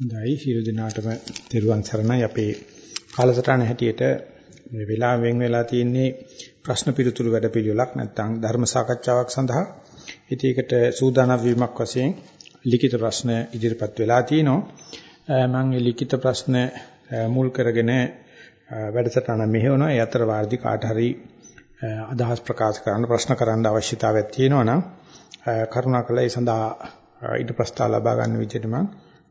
හොඳයි සියලු දෙනාටම තෙරුවන් සරණයි අපේ කාලසටහන හැටියට මේ වෙලාව වෙන් වෙලා තියෙන්නේ ප්‍රශ්න පිළිතුරු වැඩපිළිවෙලක් නැත්නම් ධර්ම සාකච්ඡාවක් සඳහා. ඉතින් ඒකට සූදානම් වීමක් වශයෙන් ලිඛිත ප්‍රශ්න ඉදිරිපත් වෙලා තිනවා. මම මේ ලිඛිත ප්‍රශ්න මුල් කරගෙන වැඩසටහන මෙහෙවනවා. ඒ අතර වාර්ධි කාට හරි අදහස් ප්‍රකාශ කරන්න ප්‍රශ්න කරන්න අවශ්‍යතාවයක් තියෙනවා නම් කරුණාකරලා ඒ සඳහා ඊට ප්‍රස්තාව ලබා ගන්න විදිහට මම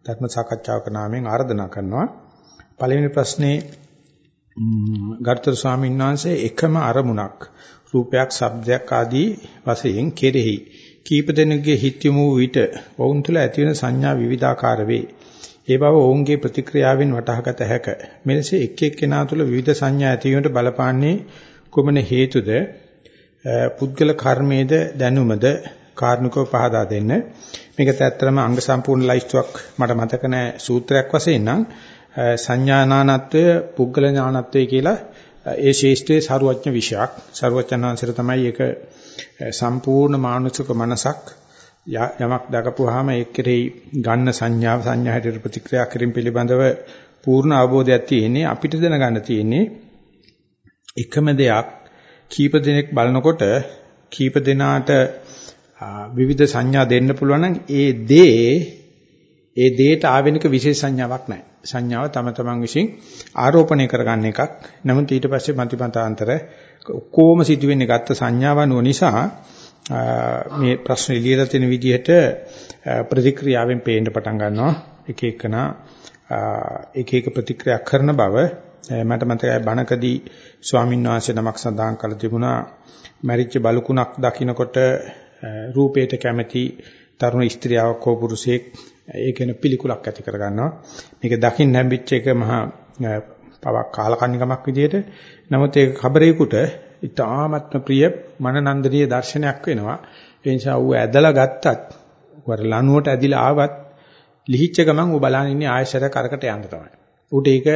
ධර්ම සාකච්ඡාවක නාමයෙන් ආරාධනා කරනවා. පළවෙනි ප්‍රශ්නේ ගරුතර ස්වාමීන් වහන්සේ එකම අරමුණක් රූපයක්, ශබ්දයක් ආදී වශයෙන් කෙරෙහි කීප දෙනෙකුගේ හිත යොමු විට ඔවුන් තුළ ඇතිවන සංඥා විවිධාකාර වේ. ඒ බව ඔවුන්ගේ ප්‍රතික්‍රියාවෙන් වටහාගත හැක. මෙලෙස එක් එක්කෙනා තුළ විවිධ සංඥා ඇතිවීමට බලපාන්නේ කුමන හේතුද? පුද්ගල කර්මයේද දැනුමද කාරණකව පහදා දෙන්න. මේකත් ඇත්තටම අංග සම්පූර්ණ ලයිස්තුවක් මට මතක නැහැ සූත්‍රයක් වශයෙන් නම් සංඥානානත්වය පුද්ගල ඥානත්වය කියලා ඒ ශේෂ්ඨයේ සරුවඥ විෂයක්. සරුවචනාංශර තමයි ඒක සම්පූර්ණ මානසික මනසක් යමක් දකපුවාම ඒක කෙරෙහි ගන්න සංඥාව සංඥා හැටියට ප්‍රතික්‍රියා කිරීම පිළිබඳව පූර්ණ අවබෝධයක් තියෙන්නේ අපිට දැනගන්න තියෙන්නේ එකම දෙයක් කීප දෙනෙක් බලනකොට කීප දෙනාට විවිධ සංඥා දෙන්න පුළුවන් නම් ඒ දේ ඒ දේට ආවෙනික විශේෂ සංඥාවක් නැහැ. සංඥාව තම තමන් විසින් ආරෝපණය කරගන්න එකක්. නමුත් ඊට පස්සේ මතිපතාන්තර කොහොම සිදුවෙන්නේ ගත්ත සංඥාව නිසා මේ ප්‍රශ්නේ ලියලා තියෙන විදිහට ප්‍රතික්‍රියාවෙන් පේන්න පටන් ගන්නවා. එක එකනා එක එක ප්‍රතික්‍රියා කරන බව මට මතකයි බණකදී ස්වාමීන් වහන්සේ නමක් සඳහන් කළ තිබුණා මරිච්ච බලුකුණක් දකින්නකොට රූපයට කැමැති තරුණ ස්ත්‍රියක් හෝ පුරුෂයෙක් ඒකෙන පිළිකුලක් ඇති කර ගන්නවා. මේක දකින්න හැම්බිච්ච එක මහා පවක් කාලකන්නිකමක් විදිහට. නමුත් ඒක කබරේකට ඉතාමත්ම ප්‍රිය මනනන්දනීය දර්ශනයක් වෙනවා. ඒ නිසා ඌ ඇදලා ගත්තත් වර ලනුවට ඇදිලා ආවත් ලිහිච්ච ගමන් ඌ බලන් ඉන්නේ ආයශර කරකට යන්න තමයි. ඌට ඒක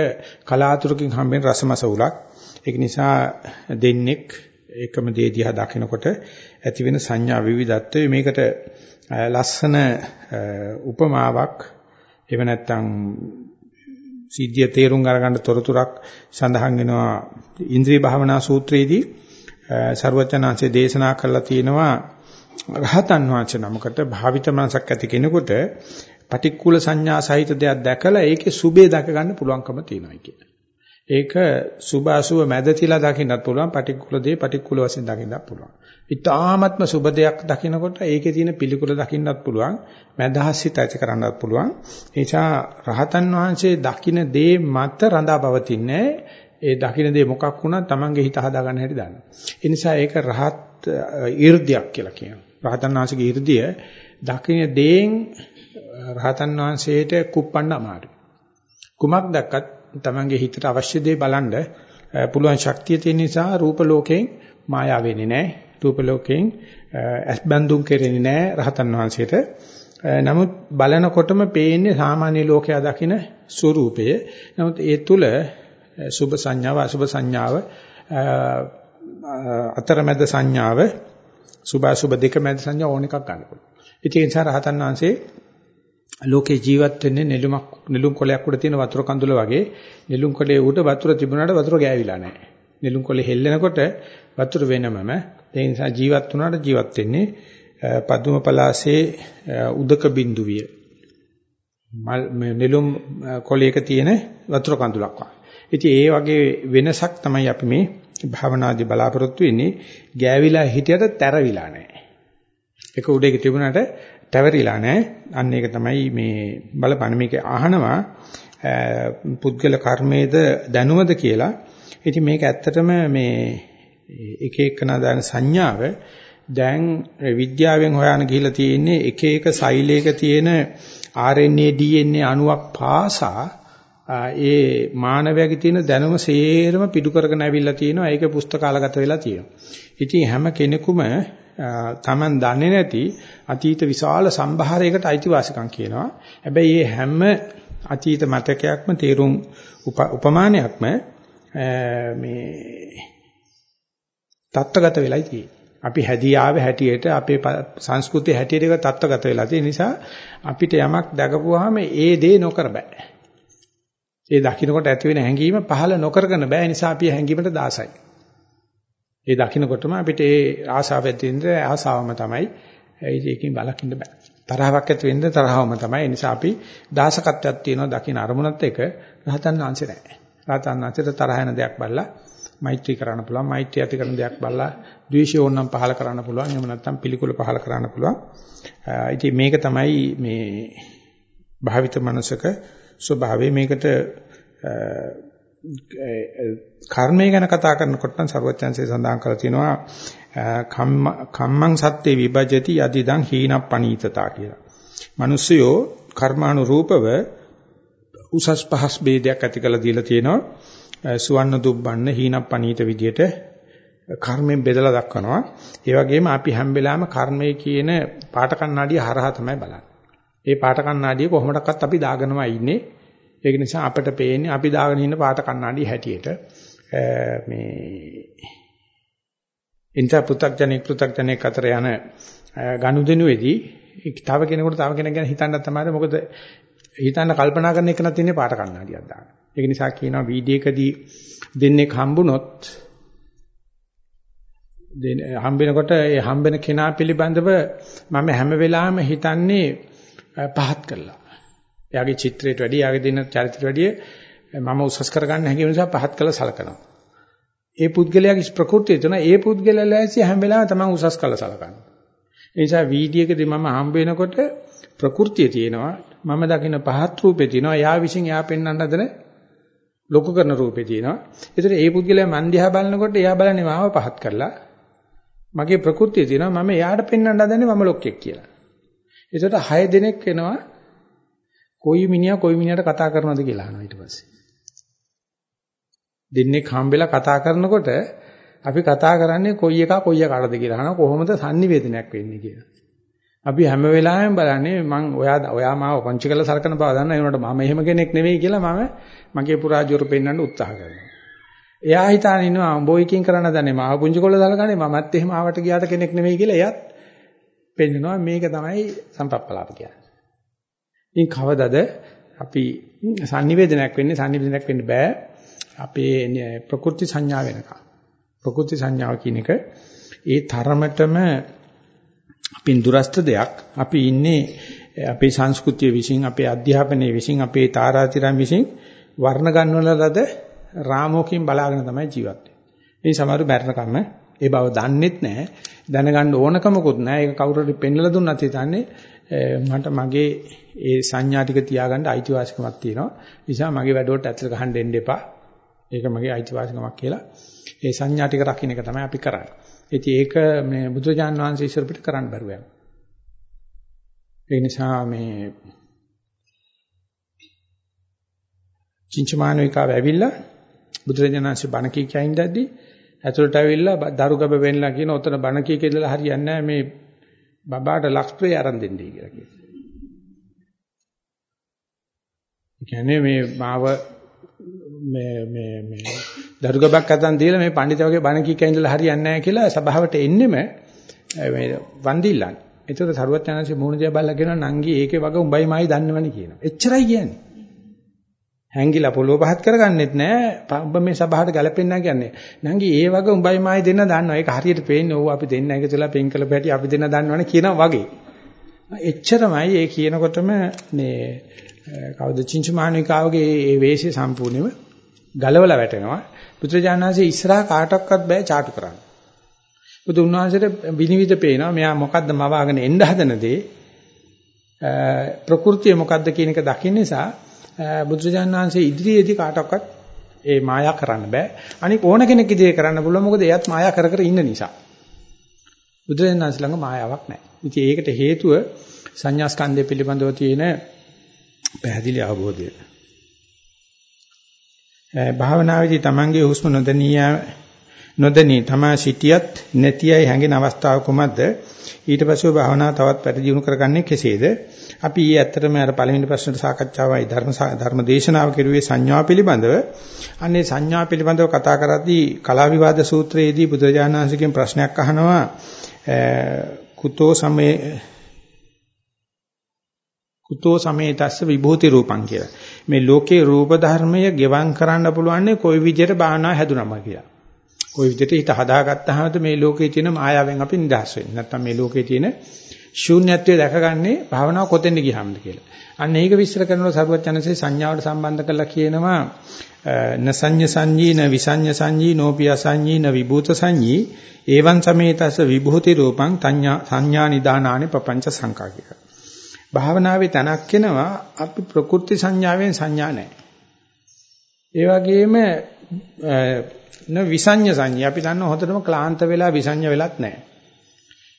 කලාතුරකින් හම්බෙන රසමස උලක්. ඒක නිසා දෙන්නෙක් එකම දේ දිහා දකිනකොට ඇති වෙන සංඥා විවිධත්වය මේකට ලස්සන උපමාවක් එහෙම නැත්නම් සිද්ධිය තේරුම් අරගන්න තොරතුරක් සඳහන් වෙනවා ඉන්ද්‍රිය භාවනා සූත්‍රයේදී ਸਰවචනාංශයේ දේශනා කරලා තියෙනවා රහතන් වහන්සේ නමකට භාවිත මනසක් ඇති කෙනෙකුට පටික්කුල සංඥා සහිත දෙයක් දැකලා ඒකේ සුබේ දැක ගන්න පුළුවන්කම තියෙනවා කියන. ඒක සුභ අසුභ මැද තියලා දකින්නත් පුළුවන් පටික්කුල දේ පටික්කුල වශයෙන් දකින්නත් පුළුවන්. ඊටාත්ම සුභ දෙයක් දකිනකොට ඒකේ තියෙන පිළිකුල දකින්නත් පුළුවන් මැදහස්සිත ඇති කරන්නත් පුළුවන්. එනිසා රහතන් වහන්සේ දකින දේ මත රඳා පවතින්නේ ඒ දකින දේ මොකක් වුණත් Tamange හිත හදා ගන්න හැටි දන්නවා. ඒ නිසා ඒක රහත් ඊර්ධියක් කියලා කියනවා. රහතන් වහන්සේගේ ඊර්ධිය දකින දේෙන් රහතන් වහන්සේට කුප්පන්න අමාරුයි. කුමක් දැක්කත් තමන්ගේ හිතට අවශ්‍ය දේ බලන්න පුළුවන් ශක්තිය තියෙන නිසා රූප ලෝකයෙන් මායා වෙන්නේ නැහැ. රූප ලෝකයෙන් ඇස්බන්දුම් කෙරෙන්නේ නැහැ රහතන් වහන්සේට. නමුත් බලනකොටම පේන්නේ සාමාන්‍ය ලෝකයා දකින ස්වરૂපය. නමුත් ඒ තුල සුභ සංඥාව අසුභ සංඥාව අතරමැද සංඥාව සුභ අසුභ දෙක මැද සංඥා ඕන එකක් ගන්න පුළුවන්. ඉතින් ඒ නිසා රහතන් වහන්සේ ලෝකේ ජීවත් වෙන්නේ නෙළුමක් නෙළුම් කොළයක් උඩ තියෙන වතුර කඳුල වගේ නෙළුම් කොළේ උඩ වතුර තිබුණාට වතුර ගෑවිලා නැහැ. නෙළුම් කොළේ හෙල්ලෙනකොට වතුර වෙනමම ඒ නිසා ජීවත් වුණාට ජීවත් වෙන්නේ පදුම පලාසේ උදක බිඳුවිය. මල් නෙළුම් කොළයක තියෙන වතුර කඳුලක් වගේ. ඉතින් ඒ වගේ වෙනසක් තමයි අපි මේ භාවනාදී බලාපොරොත්තු වෙන්නේ. ගෑවිලා හිටියට තැරවිලා නැහැ. ඒක උඩේක තිබුණාට තැවරිලා නැහැ. අන්න ඒක තමයි මේ බලපණ මේක අහනවා පුද්ගල කර්මයේද දැනුමද කියලා. ඉතින් මේක ඇත්තටම මේ එක එකන දාන සංඥාව දැන් විද්‍යාවෙන් හොයන ගිහිලා තියෙන්නේ එක එක සෛලයක තියෙන RNA DNA අණුවක් පාසා ඒ මානවයාගේ තියෙන දැනුම සේරම පිටු කරගෙන ඇවිල්ලා තියෙනවා. ඒක පුස්තකාලගත වෙලා තියෙනවා. ඉතින් හැම කෙනෙකුම Taman දන්නේ නැති අතීත විශාල සම්භාරයකට අයිතිවාසිකම් කියනවා. හැබැයි මේ හැම අතීත මතකයක්ම තේරුම් උපමානයක්ම මේ தත්ත්වගත වෙලයි තියෙන්නේ. අපි හැදී ආවේ හැටියට අපේ සංස්කෘතිය හැටියට ඒක තත්ත්වගත වෙලා තියෙන නිසා අපිට යමක් දකපුවාම ඒ දේ නොකර බෑ. ඒ දකින්නකොට ඇති වෙන හැඟීම පහළ නොකරගෙන බෑ. ඒ නිසා අපි හැඟීමට දාසයි. ඒ දකින්නකොටම අපිට ඒ ආශාව ඇති වෙන ආශාවම තමයි ඒකකින් බලකින්න බෑ. තරහවක් ඇති වෙන්න තරහවම තමයි. ඒ නිසා අපි දාසකත්වයක් තියෙනවා දකින්න අරමුණත් එක රහතන් වහන්සේ නැහැ. රහතන් වහන්සේට තරහ යන දෙයක් බලලා මෛත්‍රී කරන්න පුළුවන්. මෛත්‍රී ඇති කරන දෙයක් බලලා ද්වේෂය ඕනනම් පහල කරන්න පුළුවන්. එහෙම නැත්නම් පිළිකුල පහල කරන්න පුළුවන්. ඉතින් මේක තමයි මේ භාවිත මනසක ස්වභාවය. මේකට කර්මය ගැන කතා කරනකොට නම් ਸਰවඥාන්සේ සඳහන් කරලා තියෙනවා කම්මං සත්‍යේ විභජති යදිදං හීනප්පණීතතා කියලා. මිනිස්සුયો කර්මානුරූපව උසස් පහස් ભેදයක් ඇති කරලා දීලා තියෙනවා. සුවන්න දුබ්බන්න හීනප්පණීත විදියට කර්මෙන් බෙදලා දක්වනවා. ඒ වගේම අපි හැම වෙලාවෙම කර්මය කියන පාට කණ්ණාඩිය හරහා තමයි බලන්නේ. ඒ පාට කණ්ණාඩිය කොහොමඩක්වත් අපි දාගෙනම ඉන්නේ. ඒක නිසා අපිට පේන්නේ අපි දාගෙන ඉන්න පාට කණ්ණාඩිය හැටියට මේ ඉන්ටර් පෘ탁ජනික පෘ탁ජනික අතර යන ගනුදෙනුවේදී තව කෙනෙකුට තව කෙනෙක් ගැන හිතන්නත් තමයි මොකද හිතන්න කල්පනා කරන එක නැත් ඉන්නේ පාට කණ්ණාඩියක් දාන්න. ඒක නිසා කියනවා වීඩියෝකදී දෙන්නේ හම්බුනොත් හම්බෙනකොට ඒ හම්බෙන කෙනා පිළිබඳව මම හැම වෙලාවෙම හිතන්නේ පහත් කරලා. එයාගේ චිත්‍රයට වැඩිය, එයාගේ දෙන චරිතයට වැඩිය මම උසස් කරගන්න හැකි නිසා පහත් කළ සලකනවා. ඒ පුද්ගලයාගේ ප්‍රകൃතිය තුන ඒ පුද්ගලයා ලෑසි හැම වෙලාවෙම තමයි උසස් කළ සලකන්නේ. ඒ නිසා වීඩියකදී මම හම්බ වෙනකොට ප්‍රകൃතිය තියෙනවා. මම දකින පහත් රූපේ තියෙනවා. යා විසින් යා පෙන්වන්න හදන ලොකු කරන රූපේ තියෙනවා. ඒතර ඒ පුද්ගලයා මන් දිහා බලනකොට එයා බලන්නේ මාව පහත් කරලා. මගේ ප්‍රകൃතිය තියෙනවා. මම එයාට පෙන්වන්න හදන්නේ මම ලොක්කෙක් කියලා. ඒතර හය දෙනෙක් වෙනවා කොයි මිනිහා කොයි මිනිහට කතා කරනවද කියලා අහනවා ඊට පස්සේ. දෙන්නේ හම්බෙලා කතා කරනකොට අපි කතා කරන්නේ කොයි එකා කොයි එකාටද කියලා අහනවා කොහොමද sannivedanayak වෙන්නේ කියලා. අපි හැම වෙලාවෙම බලන්නේ මං ඔයා ඔයා මාව පංච කළ සලකන බව දන්නා ඒ උනට මම එහෙම කෙනෙක් නෙවෙයි කියලා මම මගේ පුරාජෝර පෙන්වන්න උත්සාහ කරනවා. එයා හිතාන ඉන්නවා උඹෝයිකින් කරන්න දන්නේ මාව පුංචි කොල්ල සලකන්නේ මමත් එහෙම ආවට ගියාට කෙනෙක් නෙවෙයි කියලා එයත් පෙන්නනවා මේක තමයි සම්පප්පලාප කියන්නේ. ඉතින් කවදද අපි sannivedanayak වෙන්නේ sannivedanayak වෙන්න බෑ අපේ ප්‍රකෘති සංඥා වෙනකම්. ප්‍රකෘති සංඥාව කියන එක ඒ තරමටම අපින් දුරස්ත දෙයක්. අපි ඉන්නේ අපේ සංස්කෘතිය විසින්, අපේ අධ්‍යාපනයේ විසින්, අපේ තාරාතිරම් විසින් වර්ණ ගන්නවල ලද රාමෝකින් බලාගෙන තමයි ජීවත් වෙන්නේ. මේ සමහර මරණකම ඒ බව දන්නෙත් නැහැ. දැනගන්න ඕනකමකුත් නැහැ. ඒක කවුරු හරි පෙන්වලා දුන්නත් හිතන්නේ මට මගේ ඒ සංඥා ටික තියාගන්න අයිතිවාසිකමක් තියෙනවා. නිසා මගේ වැඩවලට ඇතුළට ගහන්න දෙන්න එපා. ඒක මගේ අයිතිවාසිකමක් කියලා. ඒ සංඥා ටික රකින්න එක තමයි අපි කරන්නේ. ඉතින් ඒක මේ බුදුජාන් වහන්සේ ඉස්සර පිට කරන්න බැරුව යනවා. ඒ නිසා මේ චින්චමානවිකාව ඇවිල්ලා බුදුරජාණන්සේ බණ කී කියයින් දැද්දි ඇතුළට ඇවිල්ලා දරුගබ වෙන්නලා කියන ඔතන බණ කී කියලා හරියන්නේ නැහැ මේ බබාට ලක්ස්ප්‍රේ අරන් දෙන්නයි කියලා කියනවා. ඒ කියන්නේ මේ මාව මේ මේ මේ දරුගබක් අතන් දීලා මේ පඬිතුගේ බණ කීකෙන් ඉඳලා හරියන්නේ නැහැ කියලා සභාවට එන්නෙම මේ වන්දිල්ලන්. ඒතකොට සරුවත් යනසේ මූණ දිහා බලලා කියනවා නංගි ඒකේ වගේ උඹයි මායි දන්නවනේ කියනවා. එච්චරයි කියන්නේ. හැංගිලා පොළොව පහත් කරගන්නෙත් නෑ. ඔබ මේ සභාවට ගැලපෙන්නේ නැහැ කියන්නේ. නංගි ඒ වගේ උඹයි මායි දෙන්න දන්නවා. ඒක හරියට පේන්නේ ඕව අපි දෙන්න එකතුලා පෙන් කළ පැටි අපි දෙන්න දන්නවනේ කියනවා වගේ. එච්චරමයි ඒ කියනකොටම මේ කවුද චින්චමානිකාවගේ ඒ වේශය සම්පූර්ණයෙන්ම ගලවලා වැටෙනවා. පුත්‍රජානනාංශයේ ඉස්සරහා කාටවත් බෑ චාටු කරන්න. බුදු උන්වහන්සේට විනිවිද පේනවා මෙයා මොකද්ද මවාගෙන එන්න හදන දේ ප්‍රകൃතිය මොකද්ද කියන එක දකින්න නිසා බුදුජානනාංශයේ ඉදිරියේදී කාටවත් ඒ මායා කරන්න බෑ. අනික ඕන කෙනෙක් ඉදිරියේ කරන්න පුළුවන් මොකද එයත් මායා කර කර ඉන්න නිසා. බුදුරජාණන් ළඟ මායාවක් නැහැ. ඉතින් ඒකට හේතුව සංඥා ස්කන්ධය පිළිබඳව තියෙන පැහැදිලි අවබෝධය. භාවනාවේදී Tamange හුස්ම නොදැනිය නොදැනී තමා සිටියත් නැතියයි හැඟෙන අවස්ථාව කුමක්ද? ඊට පස්ව භාවනාව තවත් වැඩි දියුණු කරගන්නේ කෙසේද? අපි ඊ ඇත්තටම අර පළවෙනි ප්‍රශ්නට සාකච්ඡාවයි ධර්ම ධර්ම දේශනාව කෙරුවේ සංඥා පිළිබඳව. අන්නේ සංඥා පිළිබඳව කතා කරද්දී කලා විවාද සූත්‍රයේදී බුදුරජාණන් වහන්සේගෙන් ප්‍රශ්නයක් අහනවා කුතෝ සමේ කුතෝ සමේතස්ස විභූති රූපං කියලා. මේ ලෝකේ රූප ධර්මය ගෙවම් කරන්න පුළුවන් කොයි විදිහට භාවනා හැදුනම කියලා. කොයි විදිහට හිත හදාගත්තාමද මේ ලෝකේ තියෙන මායාවෙන් අපි නිදහස් වෙන්නේ. නැත්තම් මේ ලෝකේ තියෙන ශූන්‍යත්වය දැකගන්නේ භාවනාව කොතෙන්ද ගියාමද කියලා. අන්න ඒක විස්තර කරනකොට සරුවචනසේ සංඥාවට සම්බන්ධ කරලා කියනවා නසඤ්ඤ සංජී න විසඤ්ඤ සංජී නෝපිය සංජී න විභූත සංජී ඒවං සමේතස විභූති රූපං සංඥා නිදානානි පపంచ සංකා කියලා. භාවනාවේ තනක් වෙනවා අපි ප්‍රකෘති සංඥාවෙන් සංඥා නැහැ. ඒ වගේම න විසඤ්ඤ සංඥා අපි දන්නවා හොඳටම ක්ලාන්ත වෙලා විසඤ්ඤ වෙලත් නැහැ.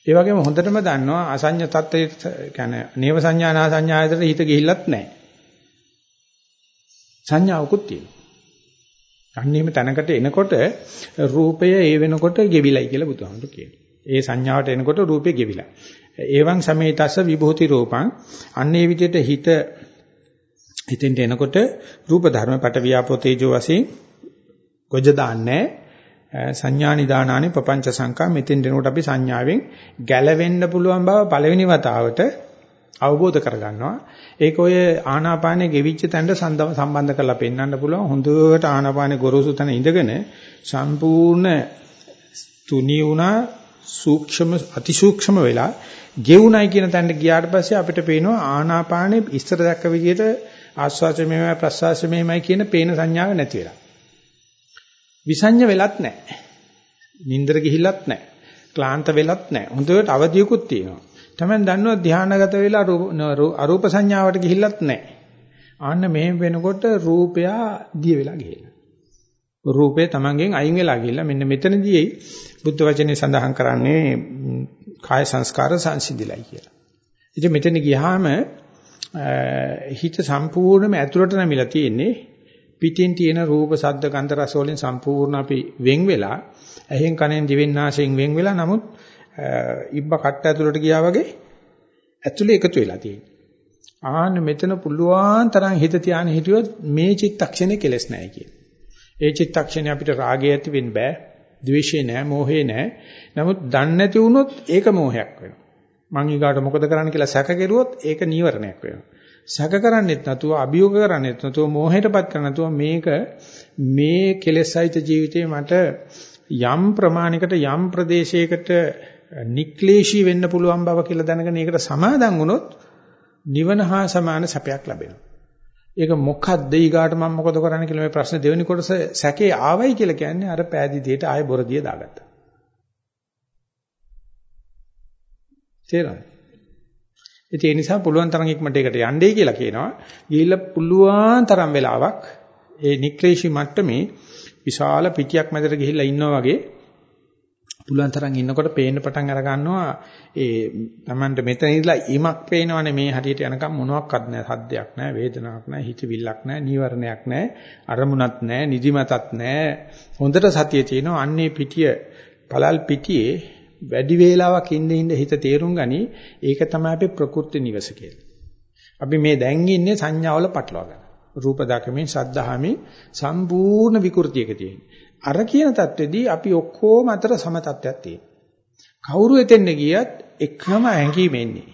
ඒ වගේම හොඳටම දන්නවා අසඤ්ඤ තත්ත්වයේ කියන්නේ නේව සංඥානා සංඥායතට හිත ගිහිල්ලත් නැහැ. සංඥාවකුත් තියෙනවා. අන්නේම තැනකට එනකොට රූපය ඒ වෙනකොට ගෙවිලයි කියලා බුදුහාමුදුරු කියනවා. ඒ සංඥාවට එනකොට රූපේ ගෙවිලා. ඒවං සමේතස්ස විභූති රූපං අන්නේ විදිහට හිත හිතෙන්ට එනකොට රූප ධර්ම පට වියාපෝ තේජෝ වශයෙන් ගොජ දාන්නේ සංඥා නිදානානේ පపంచ සංකා මෙතෙන් දෙනකොට අපි සංඥාවෙන් ගැලවෙන්න පුළුවන් බව පළවෙනි වතාවට අවබෝධ කරගන්නවා. ඒක ඔය ආනාපානෙ ගෙවිච්ච තැනට සම්බන්ධ කරලා පෙන්වන්න පුළුවන්. හොඳට ආනාපානෙ ගොරෝසු තැන ඉඳගෙන සම්පූර්ණ තුනී වුණා සූක්ෂම අතිසූක්ෂම වෙලා ගෙවුණයි කියන තැනට ගියාට පස්සේ අපිට පේනවා ආනාපානෙ ඉස්තර දැක්ක විදිහට ආස්වාද මෙහෙමයි ප්‍රස්වාස මෙහෙමයි කියන පේන සංඥාව නැති වෙලා. විසඤ්ඤ වෙලත් නැහැ. නින්දර ගිහිල්ලත් නැහැ. ක්ලාන්ත වෙලත් නැහැ. හොඳට අවදියකුත් තියෙනවා. තමයි දන්නවා ධානාගත වෙලා අරූප සංඥාවට ගිහිල්ලත් නැහැ. ආන්න මෙහෙම වෙනකොට රූපයා දිය වෙලා ගිහිල්ලා. රූපේ තමන්ගෙන් අයින් වෙලා ගිහිල්ලා මෙන්න මෙතනදී බුද්ධ වචනේ සඳහන් කරන්නේ කාය සංස්කාර සංසිඳිලයි කියලා. ඉතින් මෙතන ගියාම හිත සම්පූර්ණයෙන්ම ඇතුළට නැමිලා තියෙන්නේ පිටින් තියෙන රූප ශබ්ද ගන්ධ රස වලින් සම්පූර්ණ අපි වෙන් වෙලා ඇහෙන් කනෙන් දිවෙන් නාසයෙන් වෙන් වෙලා නමුත් ඉබ්බ කට්ට ඇතුළට ගියා වගේ ඇතුළේ එකතු වෙලා තියෙනවා. ආන්න මෙතන පුළුවන් තරම් හිත තියාගෙන හිටියොත් මේ චිත්තක්ෂණේ කෙලස් නැහැ කියන. ඒ චිත්තක්ෂණේ අපිට රාගය ඇති වෙන්න බෑ, ද්වේෂය නෑ, මෝහය නෑ. නමුත් දන්නේ නැති වුණොත් ඒක මෝහයක් වෙනවා. මං ඊගාට මොකද කරන්න කියලා සැක කෙරුවොත් ඒක නීවරණයක් වෙනවා. සැක කරන්නේත් නැතුව අභියෝග කරන්නේත් නැතුව මෝහයටපත් කරන්නේ නැතුව මේක මේ කෙලෙසයිත ජීවිතේ මට යම් ප්‍රමාණයකට යම් ප්‍රදේශයකට නික්ලේශී වෙන්න පුළුවන් බව කියලා දැනගෙන ඒකට සමාදන් වුණොත් නිවන හා සමාන සැපයක් ලැබෙනවා. ඒක මොකක්ද ඊගාට මම මොකද කරන්න කියලා මේ ප්‍රශ්නේ දෙවෙනි කොටස සැකේ ආවයි කියලා කියන්නේ අර පෑදීදියට ආය බොරදිය දාගත්තා. තේරෙනවද? ඒ නිසා පුළුවන් තරම් ඉක්මනට ඒකට යන්නයි කියලා කියනවා. ගිහිල්ලා පුළුවන් තරම් වෙලාවක් ඒ නික්ලේශී මට්ටමේ විශාල පිටියක් මැදට ගිහිල්ලා ඉන්නවා වගේ පුළුවන් තරම් ඉන්නකොට පේන්න පටන් අර ගන්නවා. ඒ Tamanට මෙතන ඉඳලා ීමක් පේනවනේ මේ හරියට යනකම් මොනවත් නැහැ. සද්දයක් නැහැ වේදනාවක් නැහැ හිතවිල්ලක් නැහැ නීවරණයක් නැහැ අරමුණක් නැහැ නිදිමතක් නැහැ. හොඳට සතිය තියෙනවා. අන්නේ පිටිය පළල් පිටියේ වැඩි වේලාවක් ඉන්න ඉන්න හිත තේරුම් ගනි ඒක තමයි අපේ ප්‍රකෘති නිවස කියලා. අපි මේ දැන් ඉන්නේ සංඥාවල පටලවා ගන්න. රූප දකමින් සද්ධාහමින් සම්පූර්ණ විකෘතියක තියෙන. අර කියන தത്വෙදී අපි ඔක්කොම අතර සම තත්ත්වයක් තියෙනවා. කවුරු එතෙන්ද ගියත් එකම ඇඟීම එන්නේ.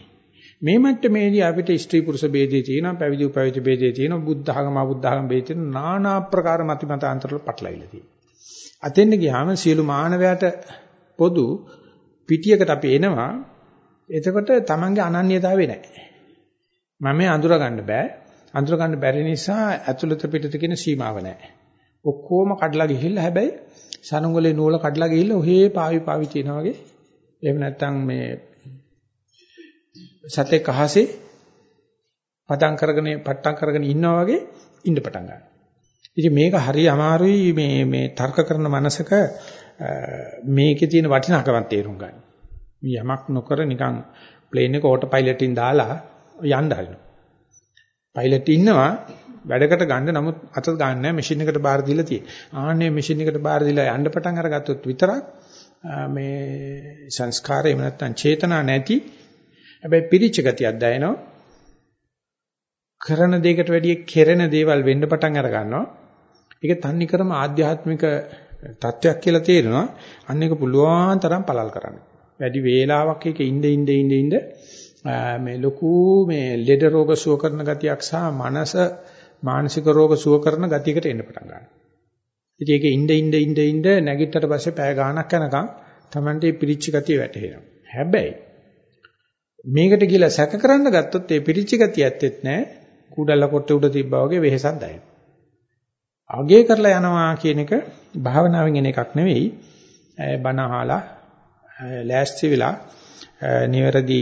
මේ මට්ටමේදී අපිට ස්ත්‍රී පුරුෂ ભેදේ තියෙනවා, පැවිදි උපවිදි ભેදේ තියෙනවා, බුද්ධ ආගම අබුද්ධ ආගම ભેදේ තියෙනවා, নানা ආකාර මත මතාන්තර පටලවිලා තියෙනවා. අතෙන්ද ගියාම සියලු මානවයාට පොදු පිටියකට අපි එනවා එතකොට Tamange අනන්‍යතාවය නැහැ. මම අඳුර ගන්න බෑ. අඳුර ගන්න බැරි නිසා ඇතුළත පිටත කියන සීමාව නැහැ. ඔක්කොම කඩලා ගිහිල්ලා හැබැයි සනුගලේ නූල කඩලා ගිහිල්ලා ඔහේ පාවි පාවි තියනා වගේ. එහෙම නැත්නම් මේ සතේ කහසේ පටන් කරගෙන පට්ටම් කරගෙන ඉන්නා වගේ ඉන්න පටන් ගන්නවා. ඉතින් මේක හරි අමාරුයි මේ මේ තර්ක කරන මනසක මේකේ තියෙන වටිනාකමක් තේරුම් ගන්න. යමක් නොකර නිකන් ප්ලේන් එක ඕටෝ පයිලට්ින් දාලා යන්න හරිනවා. පයිලට් ඉන්නවා වැඩකට ගන්න නමුත් අත ගන්න නැහැ මැෂින් එකට බාර දීලා තියෙන්නේ. ආන්නේ මැෂින් එකට බාර දීලා යන්න පටන් අරගත්තොත් විතරක් මේ සංස්කාරය එහෙම නැත්නම් චේතනා නැති හැබැයි පිරිච්ච ගතියක් දැනෙනවා. කරන දෙයකට වැඩිය කෙරෙන දේවල් වෙන්න පටන් අර ගන්නවා. ඒක තන්නේ කරම ආධ්‍යාත්මික තත්වයක් කියලා තේරෙනවා. අන්න ඒක පුළුවන් තරම් පළල් කරන්න. වැඩි වේලාවක් ඒක ඉඳ ඉඳ ඉඳ ඉඳ මේ ලොකු මේ ලෙඩ රෝග සුව කරන ගතියක් සහ මනස මානසික රෝග සුව කරන ගතියකට එන්න පටන් ගන්නවා. ඉතින් ඒක ඉඳ ඉඳ ඉඳ ඉඳ නැගිට්ටට පස්සේ පැය ගාණක් යනකම් Tamante පිරිච්ච ගතිය වැටහෙනවා. හැබැයි මේකට කියලා සැක කරන්න ගත්තොත් ඒ පිරිච්ච ගතිය ඇත්තෙත් නැහැ. කුඩල්ල කොට උඩ තිබ්බා වගේ වෙහෙසක් දැනෙනවා. අගය කරලා යනවා කියන එක භාවනාවෙන් එන එකක් නෙවෙයි. බණ අහලා ලෑස්ති වෙලා නිවැරදි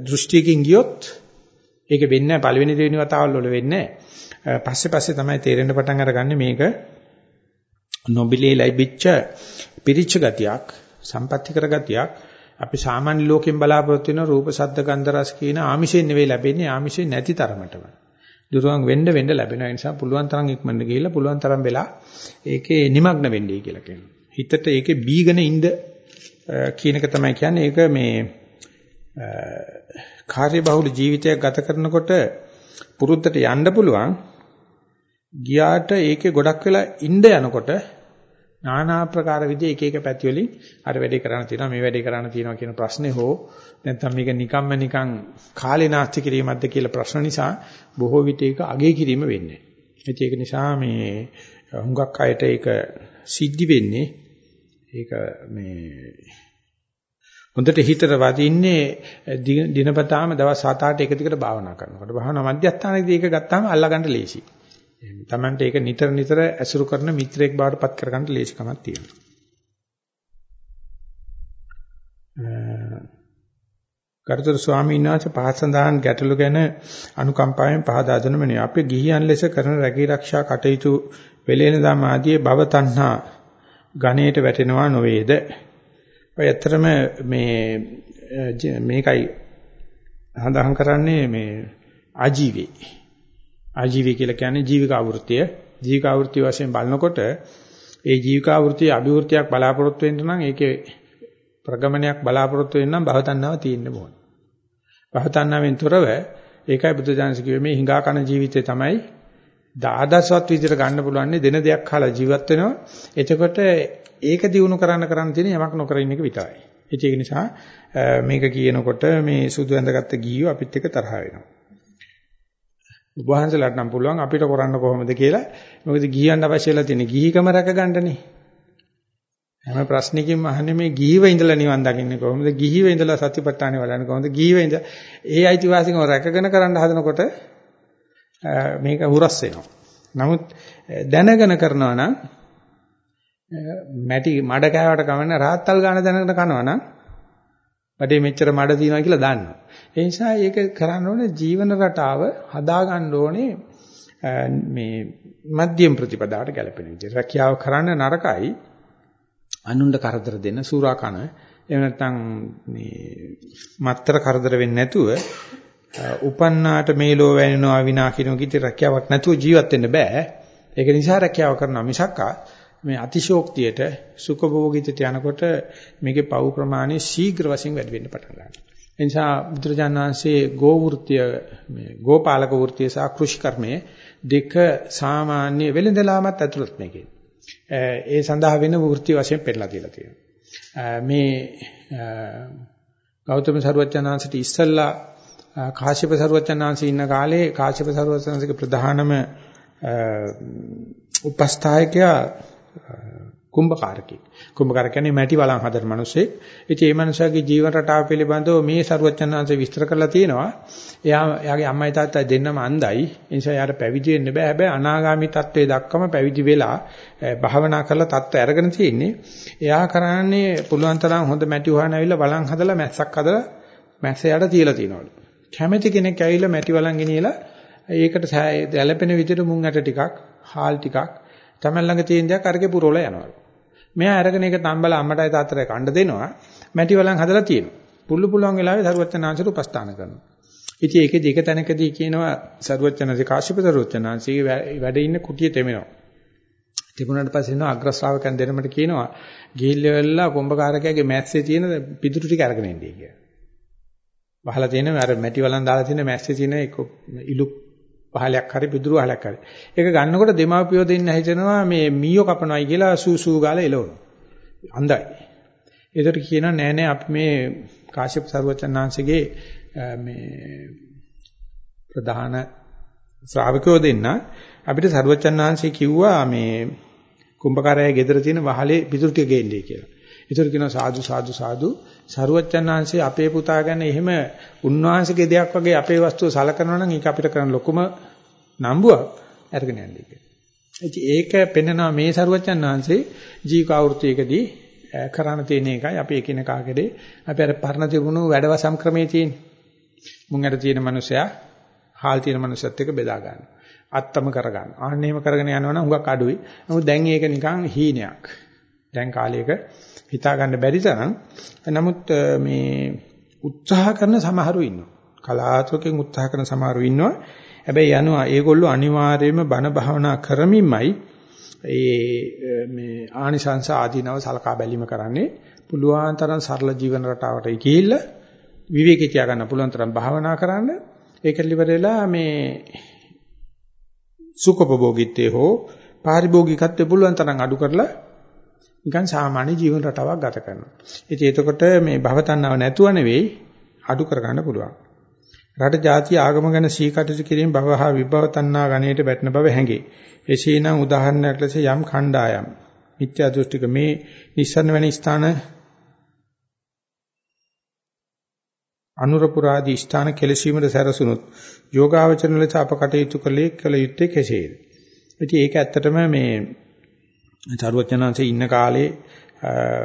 දෘෂ්ටියකින් ගියොත් ඒක වෙන්නේ නැහැ පළවෙනි දෙවෙනි වතාවල් වල වෙන්නේ නැහැ. පස්සේ පස්සේ තමයි තේරෙන්න පටන් අරගන්නේ මේක නොබිලේ ලැබිච්ච පිරිච්ච ගතියක්, සම්පත්‍ති කර ගතියක්. අපි සාමාන්‍ය ලෝකෙන් බලාපොරොත්තු වෙන රූප, ශබ්ද, ගන්ධ, රස කියන ආමිෂයෙන් නෙවෙයි ලැබෙන්නේ ආමිෂයෙන් නැති තරමටම. දුරවන් වෙන්න වෙන්න ලැබෙන නිසා පුළුවන් තරම් ඉක්මනට ගිහිල්ලා පුළුවන් තරම් වෙලා ඒකේ নিমগ্ন වෙන්නයි කියලා කියනවා. හිතට ඒකේ බීගෙන ඉඳ කියන එක තමයි කියන්නේ. ඒක මේ කාර්යබහුල ජීවිතයක් ගත කරනකොට පුරුද්දට යන්න පුළුවන්. ගියාට ඒකේ ගොඩක් වෙලා ඉඳ යනකොට নানা ආකාර විදිහ එක එක පැති වලින් අර වැඩේ කරන්න තියෙනවා මේ වැඩේ කරන්න තියෙනවා කියන ප්‍රශ්නේ හෝ නැත්නම් මේක නිකම්ම නිකං කාලේ නාස්ති කිරීමක්ද කියලා ප්‍රශ්න නිසා බොහෝ විට ඒක අගේ කිරීම වෙන්නේ. ඒක නිසා මේ හුඟක් අයට ඒක සිද්ධි වෙන්නේ ඒක මේ හොඳට හිතට වදින්නේ දිනපතාම දවස් 7-8 එක දිගට භාවනා කරනකොට භාවනා මධ්‍යස්ථානයේදී ඒක ගත්තාම අල්ලගන්න ලේසියි. එහෙනම් Tamante ඒක නිතර නිතර ඇසුරු කරන මිත්‍රයෙක් බවට පත් කරගන්න ලේසිකමක් තියෙනවා. ගරුතර ස්වාමීන් වහන්සේ පහත් සඳහන් ගැටලු ගැන අනුකම්පාවෙන් පහදා දෙන මෙනි. අපි ගිහියන් ලෙස කරන රැකී ආරක්ෂා කටයුතු වෙලෙන දම ආදී භව තණ්හා ගණයට වැටෙනවා නොවේද? ඔය ඇත්තටම මේ මේකයි සඳහන් කරන්නේ මේ ආජීවී ආජීවී කියලා කියන්නේ ජීවිකා වෘත්තිය. ජීවිකා වෘත්තිය වශයෙන් බලනකොට ඒ ජීවිකා වෘත්තිය අභිවෘත්තියක් බලාපොරොත්තු වෙන්න නම් ඒකේ ප්‍රගමනයක් බලාපොරොත්තු වෙන්න නම් භවතණ්ණාව තියෙන්න ඕන. භවතණ්ණාවෙන් තොරව ඒකයි බුදු දහමස කිව්වේ මේ හිඟා කන ජීවිතේ තමයි දාදසවත් විදිහට ගන්න පුළුවන් දෙන දෙයක් කාලා ජීවත් වෙනවා. එතකොට ඒක දිනු කරන්න කරන්න තියෙන යමක් නොකර ඉන්න එක විතරයි. ඒක නිසා මේක කියනකොට මේ සුදු ඇඳගත්ත ගියෝ අපිත් එක්ක තරහ වෙනවා. උපවහන්සලාට නම් පුළුවන් අපිට කරන්න කොහොමද කියලා. මොකද ගිහියන් අවශ්‍යලා තියෙන ගිහිකම රැකගන්නනේ. හැම ප්‍රශ්නකින්ම අහන්නේ මේ ගිහිව ඉඳලා නිවන් දකින්නේ කොහොමද? ගිහිව ඉඳලා සතිපට්ඨානෙ වඩන්නේ කොහොමද? ගිහිව ඉඳ ඒ අයිතිවාසිකම රැකගෙන කරන්න හදනකොට මේක හුරස් වෙනවා. නමුත් දැනගෙන කරනවා නම් මැටි මඩ කෑවට කමන්න රාත්තල් ගන්න දැනගෙන කරනවා නම් බඩේ මෙච්චර මඩ තියෙනවා කියලා දන්නවා. ඒ නිසා ඒක කරන්න ඕනේ ජීවන රටාව හදා ගන්න ඕනේ මේ මධ්‍යම ප්‍රතිපදාවට ගැලපෙන විදිහට. රැකියාව කරන්න නරකයි. අනුණ්ඩ කරදර දෙන්න සූරා කන. එහෙම නැත්නම් මේ මත්තර කරදර වෙන්නේ නැතුව උපන්නාට මේ ලෝ වැනෙනවා විනා කියන කිසි රැකියාවක් නැතුව ජීවත් වෙන්න බෑ. ඒක නිසා රැකියාව කරනවා මිසක්කා මේ අතිශෝක්තියට සුඛභෝගීත්වයට යනකොට මේකේ පව් ප්‍රමාණය ශීඝ්‍ර වශයෙන් වැඩි වෙන්න පටන් ගන්නවා. ඒ නිසා බුදුරජාණන් වහන්සේ ගෝ වෘත්‍ය මේ ගෝපාලක වෘත්‍ය සහ කෘෂි කර්මයේ දෙක සාමාන්‍ය වෙළඳලාමත් ඇතුළත් මේකේ. ඒ සඳහා වෙන වෘත්‍ය වශයෙන් පෙන්නලා තියලා තියෙනවා. මේ ගෞතම සරුවචනාංශට ඉස්සල්ලා කාශ්‍යප සරුවචනාංශ ඉන්න කාලේ කාශ්‍යප සරුවචනාංශගේ ප්‍රධානම උපස්ථායකයා කුම්භකාරකෙක්. කුම්භකාර කියන්නේ මැටි වලන් හදන මිනිස්සෙක්. ඉතින් මේ මිනිසාගේ ජීවන රටාව පිළිබඳව මේ ਸਰුවචනාංශ විස්තර කරලා තියෙනවා. එයා එයාගේ අම්මයි තාත්තයි දෙන්නම අන්දයි. ඒ නිසා එයාට පැවිදි වෙන්න බෑ. හැබැයි අනාගාමී තත්වයේ දක්කම පැවිදි වෙලා භාවනා කරලා තත්ත්ව අරගෙන තියෙන්නේ. එයා කරන්නේ පුළුවන් තරම් හොඳ මැටි වහන ඇවිල්ලා වලන් හදලා මැස්සක් හදලා මැස්ස යට තියලා තියනවලු. කැමැති කෙනෙක් ඇවිල්ලා මැටි වලන් ගෙනියලා ඒකට දැලපෙන විදිහට මුං ඇට ටිකක්, හාල් ටිකක් තමයි ළඟ තියෙන දේක් අරගේ පුරවල යනවලු. මෙයා අරගෙන ඒක තම්බලා අම්මටයි තාත්තටයි කණ්ඩ දෙනවා. මැටි වලන් හදලා තියෙනවා. පුල්ලු පුළුවන් වෙලාවේ දරුවචනාංශට උපස්ථාන කරනවා. ඉතින් ඒකෙදි එක තැනකදී කියනවා සරුවචනසේ කාශ්‍යප සරුවචනාංශයේ වැඩ ඉන්න කුටිය තෙමෙනවා. තිබුණාට පස්සේ එනවා අග්‍ර ශ්‍රාවකයන් දෙනමට කියනවා ගිහිල්ලා කොම්බකාරකයාගේ මැස්සේ තියෙන පිටුරු ටික අරගෙන එන්නේ කියලා. වහලා තියෙන අර මැටි වලන් දාලා තියෙන මැස්සේ තියෙන ඉලු පහලයක් හරි පිටුරු වහලක් හරි. ඒක ගන්නකොට දෙමාපියෝ දෙන්න හිතනවා මේ මීයෝ කපනවායි කියලා සූසූ ගාලා එලවනවා. අන්දයි. ඒකට කියනවා නෑ නෑ අපි මේ කාශ්‍යප සර්වචන්නාංශගේ මේ ප්‍රධාන ශ්‍රාවකයෝ දෙන්න අපිට සර්වචන්නාංශي කිව්වා මේ කුම්භකාරයේ ගෙදර තියෙන වහලේ පිටුරු ටික ගේන්නේ කියලා. ඒතර කියනවා සාදු සාදු සාදු සරුවච්චන්හන්සේ අපේ පුතා ගැන එහෙම උන්වහන්සේගේ දෙයක් වගේ අපේ වස්තුව සලකනවා නම් ඒක අපිට කරන්න ලොකුම නම්බුවක් අරගෙන යන්නේ කියලා. ඒක පෙන්නනවා මේ සරුවච්චන්හන්සේ ජීවිකාවෘතියකදී කරන්න තියෙන එකයි අපි එකිනෙකාගෙදී අපි අර පරණ තිබුණු වැඩවසම් ක්‍රමයේ තියෙන. මුං අර තියෙන මනුස්සයා හාල් තියෙන මනුස්සයත් එක්ක බෙදා ගන්නවා. අත්තම කරගන්න. ආන්න එහෙම කරගෙන යනවනම් හුඟක් අඩුයි. නමුත් දැන් ඒක නිකන් හීනයක්. දැන් කාලයක හිතා ගන්න බැරි තරම්. නමුත් මේ උත්සාහ කරන සමහරු ඉන්නවා. කලාතුරකින් උත්සාහ කරන සමහරු ඉන්නවා. හැබැයි යනවා ඒගොල්ලෝ අනිවාර්යයෙන්ම බණ භාවනා කරමින්මයි ඒ මේ ආනිසංස ආදීනව සලකා බැලීම කරන්නේ. පුළුවන් තරම් සරල ජීවන රටාවට ගිහිල්ලා විවේකී තියා ගන්න පුළුවන් තරම් භාවනා කරන්න. ඒක liverලා මේ සුඛපභෝගීත්වයේ හෝ පාරිභෝගිකත්වයේ පුළුවන් තරම් අඩු කරලා නිකන් සාමාන්‍ය ජීවන රටාවක් ගත කරනවා. ඉතින් එතකොට මේ භවතණ්ණාව නැතුව නෙවෙයි අඩු කරගන්න පුළුවන්. රට ಜಾති ආගම ගැන සීකටයුතු කිරීම භවහා විභවතණ්ණා ගණයට වැටෙන බව හැඟේ. එසේනම් උදාහරණයක් ලෙස යම් ඛණ්ඩායම් මිත්‍යා දෘෂ්ටික මේ නිස්සරණ වැනි ස්ථාන අනුරපුරාදී ස්ථාන කෙලසීමට සැරසුණොත් යෝගාවචරණ ලෙස අප කටයුතු කළේ කළ යුත්තේ කෙසේද? ඉතින් ඒක ඇත්තටම මේ සරුවචනanse ඉන්න කාලේ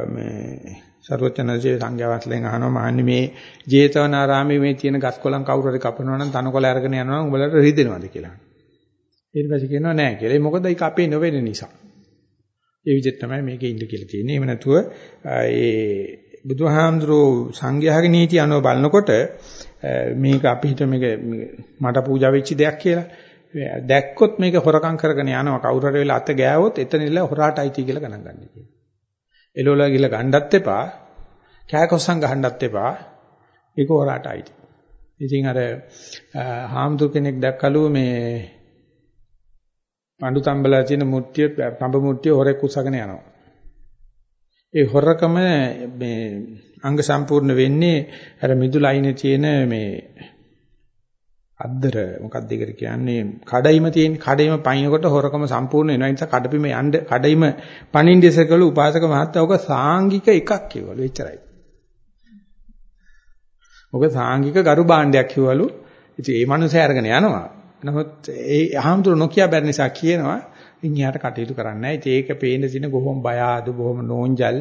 මේ සරුවචනanse සංඝයාවත්ලෙන් අහනවා මහන්නේ මේ ජේතවනාරාමේ මේ තියෙන ගස් කොළන් කවුරු හරි කපනවා නම් තනකොළ අරගෙන යනවා නම් උඹලට රිදෙනවද කියලා. ඊට පස්සේ කියනවා නෑ කියලා. ඒ මොකද ඒක අපේ නොවෙන නිසා. ඒ විදිහට තමයි මේකේ ඉන්න කියලා තියෙන්නේ. එහෙම නැතුව ඒ බුදුහාමුදුරෝ සංඝයාගේ නීති අනුව බලනකොට මේක අපිට මේක මට පූජා වෙච්ච දෙයක් කියලා දැක්කොත් මේක හොරකම් කරගෙන යනවා කවුරු හරි වෙලා අත ගෑවොත් එතන ඉල්ල හොරාට අයිති කියලා ගණන් ගන්න කියනවා. එළවලා ගිහලා ගණ්ඩත් එපා, කෑකොස්සන් ගහන්නත් එපා. ඒක හොරාට අයිති. ඉතින් අර හාමුදුර කෙනෙක් දැක්කලු මේ පඳු තම්බලා තියෙන මුට්ටිය පඹ මුට්ටිය හොරෙක් උස්සගෙන යනවා. ඒ හොරකම මේ අංග සම්පූර්ණ වෙන්නේ අර මිදුල අයිනේ තියෙන මේ අද්දර මොකක්ද ඒකට කියන්නේ කඩයිම තියෙන කඩයිම පයින්නකොට හොරකම සම්පූර්ණ වෙනවා ඒ නිසා කඩපිම යන්න කඩයිම පණින්න ඉස්සකලු උපාසක මහත්තයා ඔක සාංගික එකක් කියවලු එච්චරයි. ඔක සාංගික ගරු භාණ්ඩයක් කියවලු. ඉතින් ඒ මනුස්සයා අරගෙන යනවා. නමුත් ඒ අහම්තුරු නොකිය බැරි නිසා කියනවා ඉන්හියට කටයුතු කරන්නේ නැහැ. ඉතින් ඒක පේන දින බොහොම බය ආදු බොහොම නෝන්ජල්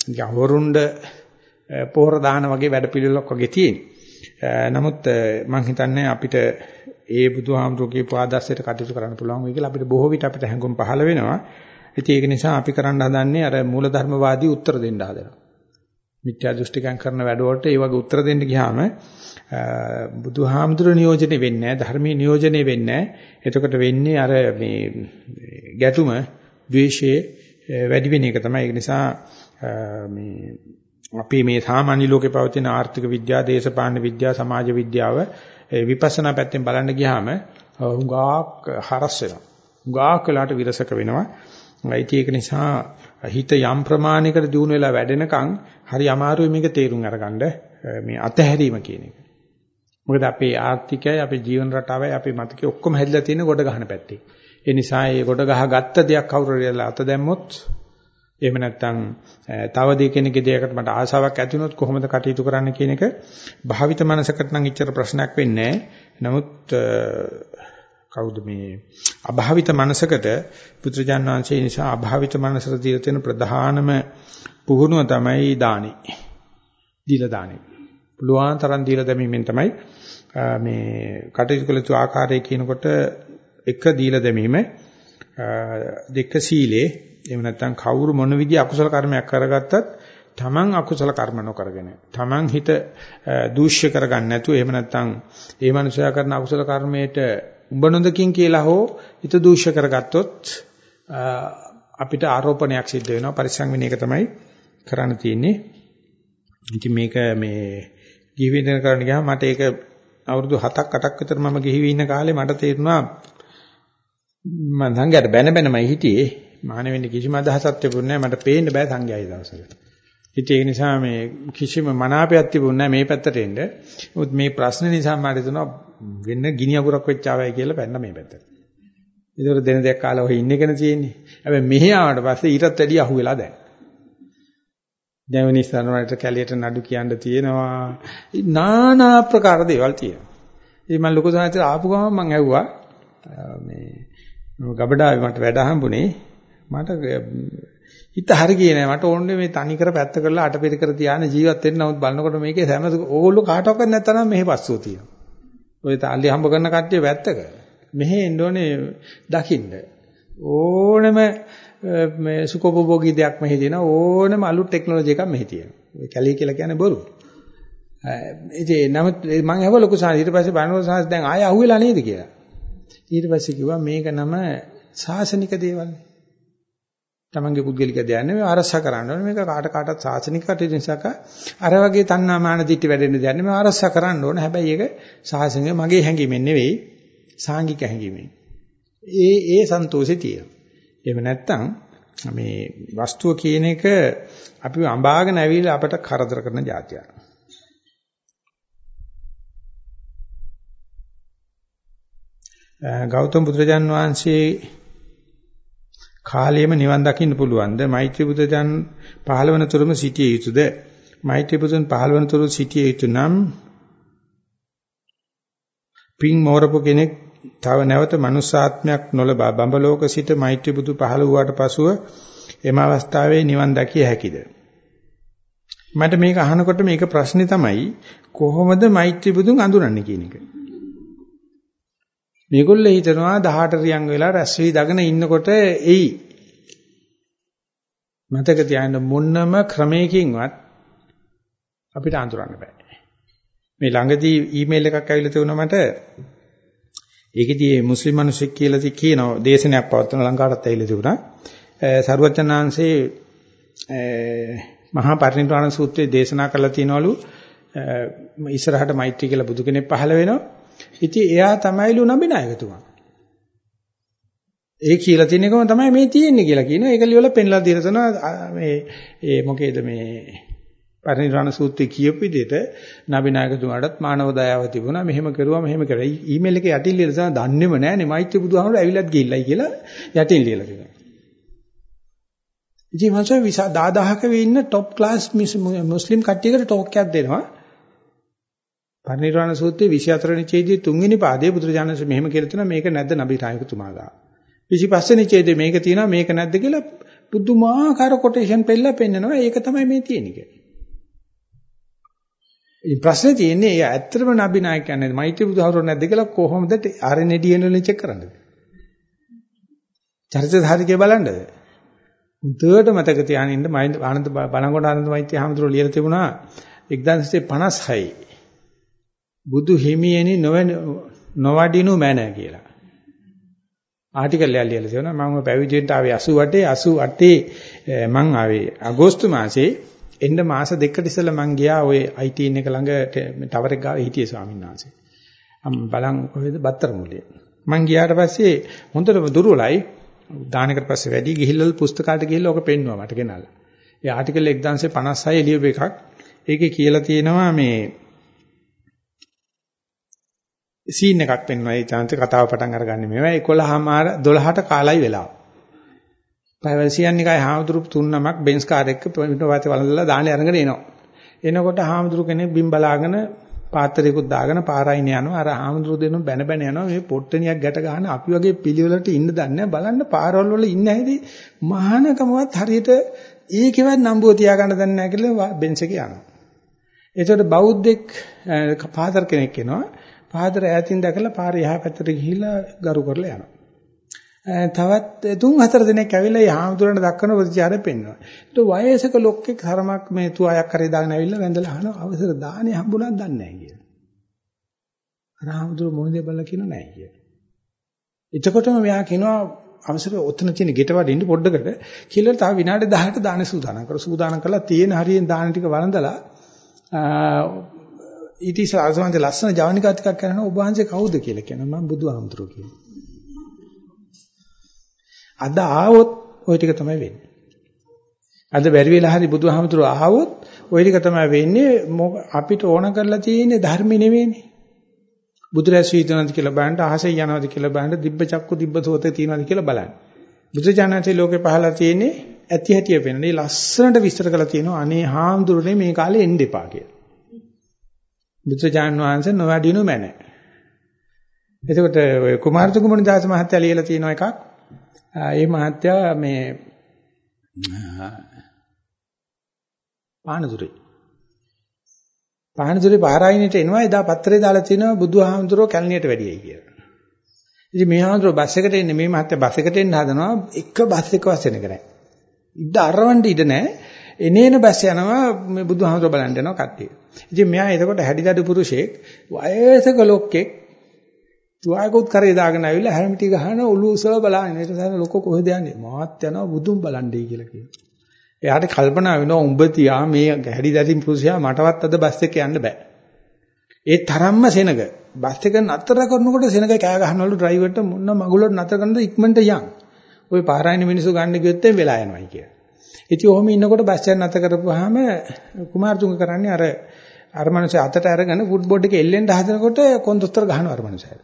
නිකන් හොරුණ්ඩ පොහොර දාන වගේ වැඩ පිළිවෙලක් වගේ තියෙනවා. නමුත් මම හිතන්නේ අපිට ඒ බුදුහාමුදුරුවෝ පාදස්සයට කටයුතු කරන්න පුළුවන් වෙයි කියලා අපිට බොහෝ විට අපිට හැඟුම් පහළ වෙනවා. ඉතින් ඒක නිසා අපි කරන්න හදන්නේ අර මූලධර්මවාදී උත්තර දෙන්න හදනවා. මිත්‍යා දෘෂ්ටිකයන් කරන වැඩවලට ඒ වගේ උත්තර දෙන්න ගියාම බුදුහාමුදුරුවෝ නියෝජනය වෙන්නේ නැහැ, ධර්මයේ නියෝජනය වෙන්නේ නැහැ. එතකොට වෙන්නේ අර මේ ගැටුම, ද්වේෂයේ වැඩි වෙන එක තමයි. ඒ නිසා මේ අපි මේ සාමාන්‍ය ලෝකේ පවතින ආර්ථික විද්‍යාව, දේශපාලන විද්‍යාව, සමාජ විද්‍යාව විපස්සනා පැත්තෙන් බලන්න ගියාම හුඟක් හරස් වෙනවා. හුඟක් වෙලාට විරසක වෙනවා. ඒක නිසා හිත යම් ප්‍රමාණයකට දියුණු වෙලා වැඩෙනකන් හරි අමාරුයි මේක තේරුම් අරගන්න මේ අතහැරීම කියන එක. මොකද අපේ ආර්ථිකයයි අපේ ජීවන රටාවයි අපේ මතකේ ඔක්කොම හැදිලා තියෙන ගොඩ ගන්න පැත්තේ. ඒ නිසා මේ ගොඩ ගහ ගත්ත දෙයක් කවුරු හරි අත දැම්මොත් එහෙම නැත්නම් තව දෙකෙනෙක්ගේ දෙයකට මට ආසාවක් ඇති වුණොත් කොහොමද කටයුතු කරන්න කියන එක භාවිත මනසකට නම් ඉච්චර ප්‍රශ්නයක් වෙන්නේ නමුත් කවුද මේ අභාවිත මනසකට පුත්‍රජාන වංශය නිසා අභාවිත මනසට දීලා තියෙන ප්‍රධානම පුහුණුව තමයි දානි. දීලා දානි. පුළුවන් තරම් දීලා දැමීමෙන් තමයි මේ කටයුතු කළ යුතු ආකාරය කියනකොට එක දීලා දැමීම දෙක සීලේ එහෙම නැත්නම් කවුරු මොන විදිහ අකුසල කර්මයක් කරගත්තත් තමන් අකුසල කර්ම නොකරගෙන තමන් හිත දූෂ්‍ය කරගන්න නැතුව එහෙම නැත්නම් ඒ මනුස්සයා කරන අකුසල කර්මයට උඹ නොදකින් කියලා හෝ හිත දූෂ්‍ය කරගත්තොත් අපිට ආරෝපණයක් සිද්ධ වෙනවා පරිස්සම් වෙන එක තමයි කරන්න තියෙන්නේ. ඉතින් මේක මේ ගිහිවිදන කරන්න ගියාම මට ඒක අවුරුදු 7ක් 8ක් විතර මම ගිහිවි ඉන්න කාලේ මට තේරුණා මම සංඝයාට බැන බැනමයි හිටියේ මාන වෙන්න කිසිම අදහසක් තිබුණේ නැහැ මට පේන්න බෑ සංඝයායි දවසක. ඉතින් ඒ නිසා මේ කිසිම මනාපයක් තිබුණේ නැහැ මේ පැත්තට එන්න. මොකද මේ ප්‍රශ්න නිසා මට හිතුණා වෙන්න ගිනි අගුරක් වෙච්ච ආවයි කියලා පැන්න මේ පැත්තට. ඒතකොට දෙන දෙයක් කාලා ඔය ඉන්න එකනේ තියෙන්නේ. හැබැයි මෙහි ආවට පස්සේ ඊටත් වැඩිය අහුවෙලා දැන්. දැන් වෙනිස්සන වලට කැලියට නඩු කියන්න තියෙනවා. নানা ආකාර දේවල් තියෙනවා. ඉතින් මම ලොකු සාහිත්‍ය ආපු ගමන් මම ඇහුවා මේ ගබඩාවේ මට වැඩ හම්බුනේ මට හිත හරි ගියේ නෑ මට ඕනේ මේ තනි කර පැත්ත කරලා අටපිට කර තියාන ජීවත් වෙන්න නමුත් බලනකොට මේකේ හැම ඕගොල්ලෝ කාටවත් නැත්තනම් මෙහෙ පස්සුව තියෙනවා. ඔය තාලි හම්බ කරන කට්ටිය පැත්තක. මෙහෙ එන්න ඕනේ දකින්න. ඕනෙම මේ සුකොපභෝගී දෙයක් මෙහි තියෙනවා ඕනෙම අලුත් ටෙක්නොලොජි එකක් මෙහි තියෙනවා. ඔය කැලී කියලා කියන්නේ බොරු. ඉතින් නමුත් මම අහුව ලොකු සාහස ඊට පස්සේ බණවල සාහස දැන් ආය අහුවෙලා නේද කියලා. ඊට පස්සේ කිව්වා මේක නම සාසනික දේවල්. තමන්ගේ පුද්ගලික දෙයක් නෙවෙයි ආරක්ෂා කරන්න ඕනේ. මේක කාට කාටත් සාසනික කටයුතු නිසාක අර වගේ තණ්හා මාන දිට්ඨි වැඩෙන්න දෙයක් නෙවෙයි ආරක්ෂා කරන්න ඕනේ. හැබැයි ඒක සාසනික මගේ හැඟීමෙන් නෙවෙයි සාංගික හැඟීමෙන්. ඒ ඒ සන්තෝෂේ තියෙනවා. එහෙම නැත්නම් මේ වස්තුව කියන එක අපි අඹාගෙන ඇවිල්ලා අපට කරදර කරන જાතියක්. ගෞතම බුදුරජාන් වහන්සේ කාලයේම නිවන් දකින්න පුළුවන්ද? මෛත්‍රී බුදුජන් පහළවන තුරුම සිටිය යුතුද? මෛත්‍රී බුදුන් පහළවන තුරු සිටිය යුතු නම් පින් මෝරපු කෙනෙක් තව නැවත මනුස්සාත්මයක් නොලබා බඹලෝක සිට මෛත්‍රී බුදු පහළ වූාට පසුව එම අවස්ථාවේ නිවන් දකිය හැකිද? මට මේක අහනකොට මේක ප්‍රශ්නේ තමයි කොහොමද මෛත්‍රී බුදුන් අඳුරන්නේ කියන එක. මේගොල්ලෝ හිතනවා 18 රියන් වෙලා රැස් වී දගෙන ඉන්නකොට එයි. මතක තියාගන්න මොන්නම ක්‍රමයකින්වත් අපිට අඳුරන්න බෑ. මේ ළඟදී ඊමේල් එකක් ඇවිල්ලා තිබුණා මට. ඒකෙදී මුස්ලිම් මිනිස්සෙක් කියලා කියනවා දේශනයක් පවත්වන ලංකාවටත් ඇවිල්ලා තිබුණා. සරුවචනාංශේ මහා පරිනිර්වාණ සූත්‍රයේ දේශනා කළා තියනවලු ඉස්සරහට මෛත්‍රී කියලා බුදු කෙනෙක් පහළ වෙනවා. ඉතින් එයා තමයිලු නබිනායකතුමා. ඒ කියලා තියෙන එකම තමයි මේ තියෙන්නේ කියලා කියනවා. ඒක ලියවලා පෙන්ලා දීලා තනවා මේ ඒ මොකේද මේ පරිනිර්වාණ සූත්‍රය කියපු විදිහට නබිනායකතුමාටත් මානව දයාව තිබුණා. මෙහෙම කරුවා මෙහෙම කරා. ඊමේල් එකේ යටින් ලියලා තනවා දන්නේම නැහැ නේ මෛත්‍රී බුදුහාමුදුරුවෝ ඇවිල්ලත් ගිහිල්ලයි කියලා යටින් ලියලා තියෙනවා. ඉතින් මං සොය 10000ක ඉන්න টොප් ක්ලාස් මුස්ලිම් කට්ටියකට ටෝක් එකක් දෙනවා. පරිනිර්වාණ සූත්‍රයේ 24 වෙනි ඡේදයේ 3 වෙනි පාදයේ බුදුරජාණන්සේ මෙහෙම කියලා තියෙනවා මේක නැද්ද නබි නායකතුමා ගා. 25 වෙනි ඡේදයේ මේක තියෙනවා මේක නැද්ද කියලා පුදුමාකාර කොටේෂන් පෙන්නලා පෙන්නනවා ඒක තමයි මේ තියෙන්නේ කියලා. ඉතින් ප්‍රශ්නේ තියෙන්නේ ඒ ඇත්තටම නබි නායක කියන්නේ මෛත්‍රී බුදුහාරෝ නැද්ද කියලා කොහොමද RNA DNA වලින් චෙක් කරන්නේ? චරිතධාරිකේ බලන්නද? උදේට මතක තියාගෙන ඉන්න ආනන්ද බලංගොඩ ආනන්ද මෛත්‍රී හාමුදුරුවෝ ලියලා තිබුණා 1956 බුදු හිමියනි නොවඩිනු මැන කියලා. ආටිකල් එකක් ලියලා තියෙනවා මම පැවිදිෙන්ට ආවේ 88 88 මං ආවේ අගෝස්තු මාසේ එන්න මාස දෙකකට ඉස්සෙල්ලා මං ගියා ওই IT එක ළඟ ටවර් එක ගාව හිටියේ ස්වාමීන් වහන්සේ. මම බලන් කොහෙද බත්තර මුලේ. මං ගියාට පස්සේ හොඳටම දුර්වලයි. දානකට පස්සේ වැඩි ගිහිල්ලා පුස්තකාලයට ගිහිල්ලා ඔක පෙන්නුවා මට ගෙනල්ලා. ඒ ආටිකල් 1956 ලියපු එකක්. ඒකේ කියලා තියෙනවා මේ සීන් එකක් පෙන්වනවා. ඒ chance කතාව පටන් අරගන්නේ මේවා 11මාර 12ට කාලයි වෙලාව. පයිවල්සියන් එකයි හාමුදුරු තුන් නමක් බෙන්ස් කාර් එක පිට වාතේ වළඳලා දාන්නේ අරගෙන එනවා. එනකොට හාමුදුරු කෙනෙක් බිම් බලාගෙන පාත්‍රයකුත් දාගෙන පාරයින් යනවා. අර හාමුදුරු දෙනු බැන බැන යනවා. මේ පොට්ටනියක් ගැට ගන්න අපි වගේ පිළිවෙලට ඉන්න දන්නේ බලන්න පාරවල් වල ඉන්න හැටි මහානකමවත් හරියට ඒකෙවත් නම්බුව තියාගන්න දන්නේ නැහැ කියලා බෙන්ස් එකේ යනවා. එතකොට බෞද්ධෙක් පාතර කෙනෙක් එනවා. පාදර ඈතින් දැකලා පාරේ එහා පැත්තට ගිහිල්ලා ගරු කරලා යනවා. තවත් තුන් හතර දිනක් ඇවිල්ලා ඒ හාමුදුරන්ට දක්වන ප්‍රතිචාරය පෙන්වනවා. ඒක වයසක ලොක්කෙක් හරමක් මේ තුවායක් කරේ දාගෙන ඇවිල්ලා වැඳලා අහනවා අවසර දාන්නේ හම්බුණාද දන්නේ නැහැ කියලා. අර හාමුදුර මොනදේ බලලා කියනවා නැහැ කියලා. එතකොටම මෙයා කියනවා අවසර ඔතන තියෙන ගෙට වඩින්න පොඩ්ඩකට කියලා තව විනාඩි 10කට දාන සූදානම් කර සූදානම් කරලා තියෙන හරියෙන් දාන ටික වළඳලා ඊට ඉස්සර අසවන්ත ලස්සන ජවනිකා ටිකක් කරනවා ඔබ වහන්සේ කවුද කියලා කියනවා මම බුදුහාමුදුරුවෝ කියලා. අද ආවොත් ওই ටික තමයි වෙන්නේ. අද බැරි වෙලා හරි බුදුහාමුදුරුවෝ ආවොත් ওই ටික තමයි වෙන්නේ අපිට ඕන කරලා තියෙන්නේ ධර්ම නෙවෙයිනේ. බුදුරැස් වීතනද කියලා බලන්න අහසේ යනවද කියලා බලන්න දිබ්බ චක්කු දිබ්බ සෝතේ තියනවද කියලා බලන්න. බුදුජානකසේ ලෝකේ පහලා තියෙන්නේ ඇති හැටිය වෙනනේ ලස්සනට විස්තර කරලා තියෙනවා අනේ හාමුදුරනේ මේ කාලේ එන්න එපා කියලා. බුදුජාන වහන්සේ නොවැඩිනු මැන. එතකොට ඔය කුමාරතුංග දාස මහත්තයා ලියලා තියෙන එකක්. ඒ මහත්තයා මේ පානදුරේ පානදුරේ පාරායිනට එනවා එදා පත්‍රේ දාලා තිනවා බුදුහාමුදුරුවෝ කැලණියට වැඩියයි කියලා. ඉතින් මේ හාමුදුරුවෝ බස් එකට එන්නේ මේ මහත්තයා බස් එකට එන්න හදනවා එක බස් එක වස් වෙනක නැහැ. ඉද්ද අරවන්න ඉඩ නැහැ. එනේන බස් යනවා මේ බුදුහාමුදුරුවෝ බලන්න යනවා කට්ටිය. ඉතින් මෙයා එතකොට හැඩිදඩු පුරුෂයෙක් වයසක ලොක්කෙක් තුවායකොත් කරේ දාගෙන ආවිල්ලා හැරමිටි ගහන ඔළුව උසව බලන්නේ. ඊට පස්සේ ලොක්ක කොහෙද යන්නේ? මාත් යනවා බුදුන් බලන්නේ කියලා කියනවා. එයාට කල්පනා වෙනවා උඹ තියා මේ හැඩි දැතින් පුරුෂයා මටවත් අද බස් එකේ යන්න බෑ. ඒ තරම්ම සෙනග. බස් එක නතර කරනකොට සෙනග කෑ ගහනවලු ඩ්‍රයිවර්ට මොන මගුලට නතර කරනද ඉක්මනට යන්. ওই පාරායින මිනිස්සු ගන්න ගියොත් වෙලා යනවායි කියලා. ඉතින් ඔහොම ඉන්නකොට බස් එක නතර කරපුවාම කුමාරතුංග කරන්නේ අර අර මනුස්සයා අතට අරගෙන ෆුට් බෝඩ් එකේ එල්ලෙන්න හදනකොට කොන්දොස්තර ගහනවා අර මනුස්සයාට.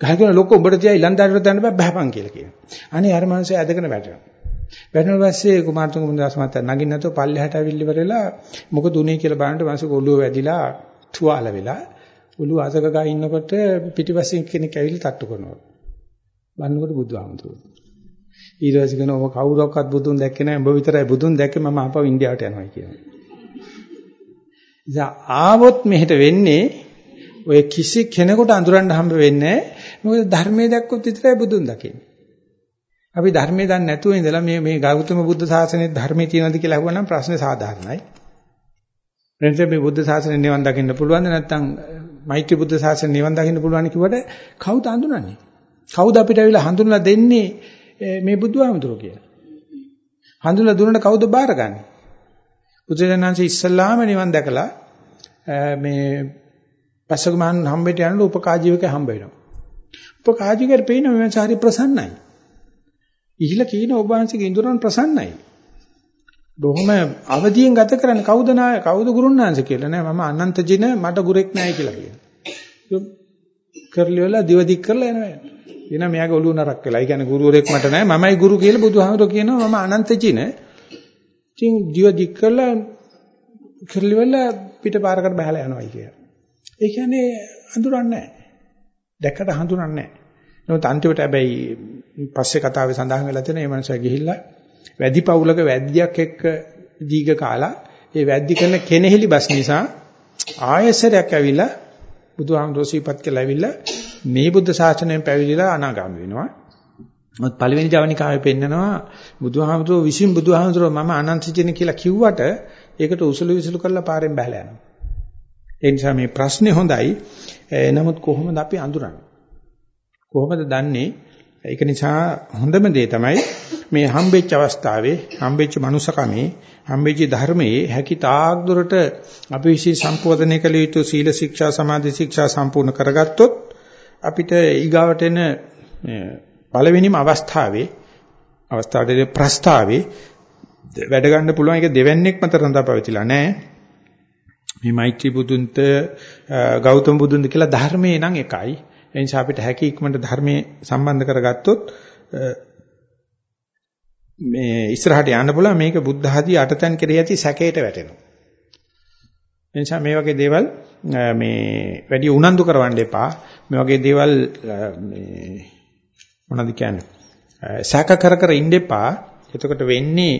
ගහගෙන ලොකු උඹට තියා ඊලන්දාරියට දාන්න බෑ බහපන් කියලා කියනවා. අනේ අර මනුස්සයා ඇදගෙන වැටෙනවා. වැටෙන පස්සේ කුමාරතුංග මුන්දාස් මහත්තයා නගින්න නැතුව පල්ලෙහාට අවිල්ල ඉවරලා මොකද උනේ කියලා බලනකොට මනුස්සයා ඔළුව වැදිලා තුවාල වෙලා ඔළුව අසක ගා ඉන්නකොට පිටිපස්සෙන් කෙනෙක් ඇවිල්ලා තට්ටු කරනවා. බලනකොට බුදුහාමුදුරුවෝ. ඊට පස්සේ කියනවා ඔබ කවුරක්වත් බුදුන් දැක්කේ නැහැ. උඹ විතරයි බුදුන් දැක්කේ මම ආපහු ඉන්දියාවට යනවා කියනවා. ඉතින් ආවොත් මෙහෙට වෙන්නේ ඔය කිසි කෙනෙකුට අඳුරන්න හම්බ වෙන්නේ මොකද ධර්මයේ දැක්කොත් විතරයි බුදුන් දකින්නේ. අපි ධර්මයේ දන්නේ නැතුව ඉඳලා මේ මේ ගෞතම බුද්ධ ශාසනයේ ධර්මයේ තියෙනවද කියලා අහුවනම් ප්‍රශ්නේ සාධාරණයි. එනිසා මේ බුද්ධ ශාසනය නිවන් දකින්න පුළුවන්ද නැත්නම් මෛත්‍රී බුද්ධ ශාසනය නිවන් දකින්න පුළුවන් කිව්වට කවුද හඳුනන්නේ? කවුද අපිට ඇවිල්ලා හඳුන්ලා දෙන්නේ මේ බුදුහාමුදුරුවෝ කියලා? හඳුන්ලා දුන්නට කවුද බාරගන්නේ? බුදුරජාණන්සේ ඉස්සල්ලාම නිවන් දැකලා මේ පස්සක මහන් හම්බෙට යනකොට උපකාජීවක හම්බ වෙනවා. උපකාජීවකට පේන මේ සාරි ප්‍රසන්නයි. ඉහිල කියන ඔබ වහන්සේගේ ඉඳුරන් ප්‍රසන්නයි. බොහොම අවදියෙන් ගත කරන්නේ කවුද නාය කවුද ගුරුන්නාංශ කියලා නෑ මම අනන්ත ජින මට ගුරෙක් නෑ කියලා කියනවා. කරලි වල දිව දික් කරලා යනවා. එන මෙයාගේ ඔළුව නරක් වෙලා. ඒ කියන්නේ ගුරුවරයෙක් මට නෑ මමයි ගුරු කියලා බුදුහාමුදුරුවෝ කියනවා මම අනන්ත ජින. ඉතින් දිව දික් කරලා කරලි වල පිට පාරකට බහලා යනවායි කියලා. ඒ කියන්නේ හඳුනන්නේ නැහැ. දැක්කට හඳුනන්නේ නැහැ. නමුත් අන්තිමට හැබැයි පස්සේ කතාවේ සඳහන් වෙලා තියෙන මේ මනුස්සයා ගිහිල්ලා වැඩි පවුලක වැද්දියක් එක්ක දීග කාලා ඒ වැද්දි කරන කෙනෙහිලි බස් නිසා ආයසරයක් ඇවිල්ලා බුදුහාමුදුරුවෝ සිපත් කියලා ඇවිල්ලා මේ බුද්ධ ශාසනයෙන් පැවිදිලා අනාගාමී වෙනවා. මොකද පළවෙනි ජවනිකාවේ පෙන්නනවා බුදුහාමුදුරුවෝ විසින් බුදුහාමුදුරුවෝ මම අනන්ත ජන කියලා කිව්වට ඒකට උසුළු විසුළු කරලා පාරෙන් බහලා යනවා. ඒ නිසා මේ ප්‍රශ්නේ හොඳයි. නමුත් කොහොමද අපි අඳුරන්නේ? කොහොමද දන්නේ? ඒක නිසා හොඳම දේ තමයි මේ හම්බෙච්ච අවස්ථාවේ හම්බෙච්ච මනුසකමේ හම්බෙච්ච ධර්මයේ හැකි තාක් දුරට අපි විශ්ි සම්පෝධනය කළ යුතු සීල ශික්ෂා සමාධි ශික්ෂා සම්පූර්ණ කරගත්තොත් අපිට ඊගාවට එන පළවෙනිම අවස්ථාවේ අවස්ථාවේ ප්‍රස්තාවේ වැඩ ගන්න පුළුවන් ඒක දෙවන්නේක් මත රඳා පැවතිලා නැහැ මේ මෛත්‍රී බුදුන්ට ගෞතම බුදුන්ද කියලා ධර්මයේ නම් එකයි. ඒ නිසා අපිට හැකි ඉක්මනට ධර්මයේ සම්බන්ධ කරගත්තොත් මේ ඉස්සරහට යන්න පුළුවන් මේක බුද්ධ ආදී අටතන් කෙරෙහි ඇති සැකයට වැටෙනවා. ඒ නිසා මේ වගේ දේවල් මේ වැඩි උනන්දු කරවන්න එපා. මේ වගේ දේවල් මේ මොනවද කියන්නේ? සැක කර කර ඉන්න එපා. එතකොට වෙන්නේ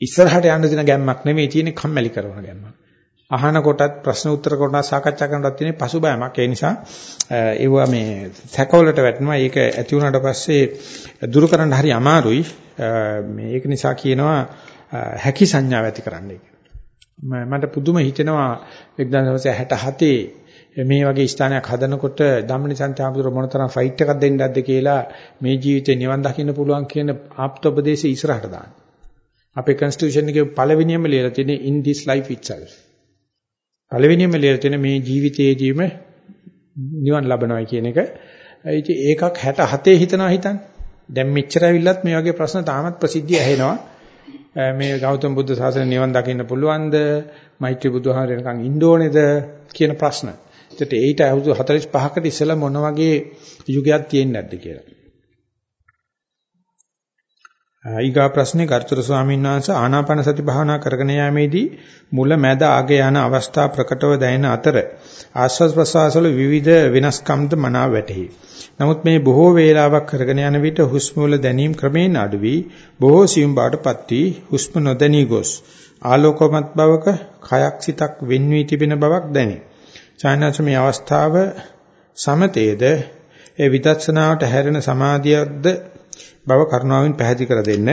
ඉස්සරහට යන්න දෙන ගැම්මක් නෙමෙයි තියෙන්නේ කම්මැලි කරන ගැම්මක්. අහන කොටත් ප්‍රශ්න උත්තර කොටත් සාකච්ඡා කරනකොට තියෙන පසුබෑමක්. ඒ නිසා ඒවා මේ සැකවලට වැටෙනවා. ඒක ඇති වුණාට පස්සේ දුරු කරන්න හරි අමාරුයි. මේක නිසා කියනවා හැකි සංඥාව ඇති කරන්න මට පුදුම හිතෙනවා 1967 මේ වගේ ස්ථානයක් හදනකොට ධම්මනිසන්ත ආමතුර මොනතරම් ෆයිට් එකක් දෙන්නද කියලා මේ ජීවිතේ නිවන් දකින්න පුළුවන් කියන ආප්තෝපදේශය ඉස්සරහට දාන්න. අපේ constitution එකේ පළවෙනියම ලියලා තියෙන්නේ in this life itself. පළවෙනියම ලියලා තියෙන මේ ජීවිතයේදීම නිවන් ලබනවා කියන එක. ඉතින් ඒකක් 67 හිතනවා හිතන්නේ. දැන් මෙච්චර ඇවිල්ලත් මේ වගේ ප්‍රශ්න තාමත් ප්‍රසිද්ධිය ඇහෙනවා. මේ ගෞතම බුද්ධ ශාසනය නිවන් දකින්න පුළුවන්ද? මෛත්‍රී බුදුහාමරෙන්කන් ඉන්න ඕනේද කියන ප්‍රශ්න. ඒකට ඒිට අවුරුදු 45කට ඉස්සෙල්ලා මොන වගේ යුගයක් තියෙන්නේ නැද්ද කියලා. ඊගා ප්‍රශ්නේ ගරුතර ස්වාමීන් වහන්සේ ආනාපාන සති භාවනා කරගෙන යාමේදී මුල මැද අග යන අවස්ථා ප්‍රකටව දැනෙන අතර ආස්වාද ප්‍රසවාසවල විවිධ වෙනස්කම්ද මනාව වැටහි. නමුත් මේ බොහෝ වේලාවක් කරගෙන යන විට හුස්ම වල දැනීම ක්‍රමයෙන් අඩු වී බොහෝ සියුම් බවටපත් වී හුස්ම නොදැනී ගොස් ආලෝකමත් බවක කයක් සිතක් වෙන් වී තිබෙන බවක් දැනේ. චානච මේ අවස්ථාව සමතේද ඒ විදර්ශනාවට හැරෙන සමාධියක්ද බව කරුණාවෙන් පැහැදිලි කර දෙන්න.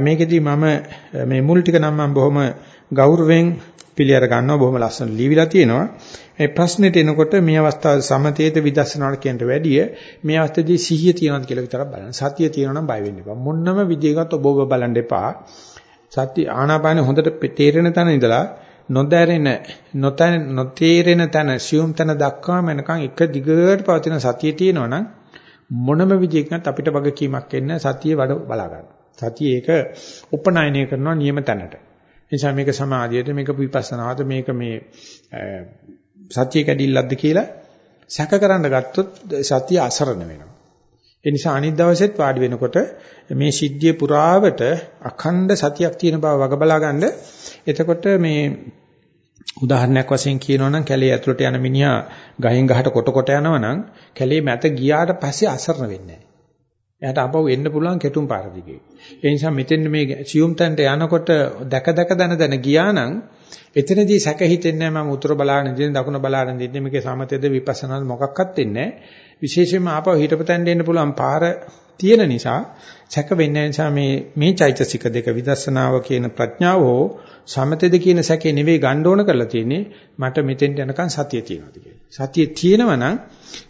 මේකෙදී මම මේ මුල් ටික නම් මම බොහොම ගෞරවයෙන් පිළිඅර ගන්නවා බොහොම ලස්සන ලියවිලා තියෙනවා. මේ ප්‍රශ්නෙට එනකොට මේ අවස්ථාවේ සමතේද විදර්ශනාවට කියන්න වැඩිය මේ අවස්ථාවේදී සිහිය තියනවාද කියලා විතරක් බලන්න. සතිය තියෙනවා නම් බය වෙන්න එපා. මොන්නම විදියකට ඔබ ඔබ බලන්න එපා. සති ආනාපානෙ හොඳට තේරෙන තැන ඉඳලා නොදැරෙන නොතන නොතේරෙන තැන සියුම් තැන දක්වාම එනකන් එක දිගට පවතින සතිය තියෙනවා නම් මොනම විදිහකින්ත් අපිට වගකීමක් එන්න සතිය වඩ බලා ගන්න. සතිය ඒක උපනායනය කරනවා නියම තැනට. නිසා මේක සමාධියට මේක විපස්සනාද මේක මේ සතිය කැඩිල්ලක්ද කියලා සැක කරන්න ගත්තොත් සතිය අසරණ වෙනවා. ඒ නිසා අනිත් දවසෙත් වාඩි වෙනකොට මේ සිද්ධිය පුරාවට අඛණ්ඩ සතියක් තියෙන බව වග බලා ගන්න. එතකොට මේ උදාහරණයක් වශයෙන් කියනවා නම් කැලේ ඇතුළට යන මිනිහා ගහෙන් ගහට කොට කොට යනවා නම් කැලේ මැත ගියාට පස්සේ අසරණ වෙන්නේ නැහැ. එයාට අපව එන්න පුළුවන් කෙටුම් පාර දිගේ. ඒ නිසා මෙතෙන් මේ සියුම් තැනට යනකොට දැක දැක දන දන ගියා නම් එතනදී සැක හිතෙන්නේ නැහැ මම උතුර බලාගෙන ඉඳින් දකුණ බලාගෙන ඉඳින් මේකේ සමතේද විපස්සනාද මොකක්වත් වෙන්නේ නැහැ. විශේෂයෙන්ම ආපහු හිටපු තැනට එන්න පුළුවන් පාර තියෙන නිසා සැක වෙන්නේ නිසා මේ මේ චෛතසික දෙක විදර්ශනාව කියන ප්‍රඥාව හෝ සමතේද කියන සැකේ නෙවෙයි ගන්න ඕන කරලා තියෙන්නේ මට මෙතෙන්ට යනකන් සතිය තියෙනවාද කියලා. සතිය තියෙනවා නම්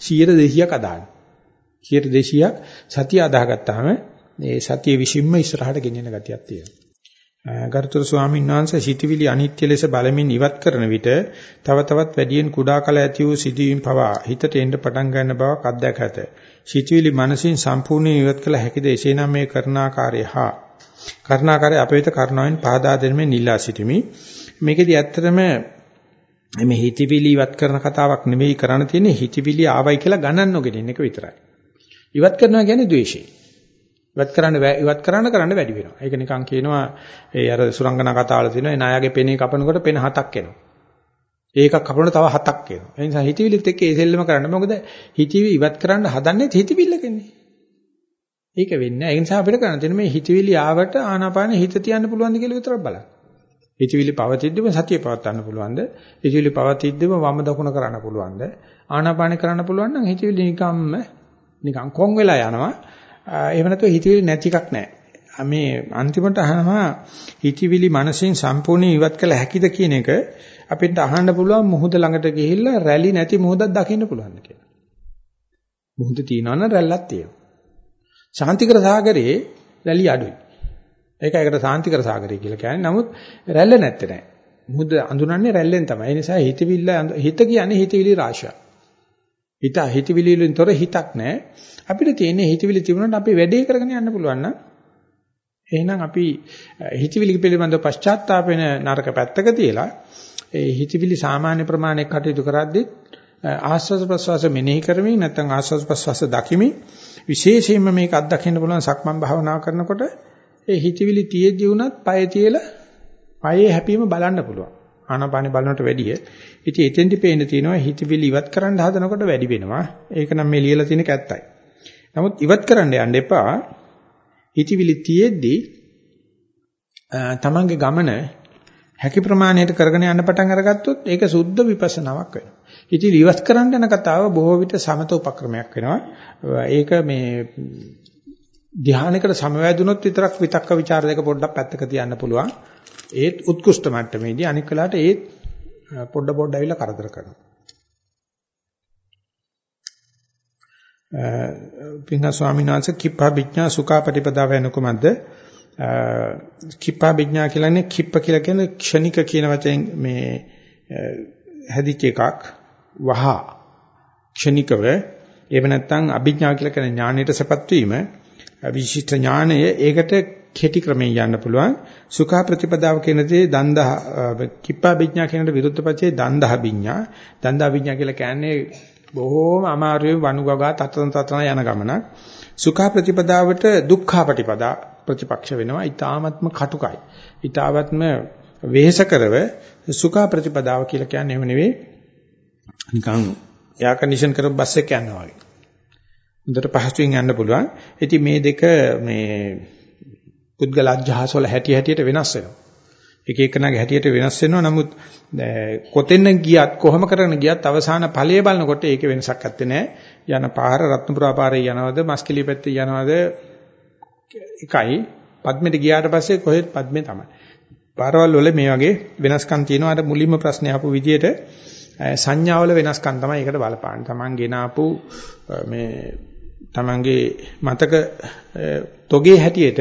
100 200ක් අදාන. 100 200ක් සතිය අදාහගත්තාම ඒ සතිය විසින්ම ඉස්සරහට ගෙනියන ගතියක් තියෙනවා. ගරුතර ස්වාමීන් වහන්සේ සිටිවිලි අනිත්‍ය ලෙස බලමින් ඉවත් කරන විට තව තවත් වැඩියෙන් කුඩා කල ඇති වූ සිදුවීම් පවා හිතට එන්න පටන් ගන්න බවක් අත්දැක ඇත. සිටිවිලි මනසින් සම්පූර්ණයෙන් ඉවත් කළ හැකිද එසේනම් මේ කරන ආකාරය හා කරුණාකාරය අප වෙත කරුණාවෙන් පහදා දෙන්න නිලා සිටිමි. මේකෙදි ඇත්තටම මේ හිතවිලි ඉවත් කරන කතාවක් නෙවෙයි කරන්න තියෙන්නේ හිතවිලි ආවයි කියලා ගණන් නොගෙන ඉන්න එක විතරයි. ඉවත් කරනවා කියන්නේ ද්වේෂය. ඉවත් කරන්න ඉවත් කරන්න කරන්න වැඩි වෙනවා. ඒක නිකන් කියනවා ඒ අර සුරංගනා කතාවල තියෙනවා ඒ නායගේ පෙනේ කපනකොට පෙන හතක් එනවා. ඒක කපනකොට තව හතක් එනවා. ඒ නිසා හිතවිලිත් එක්ක ඒ සෙල්ලම කරන්න. මොකද හිතවිලි ඉවත් කරන්න හදන්නේ හිතවිල්ලකනේ. ඒක වෙන්නේ නැහැ. ඒ නිසා අපිට කරන්න තියෙන්නේ මේ හිතවිලි ආවට ආනාපාන හිත තියන්න පුළුවන්ද කියලා විතරක් බලන්න. හිතවිලි පවතිද්දිම සතිය පවත්වන්න පුළුවන්ද? හිතවිලි පවතිද්දිම වම දකුණ කරන්න පුළුවන්ද? ආනාපාන කරන්න පුළුවන් නම් හිතවිලි නිකම්ම නිකන් කොන් වෙලා යනවා. එහෙම නැත්නම් හිතවිලි නැති එකක් නැහැ. මේ අන්තිමට අහනවා හිතවිලි මනසින් සම්පූර්ණයෙන් ඉවත් කළ හැකිද කියන එක අපිට අහන්න පුළුවන් මුහුද ළඟට ගිහිල්ලා රැලි නැති මුහුදක් දකින්න පුළුවන්ද කියලා. මුහුද තියනවා නම් රැල්ලක් තියෙනවා. ශාන්තිකර සාගරයේ රැලි අඩුයි. ඒක ඒකට ශාන්තිකර සාගරය කියලා කියන්නේ. නමුත් රැල්ල නැත්තේ නෑ. මුහුද අඳුනන්නේ රැල්ලෙන් තමයි. ඒ නිසා හිතවිල්ල හිත කියන්නේ හිතවිලි රාශියක්. හිත හිතවිලි වලින් තොර හිතක් නෑ. අපිට තියෙන්නේ හිතවිලි තිබුණාට අපි වැඩේ කරගෙන යන්න පුළුවන් නම් එහෙනම් අපි හිතවිලි පිළිබඳව පශ්චාත්තාප වෙන නරක පැත්තක තියලා ඒ හිතවිලි සාමාන්‍ය ප්‍රමාණයක් කටයුතු කරද්දී ආස්වාද ප්‍රසවාස මෙනෙහි කරමින් නැත්නම් ආස්වාද ප්‍රසවාස දකිමින් විශේෂයෙන්ම මේක අත්දකින්න පුළුවන් සක්මන් භාවනා කරනකොට ඒ හිතවිලි තියෙද්දී වුණත් පය තියලා පයේ හැපීම බලන්න පුළුවන්. ආනාපානෙ බලනට වැඩිය. ඉතින් එතෙන්දි පේන්න තියෙනවා හිතවිලි ඉවත් කරන්න හදනකොට වැඩි වෙනවා. ඒක නම් මේ ලියලා තියෙන කැත්තයි. නමුත් ඉවත් කරන්න යන්න එපා. හිතවිලි තියෙද්දී තමන්ගේ ගමන හැකි ප්‍රමාණයට කරගෙන යන්න පටන් අරගත්තොත් ඒක සුද්ධ විපස්සනාවක් වෙනවා. ඉතින් ඉවස් කරන්න යන කතාව බොහෝ විට සමත උපක්‍රමයක් වෙනවා. ඒක මේ ධානයකට සමවැදුනොත් විතරක් විතක්ක ਵਿਚාර දෙක පොඩ්ඩක් පැත්තක තියන්න පුළුවන්. ඒත් උත්කෘෂ්ඨ මට්ටමේදී අනික් වෙලාවට ඒත් පොඩ පොඩ ඇවිල්ලා කරදර කරනවා. පින්හ ස්වාමීන් වහන්සේ කිප්පා විඥා සුඛාපටිපදාව වෙන කොමද්ද? කිප්පා විඥා කියලානේ කිප්ප කියලා කියන්නේ ක්ෂණික කියන වචෙන් මේ හැදිච්ච එකක් වහ ක්ෂණිකව. එහෙම නැත්නම් අභිඥා කියලා කියන ඥාණයට සපත් වීම. විශිෂ්ට ඥාණය ඒකට කෙටි ක්‍රමයෙන් යන්න පුළුවන්. සුඛා ප්‍රතිපදාව කියන දේ දන්දහ කිප්පා විඥා කියනට විරුද්ධපතේ දන්දහ විඥා. දන්දහ විඥා කියලා කියන්නේ බොහෝම අමාරුවේ වනුගගා තතන තතන යන ගමනක්. සුඛා ප්‍රතිපදාවට දුක්ඛා ප්‍රතිපදා ප්‍රතිපක්ෂ වෙනවා. ඊ타ත්ම කටුකයි. ඊ타ත්ම වෙහෙස කරව සුඛා ප්‍රතිපදාව කියලා කියන්නේ එහෙම නෙවෙයි. නිකන් එයා කන්ඩිෂන් කරපු බස් එක යනවා වගේ. හොඳට පහසුවෙන් යන්න පුළුවන්. ඉතින් මේ දෙක මේ පුද්ගල අධ්‍යාස වල හැටි හැටියට වෙනස් වෙනවා. එක එකනාගේ හැටියට වෙනස් වෙනවා. නමුත් කොතෙන් ගියත් කොහොම කරගෙන ගියත් අවසාන ඵලය බලනකොට ඒකේ වෙනසක් නැත්තේ නෑ. යන පාර රත්නපුරා පාරේ යනවද? මස්කෙලි පැත්තේ යනවද? එකයි. පද්මෙට ගියාට පස්සේ කොහෙත් පද්මේ තමයි. පාරවල් වල මේ වගේ වෙනස්කම් තියෙනවා. අර මුලින්ම ප්‍රශ්නේ ආපු විදිහට සංඥාවල වෙනස්කම් තමයි ඒකට බලපාන්නේ. Taman ගෙන ආපු මේ Tamanගේ මතක තොගේ හැටියට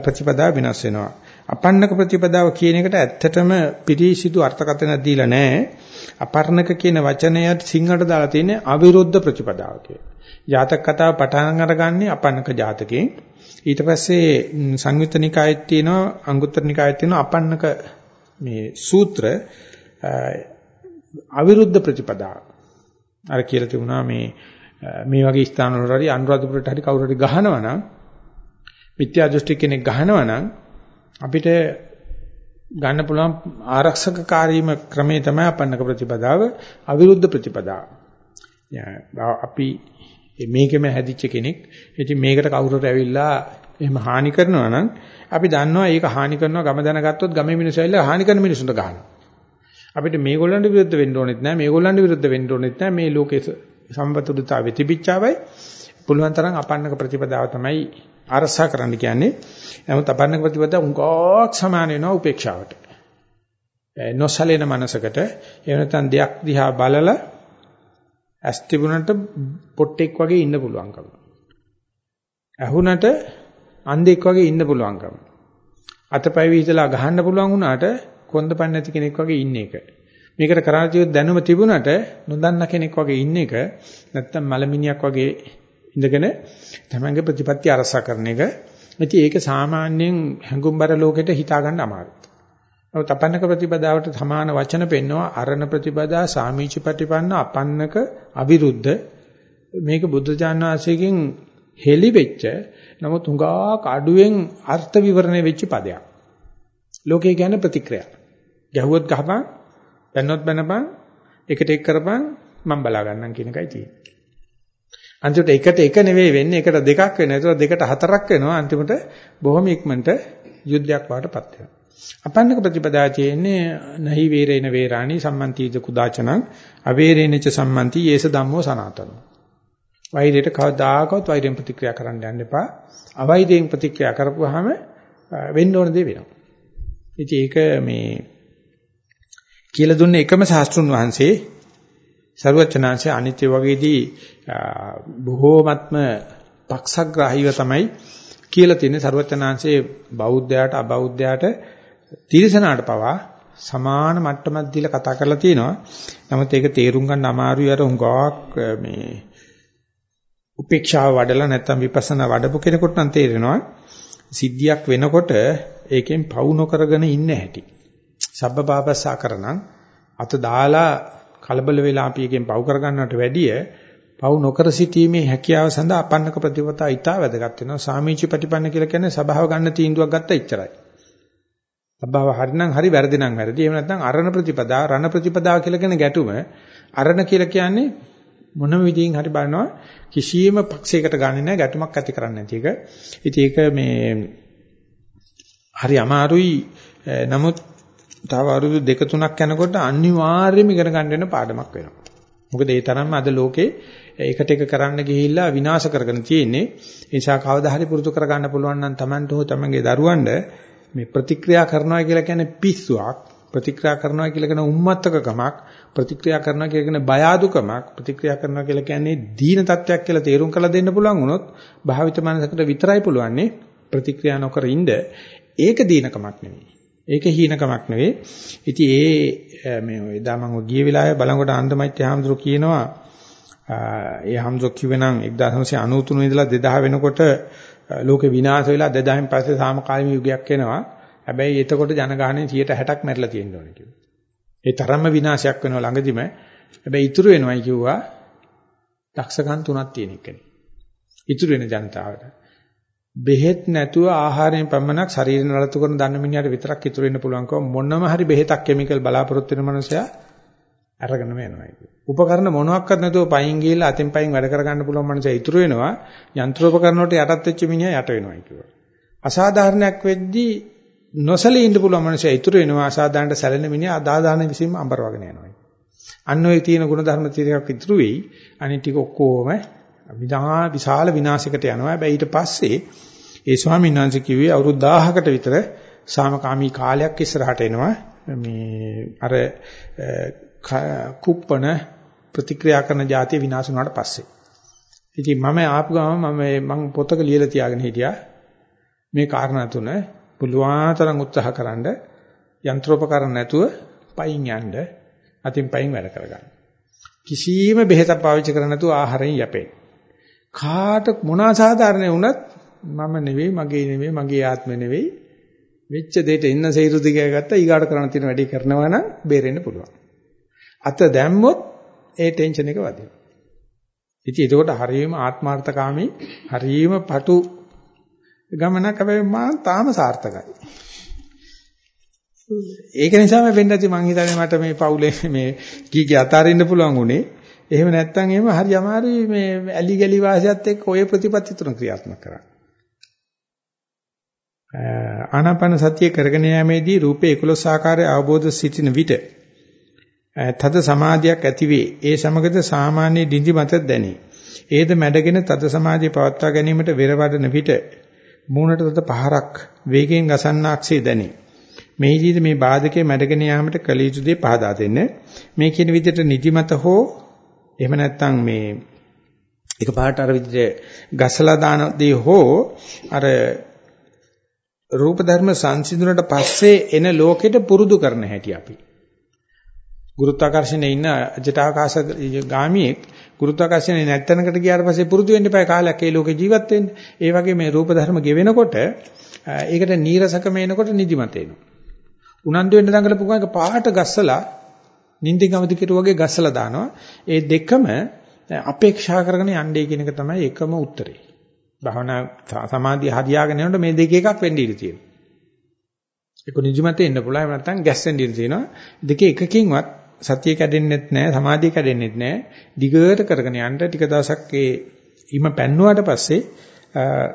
ප්‍රතිපදා වෙනස් වෙනවා. අපන්නක ප්‍රතිපදාව කියන එකට ඇත්තටම පිරිසිදු අර්ථකථන දීලා නැහැ. අපර්ණක කියන වචනයට සිංහලට දාලා තියෙන්නේ අවිරුද්ධ ප්‍රතිපදාව කියලා. ජාතක කතාව පටන් අරගන්නේ අපන්නක ජාතකයෙන්. ඊට පස්සේ සංයුත්ත නිකායෙත් තියෙනවා අංගුත්තර නිකායෙත් තියෙනවා අපන්නක මේ සූත්‍ර අවිරුද්ධ ප්‍රතිපදාව. අර කියලා තිබුණා මේ මේ වගේ ස්ථාන වල හරි අනුරාධපුරට හරි කවුරු හරි ගහනවා නම් මිත්‍යා දෘෂ්ටි කෙනෙක් ගහනවා නම් අපිට ගන්න පුළුවන් ආරක්ෂක කාර්යීම ක්‍රමේ තමයි අපන්නක ප්‍රතිපදාව අවිරුද්ධ ප්‍රතිපදාව. අපි මේකෙම හැදිච්ච කෙනෙක්. ඉතින් මේකට කවුරුහරි ඇවිල්ලා එහෙම හානි කරනවා නම් අපි දන්නවා ඒක හානි කරනවා ගම දැනගත්තොත් ගමේ මිනිස්සු ඇවිල්ලා හානි කරන මිනිසුන්ට ගහනවා. අපිට මේගොල්ලන්ට විරුද්ධ වෙන්න ඕනෙත් නැහැ මේගොල්ලන්ට විරුද්ධ වෙන්න ඕනෙත් නැහැ මේ ලෝකේ සම්බතුරුතාවේ තිබිච්චාවයි පුළුවන් තරම් අපන්නක ප්‍රතිපදාව තමයි අරසා කරන්න කියන්නේ. නමුත් අපන්නක ප්‍රතිපද උංගක් සමාන වෙනවා උපේක්ෂාවට. නොසලෙන මනසකට එහෙම නැත්නම් දෙයක් දිහා බලලා ඇස් තිබුණට පොට්ටෙක් වගේ ඉන්න පුළුවන්කම. ඇහුණට අන්ධෙක් වගේ ඉන්න පුළුවන්කම. අතපය විහිදලා ගහන්න පුළුවන් වුණාට කොන්දපන් නැති කෙනෙක් වගේ ඉන්න එක. මේකට කරාචිය දැනුම තිබුණට නොදන්න කෙනෙක් වගේ ඉන්න එක නැත්තම් මලමිනියක් වගේ ඉඳගෙන තමන්ගේ ප්‍රතිපත්ති අරසා කරන එක. ඉතින් ඒක සාමාන්‍යයෙන් හැඟුම්බර ලෝකෙට හිතා ගන්න අමාරුයි. නමුත් අපන්නක ප්‍රතිපදාවට සමාන වචන පෙන්නවා අරණ ප්‍රතිපදා සාමීච ප්‍රතිපන්න අපන්නක අවිරුද්ධ මේක බුද්ධ ඥානවාසයෙන් හෙලි වෙච්ච නමුත් හුඟා අඩුවෙන් අර්ථ විවරණය වෙච්ච පදයක්. ලෝකේ කියන්නේ ප්‍රතික්‍රියා. ගැහුවොත් ගහපන්, බැන්නොත් බැනපන්, එකට එක් කරපන් මම බලා ගන්නම් කියන එකයි තියෙන්නේ. අන්තිමට එකට එක නෙවෙයි වෙන්නේ එකට දෙකක් වෙනවා. ඒක දෙකට හතරක් වෙනවා. අන්තිමට බොහොම ඉක්මනට යුද්ධයක් වාටපත් වෙනවා. අපන්නක ප්‍රතිපදා තියෙන්නේ නහි වේරේන වේරාණී සම්මන්තිද කුදාචනං අවේරේනච සම්මන්ති යේස ධම්මෝ සනාතනෝ. වෛරයට කවදාකවත් වෛරෙන් ප්‍රතික්‍රියා කරන්න යන්න එපා. අවෛරයෙන් ප්‍රතික්‍රියා කරපුවාම වෙන්න ඕන දේ වෙනවා. ඉතින් ඒක මේ කියලා දුන්නේ එකම ශාස්ත්‍රුන් වහන්සේ ਸਰවචනාංශය අනිත්‍ය වගේදී බොහෝමත්ම පක්ෂග්‍රාහීව තමයි කියලා තියෙන ਸਰවචනාංශයේ බෞද්ධයාට අබෞද්ධයාට තිරසනාට පවා සමාන මට්ටමක් දීලා කතා කරලා තියෙනවා. නමුත් ඒක තේරුම් ගන්න අමාරුයි අර උඟාක් මේ උපේක්ෂාව වඩලා නැත්නම් විපස්සනා වඩපු කෙනෙකුට නම් තේරෙනවා සිද්ධියක් වෙනකොට ඒකෙන් පවු නොකරගෙන ඉන්න හැටි. සබ්බපාපස්සා කරනං අත දාලා කලබල වෙලා අපි එකෙන් පව් කරගන්නවට වැඩිය පව් නොකර සිටීමේ හැකියාව සඳහා අපන්නක ප්‍රතිපදා ඊටා වැදගත් වෙනවා. සාමීචි ප්‍රතිපන්න කියලා කියන්නේ සබාව ගන්න තීන්දුවක් ගත්ත ඉච්චරයි. සබාව හරිනම් හරි වැරදි නම් වැරදි. එහෙම නැත්නම් අරණ ප්‍රතිපදා රණ ප්‍රතිපදා කියලා කියන ගැටුම අරණ කියලා කියන්නේ මොනම විදිහින් හරි බලනවා කිසියම් පක්ෂයකට ගන්නේ නැහැ ගැටුමක් ඇති කරන්නේ නැති එක. ඉතින් ඒක මේ හරි අමාරුයි. නමුත් තව අවුරුදු දෙක තුනක් යනකොට අනිවාර්යයෙන්ම ඉගෙන ගන්න වෙන පාඩමක් වෙනවා. මොකද ඒ තරම්ම අද ලෝකේ එකට එක කරන්න ගිහිල්ලා විනාශ කරගෙන තියෙන්නේ. ඒ නිසා කවදා හරි පුරුදු කර ගන්න පුළුවන් නම් Tamanට හෝ තමන්ගේ දරුවන්ට මේ ප්‍රතික්‍රියා කරනවා කියලා කියන්නේ පිස්සුවක්. ප්‍රතික්‍රියා කරනවා කියලා කියන උම්මත්තකකමක් ප්‍රතික්‍රියා කරනවා කියලා කියන බය අඩුකමක් ප්‍රතික්‍රියා කරනවා කියලා කියන්නේ දීන තත්වයක් කියලා තේරුම් කරලා දෙන්න පුළුවන් වුණොත් භාවිත මනසකට විතරයි පුළුවන්නේ ප්‍රතික්‍රියා නොකර ඉන්න ඒක දීනකමක් නෙවෙයි ඒක හීනකමක් නෙවෙයි ඉතින් ඒ මේ එදා මම ගිය වෙලාවේ බලංගොඩ ආන්දමෛත්‍ය හාමුදුරු කියනවා ඒ හාමුදුරු කිව්වේ නම් 1993 ඉඳලා 2000 වෙනකොට ලෝකේ විනාශ වෙලා 2000න් පස්සේ සාමකාලීන යුගයක් එනවා හැබැයි එතකොට ජනගහනයේ 60ක් මැරිලා තියෙන්න ඕනේ කිව්වා. ඒ තරම්ම විනාශයක් වෙනවා ළඟදිම. හැබැයි ඉතුරු වෙනවයි කිව්වා දක්ෂකම් තුනක් තියෙන එකනේ. ඉතුරු වෙන ජනතාවට. බෙහෙත් නැතුව ආහාරයෙන් පමණක් ශරීරය නලතු කරන දන්න මිනිහට විතරක් ඉතුරු වෙන්න පුළුවන්කම මොනම හරි බෙහෙතක් කිමිකල් බලාපොරොත්තු වෙන මනුස්සයා අරගෙනම යනවා ඒක. උපකරණ මොනවත් නැතුව පයින් ගිහලා අතින් පයින් වැඩ කරගන්න පුළුවන් මනුස්සයා ඉතුරු වෙනවා. යන්ත්‍රෝපකරණ වලට යටත් වෙච්ච මිනිහා යට වෙනවා කිව්වා. අසාධාරණයක් වෙද්දී නොසලී ඉන්න පුළුවන් මනුස්සයා ඉතුරු වෙනවා අසාධාරණට සැලෙන මිනිහා අදාදාන විසීම අඹරවගෙන යනවා. අන්න ඔය තියෙන ගුණ ධර්ම ටිකක් ඉතුරු වෙයි. අනිත් ටික ඔක්කොම විදා විශාල විනාශයකට යනවා. හැබැයි ඊට පස්සේ ඒ ස්වාමීන් වහන්සේ කිව්වේ අවුරුදු 1000කට විතර සාමකාමී කාලයක් ඉස්සරහට එනවා. මේ අර කුප්පන ප්‍රතික්‍රියා කරන જાතිය විනාශ වුණාට පස්සේ. ඉතින් මම ආපු ගමන් මම මම පොතක ලියලා තියාගෙන හිටියා මේ කාරණා තුන පුළුවන් තරම් උත්සාහකරනද යන්ත්‍රෝපකරණ නැතුව පයින් යන්න අතින් පයින් වැඩ කරගන්න. කිසියම් බෙහෙතක් පාවිච්චි කරන්නේ නැතුව ආහාරයෙන් යැපෙන්න. කාට මොන අසාධාරණ වුණත් මම නෙවෙයි මගේ නෙවෙයි මගේ ආත්මෙ නෙවෙයි වෙච්ච දෙයට ඉන්න සේරු දිගය ගත්තා ඊගාට කරන්න තියෙන වැඩේ කරනවා නම් බේරෙන්න පුළුවන්. අත දැම්මොත් ඒ ටෙන්ෂන් එක වදිනවා. ඉතින් ඒකට හරියම ආත්මార్థකාමී හරියම පටු ගමනක් හැබැයි මා තාම සාර්ථකයි. ඒක නිසාම වෙන්න ඇති මං හිතන්නේ මට මේ පවුලේ මේ කීකේ අතාරින්න පුළුවන් උනේ. එහෙම නැත්නම් එහෙම හරි අමාරුයි මේ ඇලි ගලි වාසියත් එක්ක ඔය ප්‍රතිපත්ති තුන ක්‍රියාත්මක කරන්න. ආනාපාන සතිය කරගෙන යාමේදී රූපේ 11 ආකාරයේ අවබෝධ සිටින විට තද සමාධියක් ඇතිවේ. ඒ සමගද සාමාන්‍ය දිඳි මත දැනේ. ඒද මැඩගෙන තද සමාධිය පවත්වා ගැනීමට වෙරවඩන විට මූණට තද පහරක් වේගයෙන් ගසන්නාක්සේ දැනේ. මෙහිදීද මේ බාධකයේ මැඩගෙන යාමට කල යුතු දේ පහදා දෙන්න. මේ කියන විදිහට නිදිමත හෝ එහෙම නැත්නම් මේ එක පාට අර විදිහට ගසලා දාන දේ හෝ අර රූප ධර්ම සංසිඳුනට පස්සේ එන ලෝකෙට පුරුදු කරන හැටි අපි. ගුරුත්වාකර්ෂණයේ ඉන්න ජටාකාශ ගාමියෙක් ගුරුත්වාකර්ෂණේ නැත්තනකට ගියාට පස්සේ පුරුදු වෙන්න එපා කාලයක් ඒ ලෝකේ ජීවත් වෙන්න. ඒ වගේ මේ රූප ධර්ම ගෙවෙනකොට ඒකට නීරසකම එනකොට නිදිමත එනවා. උනන්දු වෙන්න දඟලපු එක පාට ගස්සලා නිින්දින් අවදි කෙරුවා වගේ ගස්සලා දානවා. ඒ දෙකම අපේක්ෂා කරගෙන යන්නේ කියන එක තමයි එකම උත්තරේ. භවනා සමාධිය හදියාගෙන යනකොට මේ දෙක එකක් වෙන්න ඉඩ තියෙනවා. ඒක නිදිමත එන්න පුළුවන් නැත්නම් ගැස්සෙන්න ඉඩ තියෙනවා. දෙකේ එකකින්වත් සතිය කැඩෙන්නෙත් නැහැ සමාධිය කැඩෙන්නෙත් නැහැ දිගට කරගෙන යන්න ටික දවසක් ඒ ඉම පැන්නුවාට පස්සේ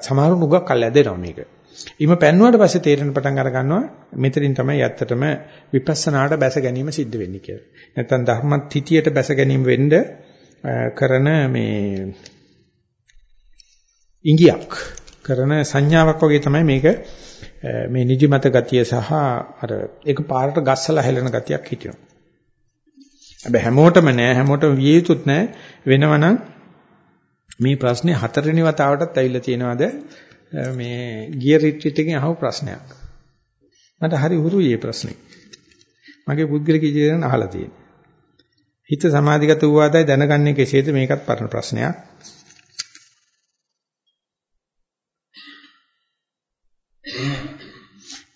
සමහරු නුගක් කල් ඇදෙනවා මේක. ඉම පැන්නුවාට පස්සේ තේරෙන පටන් අර ගන්නවා මෙතනින් තමයි ඇත්තටම විපස්සනාට බැස ගැනීම සිද්ධ වෙන්නේ කියලා. නැත්නම් ධර්මත් හිතියට බැස ගැනීම වෙන්න කරන මේ ඉංගියක් කරන සංඥාවක් වගේ තමයි මේක මේ නිදිමත ගතිය සහ අර ඒක පාරට ගස්සලා හැලෙන ගතියක් හිටිනවා. හැබැයි හැමෝටම නෑ හැමෝටම විය යුතුත් නෑ. වෙනවනම් මේ ප්‍රශ්නේ හතරවෙනි වතාවටත් ඇවිල්ලා තියෙනවද? මේ ගිය රිට්‍රීට් එකෙන් අහපු ප්‍රශ්නයක්. මට හරි උරුයි මේ ප්‍රශ්නේ. මගේ පුද්ගලික ජීවිතයෙන් අහලා තියෙනවා හිත සමාධිගත වූවාදයි දැනගන්නේ කෙසේද? මේකත් පරණ ප්‍රශ්නයක්.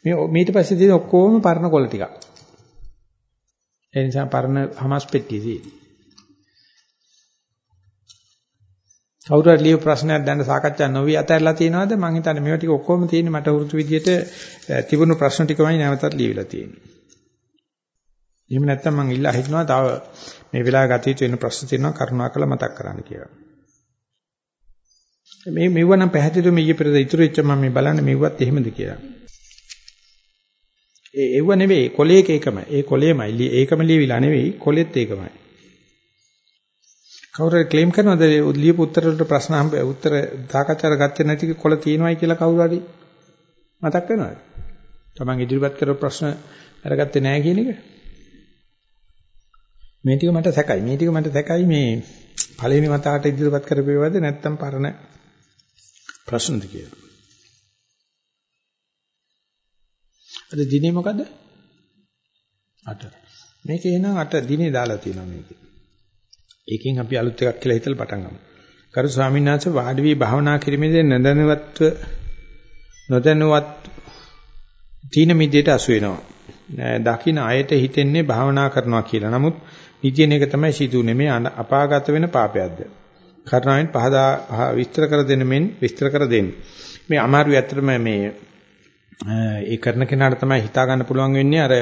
මේ ඊට පස්සේ තියෙන ඔක්කොම පරණ කොළ ටිකක්. ඒ නිසා පරණ හමස් පෙට්ටිය තියෙන්නේ. කවුරු හරි ලියපු ප්‍රශ්නයක් දැන් සාකච්ඡා නොවි අතහැරලා තියෙනවද මම හිතන්නේ මේවා ටික ඔක්කොම තියෙන්නේ මට වෘතු විදියට තිබුණු ප්‍රශ්න ටිකමයි නැවතත් ලියවිලා තියෙන්නේ. එහෙම නැත්නම් මම ඉල්ලා හිටනවා තව මේ වෙලාව ගත යුතු වෙන ප්‍රශ්න තියෙනවා කරුණාකරලා මතක් කරන්න කියලා. මේ මෙව නම් පැහැදිලිවම ඊයේ පෙරද ඉතුරු වෙච්ච මම මේ බලන්නේ මෙව්වත් එහෙමද කියලා. ඒ එව්ව නෙවෙයි කොලේක ඒකමයි. ඒ කොලේමයි. ඒකම ලියවිලා නෙවෙයි කොලෙත් ඒකමයි. කවුරු ක්ලේම් කරනවද ලියපු උත්තර වලට ප්‍රශ්න හම්බ උත්තර සාකච්ඡාට ගත්තේ නැති කොල තියෙනවයි කියලා කවුරු හරි මතක් වෙනවද? Taman ඉදිරිපත් කරපු ප්‍රශ්න අරගත්තේ නැහැ කියන එක. මේ ටික මට සැකයි. මේ ටික මට සැකයි මේ පළවෙනි මතාවට ඉදිරිපත් කරපේවද නැත්නම් පරණ ප්‍රශ්නද කියලා. අද දිනේ මොකද? 8. මේකේ එනං 8 දිනේ දාලා තියෙනවා මේකේ. ඒකෙන් අපි අලුත් එකක් කියලා හිතලා පටන් ගමු. කරු ස්වාමීන් වහන්සේ වාඩි වී භාවනා කිරීමේදී නොදැනුවත්ව නොදැනුවත් තීන මිද්දේට අසු වෙනවා. දකින්න ආයත හිතෙන්නේ භාවනා කරනවා කියලා. නමුත් නිදින එක තමයි සිදුුනේ මේ අපාගත වෙන පාපයක්ද? කරුණාවෙන් පහදා විස්තර කර දෙන්න මෙන් විස්තර කර දෙන්න. මේ අමාරු ඇත්තටම මේ ඒ කරන කෙනාට තමයි හිතා ගන්න පුළුවන් වෙන්නේ අර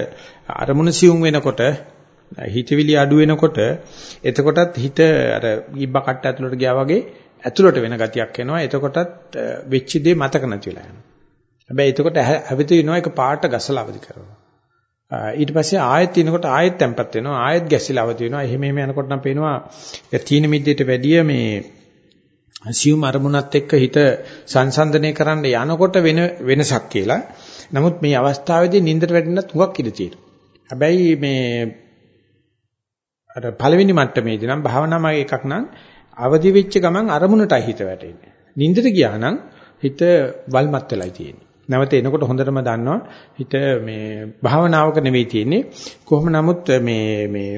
අරමුණ සියුම් වෙනකොට හිතවිලි අඩු වෙනකොට එතකොටත් හිත අර ඉබ්බ කට්ට ඇතුළට ගියා වගේ ඇතුළට වෙන ගතියක් එනවා. එතකොටත් වෙච්ච දේ මතක නැති වෙලා යනවා. හැබැයි එතකොට හැවිත වෙනවා එක පාට ගසලා අවදි කරනවා. ඊට පස්සේ ආයෙත් තිනකොට ආයෙත් තැම්පත් වෙනවා. ආයෙත් ගැසිලා අවදි වෙනවා. එහෙම එහෙම යනකොට නම් පේනවා තීන මිද්දේට වැඩිය මේ assume අරමුණත් එක්ක හිත සංසන්දනය කරන්න යනකොට වෙන වෙනසක් කියලා. නමුත් මේ අවස්ථාවේදී නින්දට වැටෙන්නත් හුඟක් ඉඩ තියෙනවා. හැබැයි මේ අර පළවෙනි මට්ටමේදී නම් භාවනාමය එකක් නම් අවදි වෙච්ච ගමන් අරමුණටයි හිත වැටෙන්නේ. නින්දට ගියා නම් හිත වල්මත් වෙලයි තියෙන්නේ. නැවත එනකොට හොඳටම දන්නවා හිත මේ භාවනාවක නෙවෙයි තියෙන්නේ. කොහොම නමුත් මේ මේ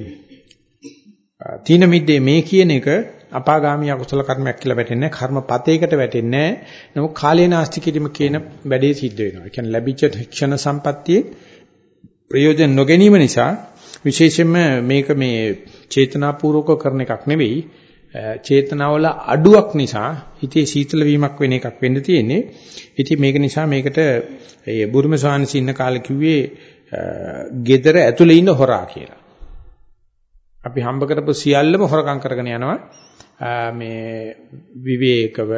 තීන මිද්දේ මේ කියන එක අපාගාමී අකුසල කර්මයක් කියලා වැටෙන්නේ නැහැ. කර්මපතේකට වැටෙන්නේ නැහැ. නමුත් කාලේ නාස්ති කිරීම කියන වැඩේ සිද්ධ වෙනවා. ඒ කියන්නේ ලැබිච්ච ක්ෂණ සම්පත්තියේ ප්‍රයෝජන නොගැනීම නිසා විශේෂයෙන්ම මේක මේ චේතනාපූර්වක කරන එකක් නෙවෙයි. චේතනාවල අඩුවක් නිසා හිතේ සීතල වීමක් වෙන එකක් වෙන්න තියෙන්නේ. ඉතින් මේක නිසා මේකට ඒ බුරුම ස්වාමීන් ඉන්න කාලේ කිව්වේ gedara ඇතුලේ ඉන්න හොරා කියලා. අපි හම්බ කරපු සියල්ලම හොරකම් කරගෙන යනවා. මේ විවේකව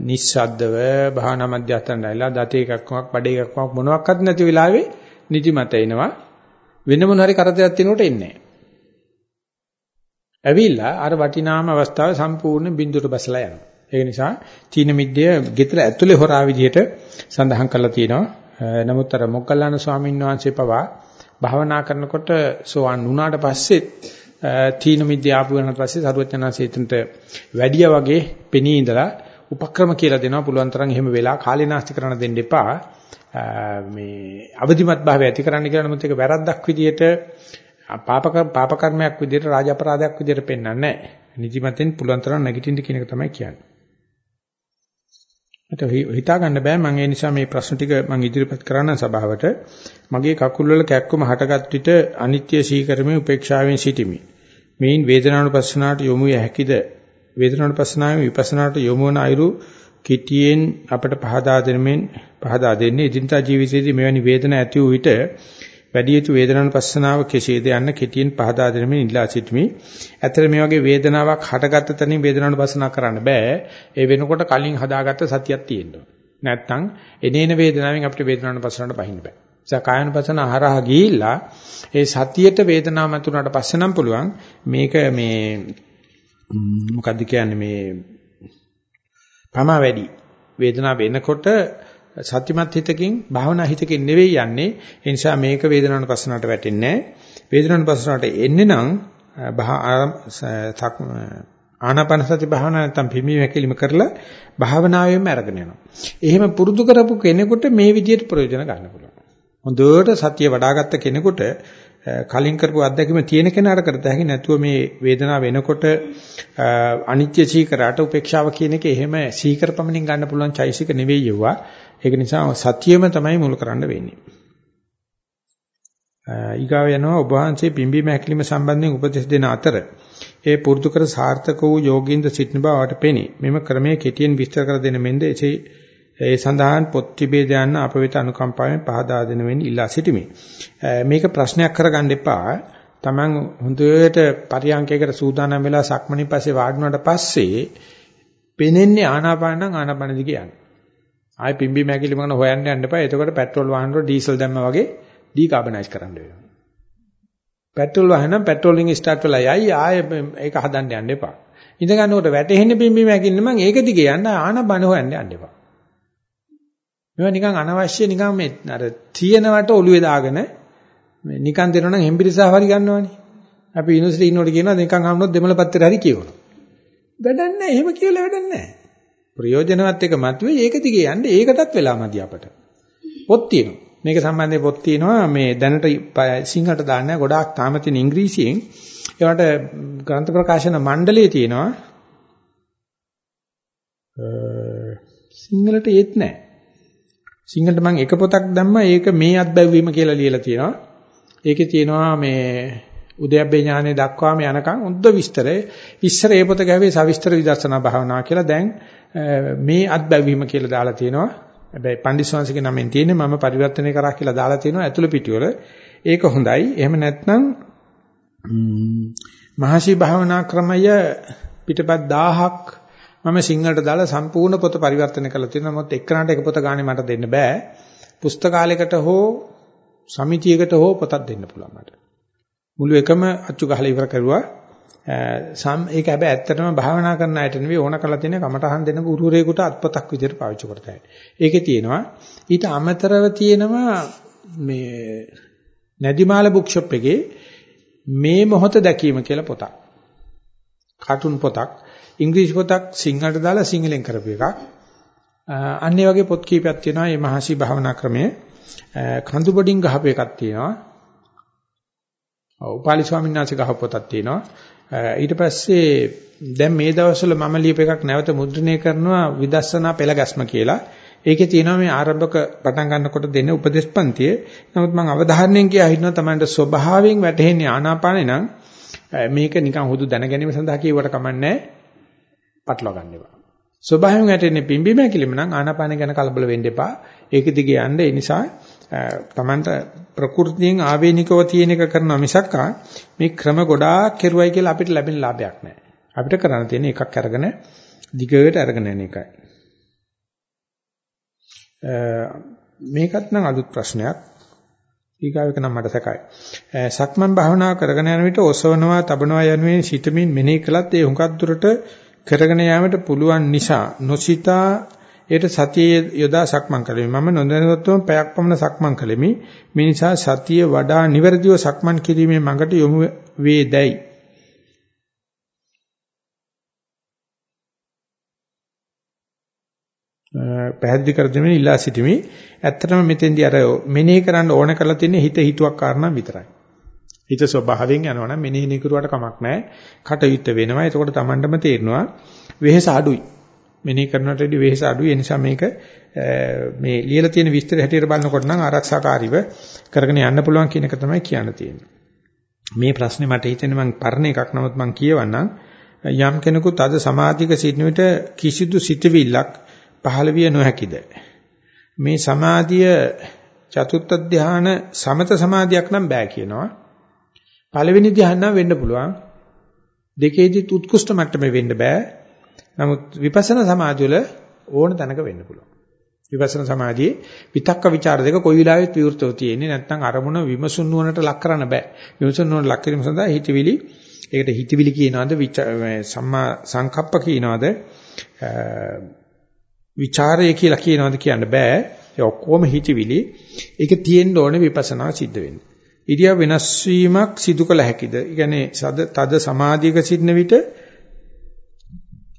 නිස්සද්දව භාවනා මධ්‍යස්ථානයලා දත එකක්වක් බඩ එකක්වක් මොනවත් නැති වෙලාවේ නිදිමත එනවා වෙන මොන හරි කරදරයක් තියෙනකොට එන්නේ ඇවිල්ලා අර වටිනාම අවස්ථාව සම්පූර්ණ බිඳුවට බසලා යනවා. ඒ නිසා චීන මිද්දය ගෙදර ඇතුලේ හොරා විදියට සඳහන් කරලා තියෙනවා. නමුත් අර මොග්ගල්ලාන ස්වාමීන් වහන්සේ පවා භාවනා කරනකොට සෝවන් වුණාට පස්සෙත් තීන මිද්‍ය ආපු වෙනාට පස්සේ සරුවචනාසේතන්ට වැඩිය වගේ පෙනී ඉඳලා උපක්‍රම කියලා දෙනවා පුළුවන් තරම් එහෙම වෙලා කාලේ නාස්ති කරන්න දෙන්න එපා මේ අවදිමත් භාවය ඇති කරන්න කියලා නමුත් ඒක වැරද්දක් විදියට පාපක පාප කර්මයක් විදියට රාජ අපරාධයක් විදියට පෙන්වන්නේ නැහැ. නිදිමතෙන් පුළුවන් තරම් නැගිටින්න කියන එක තමයි කියන්නේ. මට හිතා ගන්න බෑ මම ඒ නිසා මේ ප්‍රශ්න ටික මම ඉදිරිපත් කරන්න සභාවට මගේ කකුල් වල කැක්කම හටගත් විට අනිත්‍ය සීකරමේ උපේක්ෂාවෙන් සිටිමි. මේන් වේදනානුපස්සනාවට යොමු ය හැකිද? වේදනානුපස්සනාවේ විපස්සනාවට යොමු වන අයුරු කිටියෙන් අපට පහදා දෙමින් පහදා දෙන්නේ ඉදින්දා ජීවිතයේදී මෙවැනි වේදනා ඇති වූ විට වැඩි යුතු වේදනානුපස්සනාව කෙසේද යන්න කෙටියෙන් පහදා දෙමින් ඉල්ලා සිටිමි. ඇත්තට මේ වගේ වේදනාවක් හටගත්ත තැනින් වේදනානුපස්සනා කරන්න බෑ. ඒ වෙනකොට කලින් හදාගත්ත සතියක් තියෙන්න ඕන. නැත්තම් එනේන වේදනාවෙන් අපිට වේදනානුපස්සනට බහින්න බෑ. ඒ කායනුපස්සන හරහා ගිහිල්ලා ඒ සතියට වේදනාව මතුනට පස්සේ නම් පුළුවන් මේක මේ මොකද්ද කියන්නේ මේ පමා වැඩි වේදනාව වෙනකොට සත්‍යමත් හිතකින් භාවනා හිතකින් නෙවෙයි යන්නේ ඒ නිසා මේක වේදනාවන පස්සනට වැටෙන්නේ වේදනාවන පස්සනට එන්නේ නම් ආනාපාන සති භාවනා නැත්තම් පිම්බි වැකිලිම කරලා භාවනාවෙම අරගෙන යනවා. එහෙම පුරුදු කරපු කෙනෙකුට මේ විදිහට ප්‍රයෝජන ගන්න පුළුවන්. හොඳට සතිය වඩ아가ත්ත කෙනෙකුට කලින් කරපු අත්දැකීම තියෙන කෙනාට කරත හැකි නැතුව මේ වේදනාව වෙනකොට අනිත්‍ය සීකරට උපේක්ෂාව කියන එක එහෙම සීකර පමණින් ගන්න පුළුවන් චෛසික නෙවෙයි යුවා. ඒක නිසා සතියෙම තමයි මුල් කරන්න වෙන්නේ. ඊගාව යනවා ඔබ වහන්සේ පිම්බීම හැකිලිම සම්බන්ධයෙන් උපදෙස් දෙන අතර ඒ පුරුදු කර සාර්ථක වූ යෝගීන්ද සිටින බවට පෙනේ. මෙම ක්‍රමයේ කෙටියෙන් විස්තර කර දෙන මෙන්ද එසේ ඒ සඳහන් පොත් තිබේ දයන්න අප වෙත අනුකම්පාවෙන් පහදා දෙන වෙන්න ඉල්ලා සිටිමි. මේක ප්‍රශ්නයක් කරගන්න එපා. Taman හොඳට පරියන්කයකට සූදානම් වෙලා සක්මණේ පස්සේ වාඩිුණාට පස්සේ පෙනෙන්නේ ආනාපාන නම් ආනාපාන දිගේ යන්න. ආයි පිම්බි මැකිලි මොන හොයන්න යන්න එපා. එතකොට පෙට්‍රල් වාහන වල ඩීසල් දැම්මා වගේ ඩීකාබනයිස් කරන්න වෙනවා. පෙට්‍රල් වහනම් පෙට්‍රල් එකෙන් ස්ටාර්ට් වෙලා යයි ආයෙ ඒක හදන්න යන්න එපා. ඉඳ ගන්නකොට වැටෙහෙන්න පිම්බීම හැකින්න මං ඒක දිගේ යන්න ආන බන හොයන්න යන්න එපා. මේවා නිකන් අනවශ්‍ය නිකන් මේ අර තියෙනවට ඔළුවේ දාගෙන මේ නිකන් දෙනවා නම් හෙම්බිරිසා හරි ගන්නවනේ. අපි යුනිවර්සිටි ඉන්නකොට කියනවා නිකන් හම්නොත් දෙමළ පත්‍රය හරි කියවනවා. වැඩක් නැහැ. එහෙම කියලා වැඩක් නැහැ. ප්‍රයෝජනවත් එක මතුවේ ඒක දිගේ යන්න ඒකටත් වෙලා මදි අපට. පොත් තියෙනවා. මේක සම්බන්ධයෙන් පොත් තියෙනවා මේ දැනට සිංහලට දාන්න ගොඩාක් තාම තියෙන ඉංග්‍රීසියෙන් ඒවට ග්‍රන්ථ ප්‍රකාශන මණ්ඩලයේ තියෙනවා සිංහලට ඒත් නැහැ. සිංහලට මම එක පොතක් දැම්මා ඒක මේ අත්බැවීම කියලා ලියලා තියෙනවා. ඒකේ තියෙනවා මේ උද්‍යප්පේ ඥානෙ දක්වාම යනකම් උද්ද විස්තරේ ඉස්සර ඒ පොත ගැවේ සවිස්තර විදර්ශනා භාවනා කියලා දැන් මේ අත්බැවීම කියලා දාලා තියෙනවා. හැබැයි පන්දිස්වාංශිකේ නමෙන් තියෙන්නේ මම පරිවර්තනය කරා කියලා දාලා තියෙනවා ඇතුළ පිටිවල. ඒක හොඳයි. එහෙම නැත්නම් මහසි භාවනා ක්‍රමය පිටපත් 1000ක් මම සිංහලට දාලා සම්පූර්ණ පොත පරිවර්තන කරලා තියෙනවා. මොකද එක්කනට එක පොත ගානේ මට දෙන්න බෑ. පුස්තකාලයකට හෝ සමිතියකට හෝ පොතක් දෙන්න පුළුවන් මට. මුළු එකම අච්චු ගහලා ඉවර කරුවා. සම් ඒක හැබැයි ඇත්තටම භාවනා කරන අයට නෙවෙයි ඕන කරලා තියෙන කමටහන් දෙන ගුරුවරයෙකුට අත්පොතක් විදිහට පාවිච්චි කරතයි. ඒකේ තියෙනවා ඊට අමතරව තියෙනවා මේ නැදිමාල බුක් ෂොප් එකේ මේ මොහොත දැකීම කියලා පොතක්. කාටුන් පොතක්. ඉංග්‍රීසි පොතක් සිංහලට දාලා සිංහලෙන් කරපු එකක්. අන්නේ වගේ පොත් කීපයක් තියෙනවා මේ මහසි භාවනා ක්‍රමයේ. කඳු බඩින් ගහපු එකක් තියෙනවා. උපාලි ස්වාමීන් වහන්සේ ගහපු පොතක් තියෙනවා. ඊට පස්සේ දැන් මේ දවස්වල මම ලියප එකක් නැවත මුද්‍රණය කරනවා විදර්ශනා පෙළ ගැස්ම කියලා. ඒකේ තියෙනවා මේ ආරම්භක පටන් ගන්නකොට දෙන උපදේශපන්තියේ. නමුත් මම අවධාරණයෙන් කියා හිටනවා තමයි ස්වභාවයෙන් වැටෙන්නේ ආනාපානේ නම් මේක නිකන් හුදු දැන ගැනීම සඳහා කියවට කමන්නේ පටලවා ගන්න එපා. ස්වභාවයෙන් වැටෙන්නේ පිම්බීම හැකිලිම නම් ආනාපාන ගැන කලබල වෙන්න එපා. ඒක දිගේ යන්න ඒ නිසා තමන්ට ප්‍රകൃතියෙන් ආවේනිකව තියෙන එක කරනවා මිසක් මේ ක්‍රම ගොඩාක් කෙරුවයි කියලා අපිට ලැබෙන ලාභයක් නැහැ. අපිට කරන්න තියෙන එකක් අරගෙන දිගට අරගෙන යන එකයි. මේකත් නම් අලුත් ප්‍රශ්නයක්. ඊගාවක නම් මට සැකයි. සක්මන් භාවනාව කරගෙන යන විට ඔසවනවා, තබනවා යනුවෙන් සිතමින් මෙනෙහි කළත් ඒ හුඟක් දුරට කරගෙන යාමට පුළුවන් නිසා නොසිතා ඒට සතියේ යොදා සක්මන් කළෙමි. මම නොදැනුවත්වම පැයක් පමණ සක්මන් කළෙමි. මේ නිසා සතිය වඩා නිවැරදිව සක්මන් කිරීමේ මඟට යොමු වේදයි. පැහැදිලි කර දෙමින් ඉල්ලා සිටිමි. ඇත්තටම මෙතෙන්දී අර මෙනෙහි කරන්න ඕන කරලා තියෙන්නේ හිත හිතුවක් කාරණා විතරයි. හිත ස්වභාවයෙන් යනවා නම් මෙනෙහි නිකරුවට කමක් නැහැ. කටයුත්ත වෙනවා. එතකොට Tamandම තේරෙනවා වෙහෙස අඩුයි. මෙනෙහි කරනට වඩා වෙහෙස අඩුයි. ඒ නිසා මේක මේ ලියලා තියෙන විස්තර හැටියට බලනකොට නම් ආරක්ෂාකාරීව කරගෙන යන්න පුළුවන් කියන එක තමයි කියන්න තියෙන්නේ. මේ ප්‍රශ්නේ මට හිතෙන්නේ මම පරණ එකක් නමුත් මම කියවන්නම්. යම් කෙනෙකුත් අද සමාධික සිටින විට කිසිදු සිතවිල්ලක් පහළ විය නොහැකිද? මේ සමාධිය චතුත්ථ ධාන සමත සමාධියක් නම් බෑ කියනවා. පළවෙනි ධ්‍යාන වෙන්න පුළුවන්. දෙකේදීත් උත්කෘෂ්ඨ මට්ටමේ වෙන්න බෑ. නමුත් විපස්සනා සමාධිය ඕන තැනක වෙන්න පුළුවන්. විපස්සනා සමාධියේ විතක්ක ਵਿਚාර දෙක කොයි වෙලාවෙත් විවෘතව තියෙන්නේ නැත්නම් අරමුණ විමසුන් නුවණට ලක් කරන්න බෑ විමසුන් නුවණ ලක් කිරීම සඳහා හිතවිලි ඒකට හිතවිලි කියනවාද සම්මා සංකප්ප කියනවාද ਵਿਚාරය කියලා කියනවාද කියන්න බෑ ඒ ඔක්කොම හිතවිලි ඒක තියෙන්න ඕනේ විපස්සනා සිද්ධ වෙන්න ඉරියව් වෙනස් වීමක් සිදු කළ හැකිද? ඒ කියන්නේ තද සමාධියක සිටින විට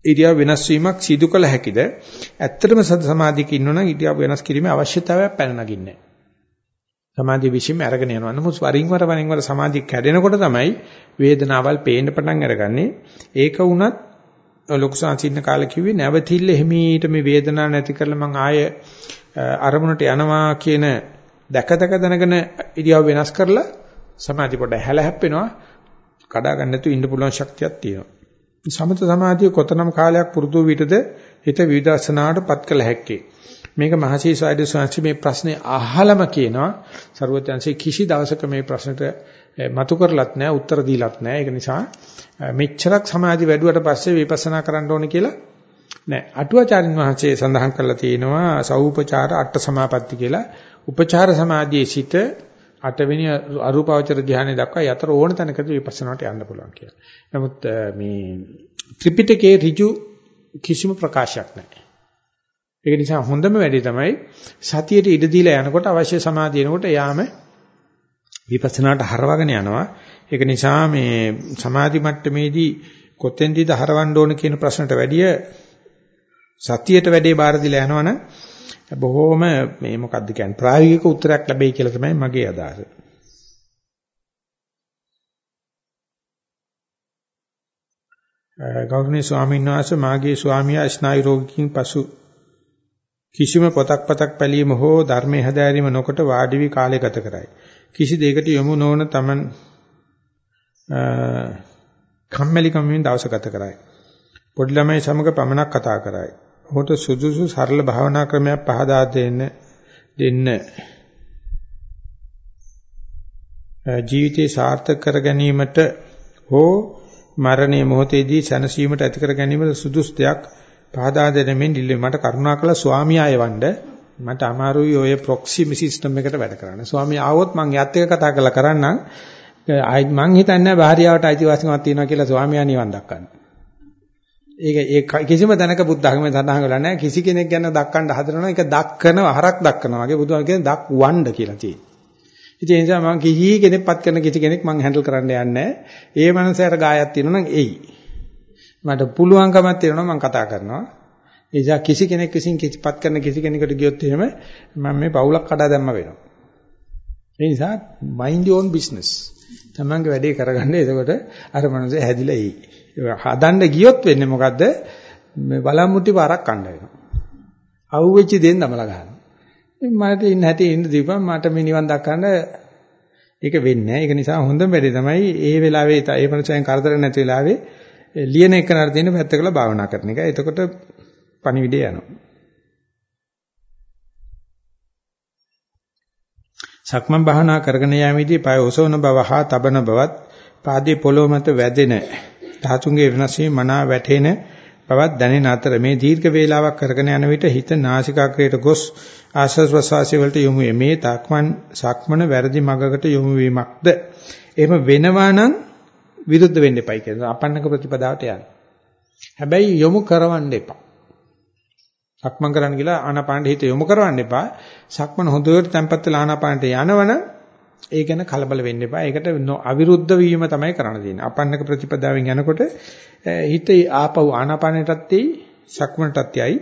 ඉරියව් වෙනස් වීමක් සිදු කළ හැකිද? ඇත්තටම සද සමාධියක ඉන්නවනම් ඉරියව් වෙනස් කිරීමේ අවශ්‍යතාවයක් පැන නගින්නේ සමාධිය විශ්ීම අරගෙන යනවා. නමුත් වරින් වර වරින් වර සමාධිය කැඩෙනකොට තමයි වේදනාවල් පේන්න පටන් අරගන්නේ. ඒක වුණත් ලොකු සංසින්න කාලේ කිව්වේ නැවතිල්ල හිමීට මේ වේදනාව නැති කරලා මං ආය අරමුණට යනවා කියන දැක දැක දැනගෙන ඉරියව් වෙනස් කරලා සමාධි පොඩ හැල හැප්පෙනවා කඩා ගන්න නැතුව ඉන්න පුළුවන් ශක්තියක් තියෙනවා. සමත සමාධිය කොතනම් කාලයක් පුරුදු විටද හිත විදර්ශනාවටපත් කළ හැක්කේ. මේක මහසී සයිඩ් ස්වාමීන් මේ ප්‍රශ්නේ අහලම කියනවා ਸਰවඥාන්සේ කිසි දවසක මේ ප්‍රශ්නට eh, මතු කරලත් නැහැ උත්තර දීලත් නැහැ. ඒක නිසා eh, මෙච්චරක් සමාධි වැඩුවට පස්සේ විපස්සනා කරන්න ඕනේ කියලා නෑ. අටුවාචාරින් වහන්සේ සඳහන් කරලා තියෙනවා සෞපචාර අට සමාපatti කියලා උපචාර සමාධියේ සිට අටවෙනි අරූපාවචර ධානය දක්වා යතර ඕන තැනකදී විපස්සනාට යන්න පුළුවන් කියලා. නමුත් මේ ත්‍රිපිටකයේ ඍජු කිසිම ප්‍රකාශයක් නැහැ. ඒක නිසා හොඳම වැඩේ තමයි සතියට ඉඩ දීලා යනකොට අවශ්‍ය සමාධිය එනකොට යාම විපස්සනාට හරවගෙන යනවා. ඒක නිසා මේ සමාධි මට්ටමේදී කොතෙන්දීද හරවන්න ඕන කියන ප්‍රශ්නට වැඩිය සතියට වැඩේ බාර දීලා යනවනම් බොහෝම මේ මොකද්ද කියන්නේ ප්‍රායෝගික උත්තරයක් ලැබෙයි කියලා තමයි මගේ අදහස. ගෞරවනීය ස්වාමීන් වහන්සේ මාගේ ස්වාමියා ස්නායු රෝගිකින් පසු කිසිම පොතක් පතක් පැලීම හෝ ධර්මයේ හැදෑරීම නොකොට වාඩි වී කාලය ගත කරයි. කිසි දෙයකට යොමු නොවන තමන් කම්මැලි කමින් දවස ගත කරයි. පොඩි ළමයි සමග පමණක් කතා කරයි. ඔහුට සුදුසු සරල භාවනා ක්‍රමයක් පහදා දෙන්න දෙන්න ජීවිතේ සාර්ථක කර ගැනීමට හෝ මරණයේ මොහොතේදී සැනසීමට ඇති කර ගැනීමට සුදුසු දෙයක් පහදා දෙනෙමින් ඉල්ලුවේ මට කරුණාකර ස්වාමියා එවන්න මට අමාරුයි ඔය ප්‍රොක්සි සිස්ටම් එකට වැඩ කරන්න. ස්වාමියා ආවොත් මං යත් එක කතා කරලා කරන්නම්. මං හිතන්නේ භාර්යාවට අයිතිවාසිකමක් තියෙනවා කියලා ස්වාමියා නිවන් දක්වන්න. ඒක ඒ කිසිම තැනක බුද්ධ ධර්මයේ සඳහන් වෙලා නැහැ. කිසි කෙනෙක් ගැන දක්වන්න හදනවා ඒක දක්කන හරක් දක්කනවා වගේ බුදුහාම කියන්නේ දක් වණ්ඩ කියලා තියෙනවා. ඉතින් ඒ නිසා මම කිසි කෙනෙක්පත් කරන කිසි කෙනෙක් මම හැන්ඩල් කරන්න යන්නේ නැහැ. ඒ මනසට ගායක් තියෙනවා නම් එයි. මට පුළුවන්කමක් තියෙනවා මම කතා කරනවා. ඒ නිසා කිසි කෙනෙක් විසින් කිසිපත් කරන කිසි කෙනෙකුට ගියොත් එහෙම මම මේ පවුලක් කඩා දැම්ම වෙනවා. ඒ නිසා mind your own business. තමන්ගේ වැඩේ කරගන්න. එතකොට අර මනසේ හැදිලා එයි. හදන්න ගියොත් වෙන්නේ මොකද්ද? මේ බලම්මුට්ටි පාරක් කණ්ඩ වෙනවා. අවුෙච්ච දෙන් දමලා ගන්නවා. මට ඉන්න හැටි ඉන්න දීපන් මට මේ නිවන් දක්වන්න ඒක වෙන්නේ නැහැ. ඒක නිසා හොඳම වැඩේ තමයි ඒ වෙලාවේ ඒ මනසෙන් කරදර නැති වෙලාවේ ලියන එක නතර දෙන්න පැත්තකලා භාවනා කරන එක. එතකොට පණිවිඩය යනවා. සක්මන් භාවනා කරගෙන යාමේදී පය ඔසවන බව හා තබන බවත් පාදයේ පොළොව මත වැදෙන ධාතුන්ගේ වෙනස් වීම මනා වැටෙන බවත් දැනෙන අතර මේ දීර්ඝ වේලාවක් කරගෙන යන විට හිත නාසිකාග්‍රයට ගොස් ආශ්වාස ප්‍රශ්වාසය වලට යොමු වේ. මේ තක්මන් සක්මන වැරදි මගකට යොමු වීමක්ද? එහෙම වෙනවා නම් විරුද්ධ වෙන්න එපයි කියනවා. අපන්නක ප්‍රතිපදාවට යන්න. හැබැයි යොමු කරවන්න එපා. සක්මන් කරන්න කියලා ආනාපානට හිත යොමු කරවන්න එපා. සක්මන හොඳට තැම්පත් වෙලා ආනාපානට යනවනම් ඒ ගැන කලබල වෙන්න එපා. ඒකට අවිරුද්ධ වීම තමයි කරන්න තියෙන්නේ. අපන්නක ප්‍රතිපදාවෙන් යනකොට හිත ආපහු ආනාපානයටත් එයි සක්මනටත් යයි.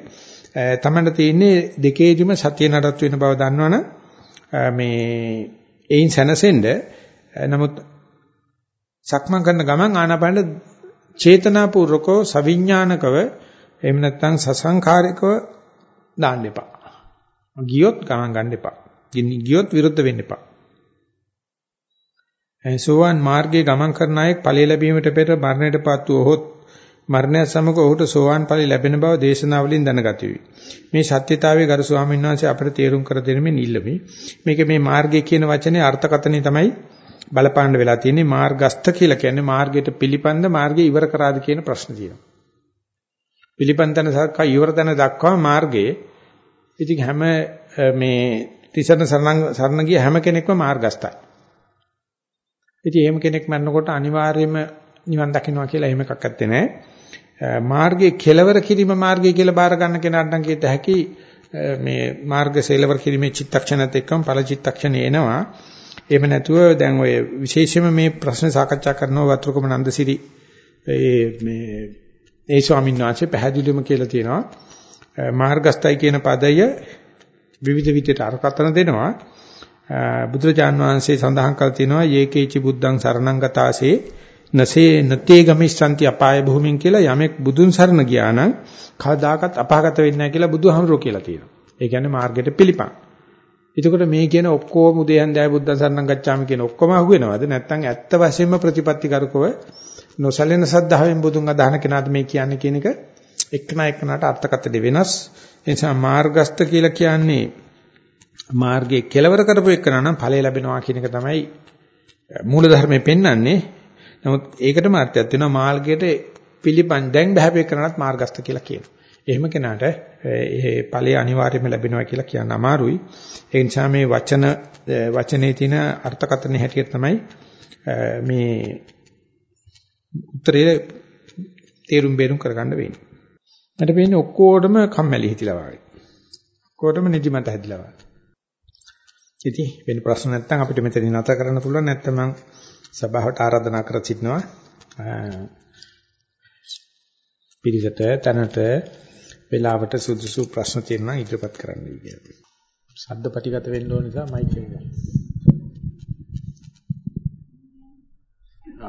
තමන්න තියෙන්නේ දෙකේදිම සතිය නඩත් වෙන බව දන්නවනම් මේ ඒයින් සැනසෙන්න නමුත් සක්මන් කරන ගමන් ආනාපානෙ චේතනාපූර්වකව සවිඥානිකව එහෙම නැත්නම් සසංඛාරිකව දාන්න එපා. ගියොත් ගණන් ගන්න එපා. ගියොත් විරුද්ධ වෙන්න එපා. සෝවාන් මාර්ගයේ ගමන් කරන අයෙක් ඵලය ලැබීමට පෙර මරණයටපත් වූහොත් මරණය සමග ඔහුට සෝවාන් ඵලය ලැබෙන බව දේශනාවලින් දැනගත යුතුයි. මේ සත්‍යතාවයේ ගරු ස්වාමීන් වහන්සේ අපට තේරුම් කර දෙනෙමින් ඉල්ලමි. මේක මේ මාර්ගය කියන වචනේ අර්ථකථනය තමයි බලපාන්න වෙලා තියෙන්නේ මාර්ගස්ත කියලා කියන්නේ මාර්ගයට පිළිපන්ද මාර්ගය ඉවර කරාද කියන ප්‍රශ්න තියෙනවා. පිළිපන්තන සක්කා ඉවර තැන දක්වා මාර්ගයේ ඉතින් හැම මේ තිසරණ සරණ ගිය හැම කෙනෙක්ම මාර්ගස්තයි. ඉතින් එහෙම කෙනෙක් මරනකොට අනිවාර්යයෙන්ම නිවන් දකින්නවා කියලා එහෙම එකක් ඇත්තේ නැහැ. මාර්ගයේ කෙලවර කිරීම මාර්ගය කියලා බාර ගන්න කෙනාට නම් කියත හැකි මේ මාර්ග සේලවර කිරීමේ චිත්තක්ෂණත් එක්කම ඵල චිත්තක්ෂණේ එනවා. එහෙම නැතුව දැන් ඔය විශේෂයෙන්ම මේ ප්‍රශ්න සාකච්ඡා කරනවා වතුරුකම නන්දසිරි ඒ මේ ඒ ස්වාමීන් වහන්සේ පැහැදිලිවම කියලා තියෙනවා මාර්ගස්ථයි කියන පදය විවිධ විදිහට අර්ථකථන දෙනවා බුදුරජාන් වහන්සේ සඳහන් කර තිනවා යේකේචි බුද්ධං සරණං ගතාසේ නසේ නතේ ගමිස්සanti අපාය භූමින් කියලා යමෙක් බුදුන් සරණ ගියා නම් කවදාකවත් අපාගත වෙන්නේ නැහැ කියලා බුදුහාමුදුරුවෝ කියලා තියෙනවා. ඒ කියන්නේ මාර්ගයට පිළිපන්. එතකොට මේ කියන ඔක්කොම උදයන් දැය බුද්ධ සරණං ගච්ඡාමි කියන ඔක්කොම අහුවෙනවද නැත්නම් ඇත්ත වශයෙන්ම ප්‍රතිපත්ති කරකව නොසලෙන සද්ධාවෙන් බුදුන් අදහන කෙනාද මේ කියන්නේ කියන එක එක්කන එක්කනට අර්ථකථන වෙනස්. ඒ නිසා මාර්ගස්ත කියලා කියන්නේ මාර්ගයේ කෙලවර කරපු එකනා නම් ඵලය ලැබෙනවා කියන එක තමයි මූල ධර්මයේ පෙන්වන්නේ. නමුත් ඒකටම අර්ථයක් තියෙනවා මාර්ගයට පිළිපන් දැන් බහැපේ කරනත් මාර්ගස්ත කියලා කියනවා. එහෙම කෙනාට ඒ ඵලය අනිවාර්යයෙන්ම ලැබෙනවා කියලා කියන්න අමාරුයි. ඒ නිසා මේ වචන වචනේ තියෙන අර්ථකථනයේ හැටියට තමයි මේ උත්තරේ තේරුම් බේරුම් කරගන්න වෙන්නේ. මට වෙන්නේ ඔක්කොටම කම්මැලි හිතිලා වගේ. ඔක්කොටම නිදිමත හැදිලා වගේ. ඉතින් වෙන ප්‍රශ්න නැත්නම් අපිට මෙතනින් නැතර කරන්න පුළුවන් නැත්නම් මම සභාවට ආරාධනා කර සිටිනවා. පිරිසට තැනට වේලාවට සුදුසු ප්‍රශ්න තියෙනවා ඉදිරිපත් කරන්න කියලා. ශබ්ද පිටිගත වෙන්න ඕන නිසා මයික් එක ගන්න.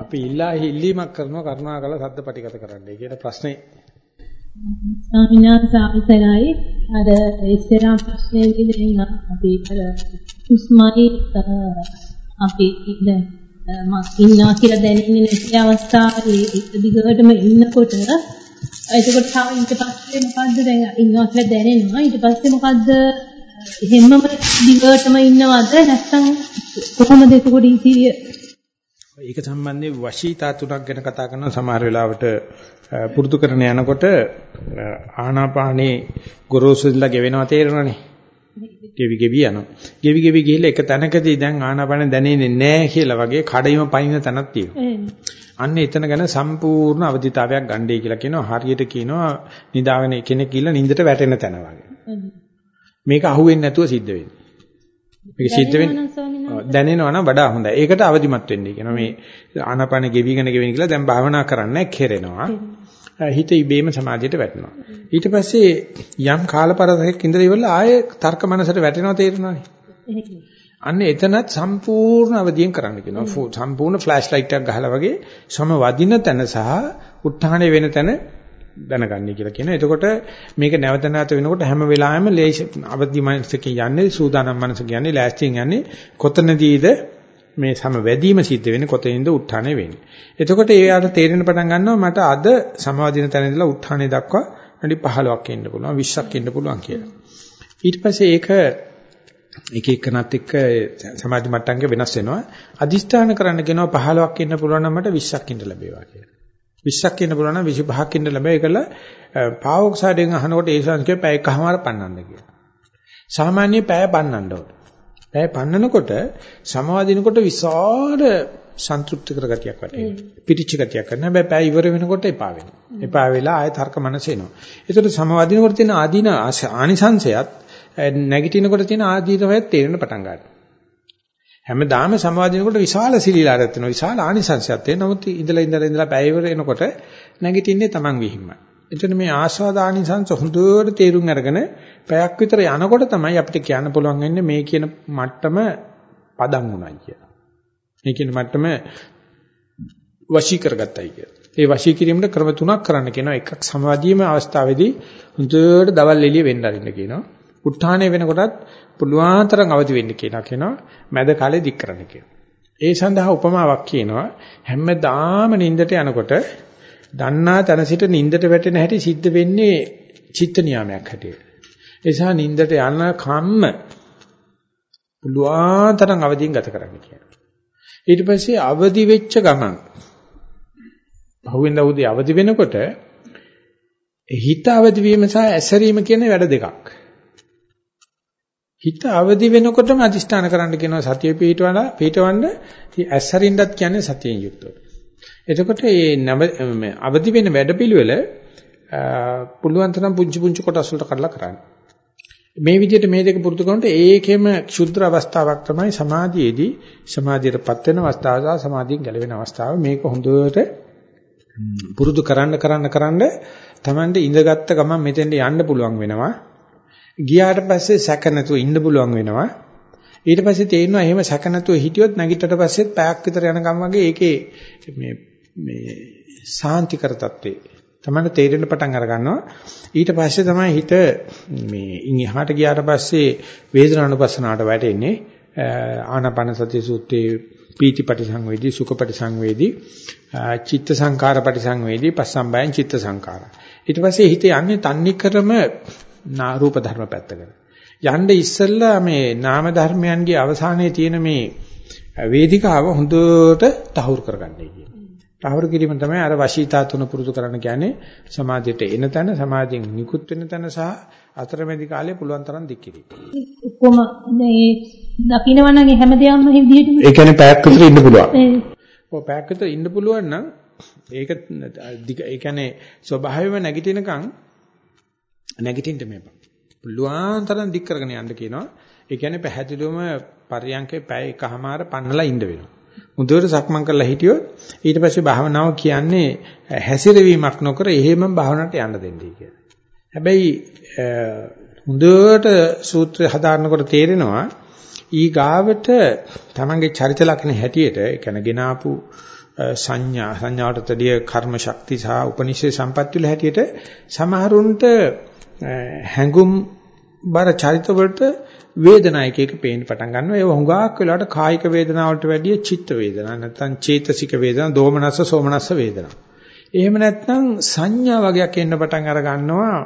අපි ඉල්ලා ඉල්ලීමක් කරනවා කරුණාකරලා ශබ්ද පිටිගත කරන්නයි කියන ප්‍රශ්නේ. ස්වාමීනාත් සාවිසරයි අර ඉස්සරහා ප්‍රශ්නේ විදිහින් අපි අර උස්මයි. අපි ඉන්න ඉන්නවා කියලා දැනෙන්නේ නැති අවස්ථාවේ එක දිගටම ඉන්නකොට. එතකොට තව ඊට පස්සේ මොකද්ද දැන් ඉන්නවා කියලා දැනෙනවා. ඊට පස්සේ මොකද්ද? එහෙමම දිගටම ඉන්නවද? නැත්නම් කොහොමද එතකොට ඉතිරිය? ඒක සම්බන්ධයෙන් වශීතා තුනක් ගැන කතා කරන සමහර වෙලාවට පුරුදු කරන යනකොට ආනාපානේ ගොරෝසුදලා ගෙවෙනවා තේරෙනවනේ ගෙවි ගෙවි යනවා. ගෙවි ගෙවි ගිහිල්ලා එක තැනකදී දැන් ආනාපාන දැනෙන්නේ නැහැ කියලා වගේ කඩයිම පයින් තැනක් තියෙනවා. අන්න එතන ගැන සම්පූර්ණ අවධිතාවයක් ගන්නයි කියලා කියනවා. හරියට කියනවා නිදාගෙන කෙනෙක් ගිහිල්ලා නිින්දට වැටෙන තැන වගේ. මේක අහුවෙන්නේ නැතුව සිද්ධ වෙන්නේ. මේක සිද්ධ වෙන්නේ දැනෙනවා නම් වඩා හොඳයි. ඒකට අවදිමත් වෙන්නේ කියනවා. මේ ආනාපාන ගෙවිගෙන ගෙවිගෙන කියලා දැන් භාවනා කරන්නේ කෙරෙනවා. හිත ඉබේම සමාධියට වැටෙනවා. ඊට පස්සේ යම් කාලපරසයක් ඉඳලා ඉවරලා ආයේ තර්ක මනසට වැටෙනවා තේරෙනවානේ. අන්න එතනත් සම්පූර්ණ අවදියෙන් කරන්න කියනවා. සම්පූර්ණ ෆ්ලෑෂ් ලයිට් එකක් ගහලා වගේ සම වදින තැන සහ උත්හාණය වෙන තැන දැනගන්නයි කියලා කියනවා. එතකොට මේක නැවත නැවත වෙනකොට හැම වෙලාවෙම අවදි මනසකින් යන්නේ සූදානම් මනස කියන්නේ ලෑස්තියෙන් යන්නේ කොතනදීද මේ සම වැඩිම සිද්ධ වෙන්නේ කොතනින්ද උත්හාණය වෙන්නේ. එතකොට ඒ යාට තේරෙන පටන් ගන්නවා මට අද සමාධින තැන ඉඳලා උත්හාණය දක්වා වැඩි 15ක් එන්න පුළුවන් 20ක් එන්න පුළුවන් කියලා. ඊට පස්සේ ඒක එක එකනත් එක්ක සමාධි මට්ටම්ක වෙනස් වෙනවා. අදිෂ්ඨාන කරන්න කියනවා 15ක් එන්න පුළුවන් නම් මට 20ක් ඉන්න ලැබේවා කියලා. 20ක් ඉන්න පුළුවන් නම් 25ක් ඉන්න ලැබෙයි ඒකල පාවොක්සයිඩෙන් අහනකොට ඒ සංස්කෘතිය පැය එකමාර පන්නන්න කියලා. සාමාන්‍ය පැය පන්නන්න ඕනේ. පැය පන්නනකොට සමාධිනකොට විශාල සන්තුෂ්ටි කර ගතියක් වටේනවා. පිටිච්ච ගතියක් කරන හැබැයි පැය ඉවර වෙනකොට එපා වෙනවා. එපා වෙලා ආයෙ තර්ක මනස එනවා. ඒකට සමාධිනකොට තියෙන ආදීන ආනිසංශයත් නැගිටිනකොට තියෙන ආදීනවයත් තේරෙන්න පටන් ගන්නවා. හැමදාම සමාධිනකොට විශාල සිලිලාරයක් තියෙනවා. විශාල ආනිසංශයක් තියෙනවා. නමුත් ඉඳලා ඉඳලා ඉඳලා පැය ඉවර වෙනකොට නැගිටින්නේ Taman විහිම්මයි. එතන මේ ආස්වාදානිසංස හොඳට තේරුම් අරගෙන පැයක් විතර යනකොට තමයි අපිට කියන්න පුළුවන් වෙන්නේ මේ කියන මට්ටම පදම් වුණා කියලා. මේ කියන මට්ටම වශී කරගත්තයි කියලා. ඒ වශී කිරීමට ක්‍රම තුනක් කරන්න කියනවා. එකක් සමාධියම අවස්ථාවේදී හොඳට දවල් එළිය වෙන්න අරින්න කියනවා. උත්හානය වෙනකොටත් පුළුවන් තරම් අවදි වෙන්න කියනවා කියනවා. මැද කාලේ දික් කරන්න කියනවා. ඒ සඳහා උපමාවක් කියනවා. හැමදාම නිින්දට යනකොට දන්නා තැන සිට නිින්දට වැටෙන හැටි සිද්ධ වෙන්නේ චිත්ත නියාමයක් හැටියට. ඒ නිසා නිින්දට යන කම්ම පුළුවන් තරම් අවදියෙන් ගත කරන්න කියනවා. ඊට පස්සේ අවදි වෙච්ච ගමන් පහුවෙන්ද උදේ අවදි වෙනකොට හිත අවදි වීම සහ ඇසරීම කියන වැඩ දෙකක්. හිත අවදි වෙනකොටම අදිෂ්ඨාන කරන්න කියනවා සතිය පිටවන පිටවන්න ඇසරින්නත් කියන්නේ සතියෙන් යුක්තව. එතකොට මේ අවදි වෙන වැඩපිළිවෙල පුළුවන් තරම් පුංචි පුංචි කොටස් වලට කඩලා කරන්න. මේ විදිහට මේ දෙක පුරුදු කරනකොට ඒකෙම ක්ෂුද්‍ර අවස්ථාවක් තමයි සමාධියේදී සමාධියටපත් වෙන අවස්ථාව සහ සමාධියෙන් ගැලවෙන අවස්ථාව. මේක හොඳට පුරුදු කරන්න කරන්න කරන්න Tamande ඉඳගත්ත ගමන් මෙතෙන්ට යන්න පුළුවන් වෙනවා. ගියාට පස්සේ සැක නැතුව ඉන්න පුළුවන් වෙනවා. ඊට පස්සේ තේරෙනවා එහෙම සැක නැතුව හිටියොත් නැගිටට පස්සෙත් පැයක් විතර යනකම් වගේ ඒකේ මේ මේ සාන්තිකර තත්ත්වේ. තමයි තේරෙන්න පටන් අර ගන්නවා ඊට පස්සේ තමයි හිත මේ ඉන් එහාට ගියාට පස්සේ වේදනානුපස්සනාවට වැටෙන්නේ. ආනාපාන සති සූත්‍රයේ පීතිපටි සංවේදී සුඛපටි සංවේදී චිත්ත සංකාර පටි සංවේදී පස්සම්බයන් චිත්ත සංකාර ඊට පස්සේ හිත යන්නේ තන්නේ කරම රූප ධර්ම පැත්තකට. යන්න ඉස්සෙල්ලා මේ නාම ධර්මයන්ගේ අවසානයේ තියෙන මේ වේදිකාව හොඳට තහවුරු කරගන්නයි කියන්නේ තහවුරු කිරීම තමයි අර වශීතා තුන පුරුදු කරන්න කියන්නේ සමාධියට එන තැන සමාධියෙන් නිකුත් වෙන තැන සහ අතරමැදි කාලේ පුළුවන් තරම් දික් කිරීම. ඔක්කොම මේ දකින්නවනම් හැමදේම මේ විදිහටම ඒ කියන්නේ පැයක් විතර ඉන්න පුළුවන්. ඔව් පැයක් විතර ඉන්න පුළුවන් නම් ඒක ඒ කියන්නේ ස්වභාවයෙන්ම නැගිටිනකන් නැගිටින්න මේපා. පුළුවන් තරම් දික් කරගෙන යන්න කියනවා. ඒ කියන්නේ පැහැදිලිවම පරියන්කේ පැය එකමාර පන්නලා ඉන්න වෙනවා. මුදුවට සක්මන් කරලා හිටියොත් ඊට පස්සේ භාවනාව කියන්නේ හැසිරවීමක් නොකර එහෙම භාවනාවට යන්න දෙන්නේ කියලා. හැබැයි හොඳට සූත්‍රය හදාරනකොට තේරෙනවා ඊ ගාවට තමන්ගේ චරිත ලක්ෂණ හැටියට ඒ කියන්නේ ගෙනාපු සංඥා සංඥාවට තදිය කර්ම ශක්ති සහ උපනිෂේ සම්පත් වල හැටියට සමහරුන්ට හැඟුම් බර චරිත වලට වේදනා එක එක පේන්න පටන් ගන්නවා. ඒව හුඟක් වෙලාවට කායික වේදනා වලට වැඩිය චිත්ත වේදනා නැත්නම් චේතසික වේදනා, දෝමනස්ස, සෝමනස්ස වේදනා. එහෙම නැත්නම් සංඥා වගේක් එන්න පටන් අර ගන්නවා.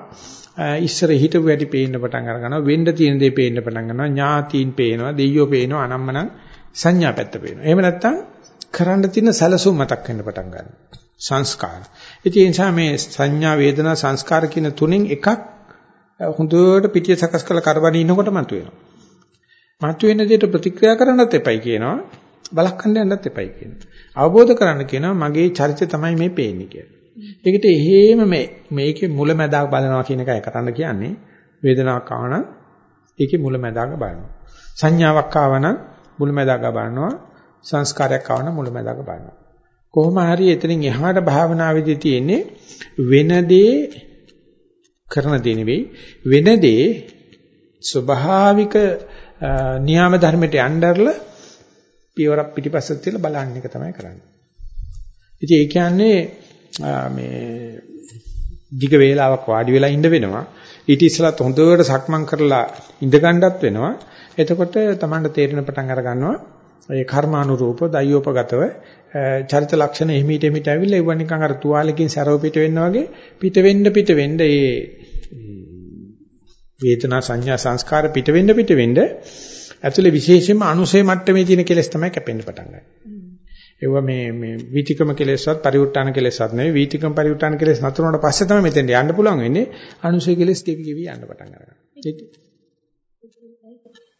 ඉස්සර හිටපු වැඩි පේන්න පටන් අර ගන්නවා. වෙන්න තියෙන දේ පේන්න පටන් ගන්නවා. ඥාතීන් පේනවා, දෙයියෝ පේනවා, අනම්මනම් සංඥා පැත්ත පේනවා. එහෙම නැත්නම් කරන්න තියෙන සැලසුම් මතක් වෙන්න පටන් ගන්නවා. සංස්කාර. ඉතින් ඒ නිසා මේ සංඥා වේදනා සංස්කාර කියන තුනෙන් එකක් හොඳට පිටිය සකස් කරලා කරබනේ ඉන්නකොට මතුවෙනවා. මතුවෙන දෙයට ප්‍රතික්‍රියා කරන්නත් එපයි කියනවා. බලක්කන්න යන්නත් එපයි කියනවා. අවබෝධ කරගන්න කියනවා මගේ චරිතය තමයි මේ පේන්නේ කියලා. ඒකට එහෙම මේ මේකේ මුලැමැදාක බලනවා කියන එකයි කරන්න කියන්නේ. වේදනාවක් ආවනම් ඒකේ මුලැමැදාක බලනවා. සංඥාවක් ආවනම් මුලැමැදාක බලනවා. සංස්කාරයක් ආවනම් මුලැමැදාක බලනවා. කොහොම හරි එතනින් එහාට භාවනාවේදී තියෙන්නේ වෙනදී කරන දේ නෙවෙයි වෙන දේ ස්වභාවික නියාම ධර්මයට යnderලා පියවරක් පිටිපස්සට තියලා බලන්න එක තමයි කරන්නේ. ඉතින් ඒ කියන්නේ මේ දිග වේලාවක් වාඩි වෙලා ඉඳ වෙනවා. ඊට ඉස්සෙල්ලත් හොඳට සක්මන් කරලා ඉඳ ගන්නත් වෙනවා. එතකොට Tamanට තේරෙන පටන් අර ගන්නවා. ඒ කර්මානුරූප දයෝපගතව චරිත ලක්ෂණ එහිමීට එහිමීට ඇවිල්ලා ඒව නිකන් අර තුවාලකින් සැරව පිට වෙනවා වගේ පිට වෙන්න පිට වෙන්න ඒ වේදනා සංඥා සංස්කාර පිට වෙන්න පිට වෙන්න ඇතුලේ විශේෂයෙන්ම අනුසය මට්ටමේ තියෙන කෙලෙස් තමයි කැපෙන්න පටන් ගන්නේ. ඒව මේ මේ වීතිකම කෙලෙස්වත් පරිඋත් ทาน කෙලෙස්වත් නෙවෙයි වීතිකම පරිඋත් ทาน කෙලෙස් නතරුනට පස්සේ තමයි මෙතෙන්ට යන්න පුළුවන් වෙන්නේ අනුසය කෙලෙස් ගෙවි ගෙවි යන්න පටන් ගන්නවා.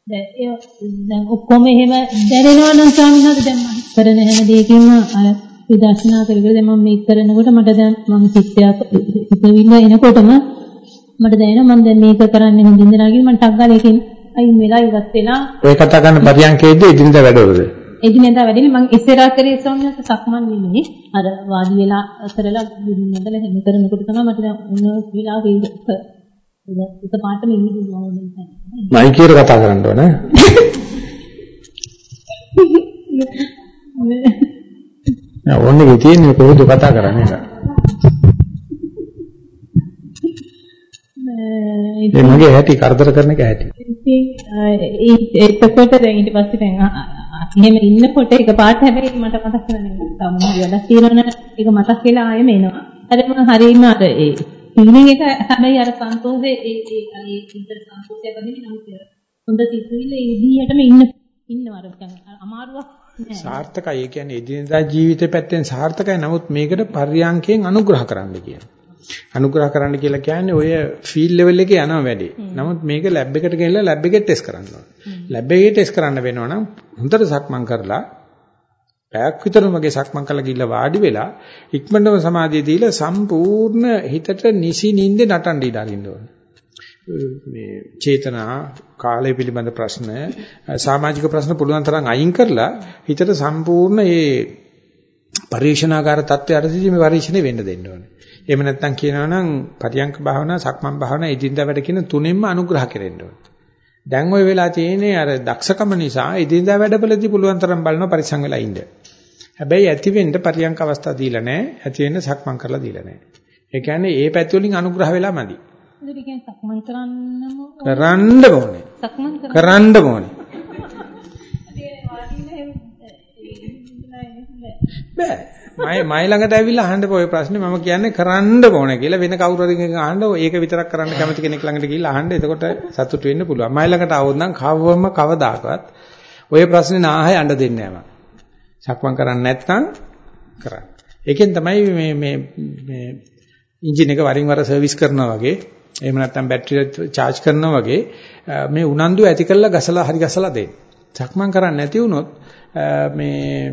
දැන් ඔක්කොම එහෙම දැනෙනවා නම් ස්වාමීන් වහන්සේ දැන් මම කරන හැම දෙයකින්ම අර විදර්ශනා කරගෙන දැන් මම මේක කරනකොට මට දැන් මම සිත්යක් හිතවිල්ල එනකොටම මට දැනෙනවා මම දැන් මේක කරන්නේ හොඳින්ද නැගින් මම ටක් ගාලා එකෙන් අයින් වෙලා ඉවත් වෙලා ඔය කතා කරන පරියන්කේද එදිනදා වැඩවලද? එදිනෙදා වැඩිනේ මම ඉස්සරහ කරේ ස්වාමීන් වහන්සේ සක්මන් වෙන්නේ. අර වාඩි වෙලා කරලා බුදුන්නදලා හැම කරනකොට තමයි මට දැන් උන වෙලා ඒක පාටම ඉන්නේ ඕනේ මයිකියට කතා කරන්න ඕනේ. නෑ ඕන්නේ තියෙන්නේ කොහොමද කතා කරන්නේ ඒක. ඒ මගේ හැටි කරදර කරන එක. ඉතින් එතකොට දැන් ඊට පස්සේ දැන් එහෙම ඉන්නකොට ඒක පාට හැබැයි මට මතක් කරන්නේ තමයි වැඩක් තියෙනවනේ ඒක මතක් වෙලා ආයෙම එනවා. අර මම හරීම අර ඒ ෆීලිං එක හැබැයි අර සන්තෝෂේ ඒ ඒ ඒ ඉන්ටර් සන්තෝෂයක් වගේ නමුත් හොඳ සිතුවිල්ල ඒ විදිහටම ඉන්න ඉන්නවා අර අමාරුවක් සාර්ථකයි. ඒ කියන්නේ එදිනදා ජීවිතේ පැත්තෙන් සාර්ථකයි. නමුත් මේකට පර්යාංකයෙන් අනුග්‍රහ කරන්න කියන අනුග්‍රහ කරන්න කියලා කියන්නේ ඔය ෆීල්ඩ් ලෙවල් එකේ යනවා වැඩි. නමුත් මේක ලැබ් එකට ගෙනලා ලැබ් එකේ ටෙස්ට් කරන්න ඕනේ. ලැබ් එකේ ටෙස්ට් කරන්න වෙනවා නම් හොඳට සක්මන් කරලා පැයක් විතරම මගේ සක්මන් කරලා ගිහිල්ලා වාඩි වෙලා ඉක්මනටම සමාධිය දීලා සම්පූර්ණ හිතට නිසි නිින්දේ නටන්න ඉඩ අරින්න ඕනේ. මේ චේතනා කාලය පිළිබඳ ප්‍රශ්න සමාජික ප්‍රශ්න පුළුවන් තරම් අයින් කරලා හිතට සම්පූර්ණ ඒ පරිේශනාකාර தත්ත්වයටදී මේ පරිේශනේ වෙන්න දෙන්න ඕනේ. එහෙම නැත්නම් කියනවා නම් පරියංක භාවනා සක්මන් භාවනා ඉදින්දා වැඩ කියන තුනෙන්ම අනුග්‍රහ කෙරෙන්න ඕනේ. දැන් ওই වෙලා තියෙන්නේ අර දක්ෂකම නිසා ඉදින්දා වැඩවලදී පුළුවන් තරම් බලන පරිසං වෙලා ඉන්න. හැබැයි ඇති වෙන්න පරියංක අවස්ථා දීලා නැහැ. ඇති වෙන්න සක්මන් කරලා දීලා නැහැ. ඒ කියන්නේ ඒ පැති වලින් අනුග්‍රහ වෙලා මදි. ඒ කියන්නේ සක්මන් කරන්නම කරන්න ඕනේ. කරන්න ඕනේ. බෑ. මයි මයි ළඟට ඇවිල්ලා අහන්න ඔය ප්‍රශ්නේ මම කියන්නේ කරන්න ඕනේ කියලා වෙන කවුරු හරි කෙනෙක් අහන්න ඒක විතරක් කරන්න කැමති කෙනෙක් ළඟට ගිහිල්ලා අහන්න එතකොට සතුටු වෙන්න පුළුවන්. මයි ළඟට ආවොත් නම් කවවම කවදාකවත් ඔය ප්‍රශ්නේ නාහය යන්න දෙන්නේ නැහැ. සක්මන් කරන්නේ නැත්නම් කරන්න. ඒකෙන් තමයි මේ මේ මේ එන්ජින් එක වරින් වර සර්විස් කරනවා වගේ එහෙම නැත්නම් බැටරිය charge කරනවා වගේ මේ උනන්දු ඇති කරලා ගසලා හරි ගසලා දෙන්න. සක්මන් කරන්නේ නැති වුණොත් මේ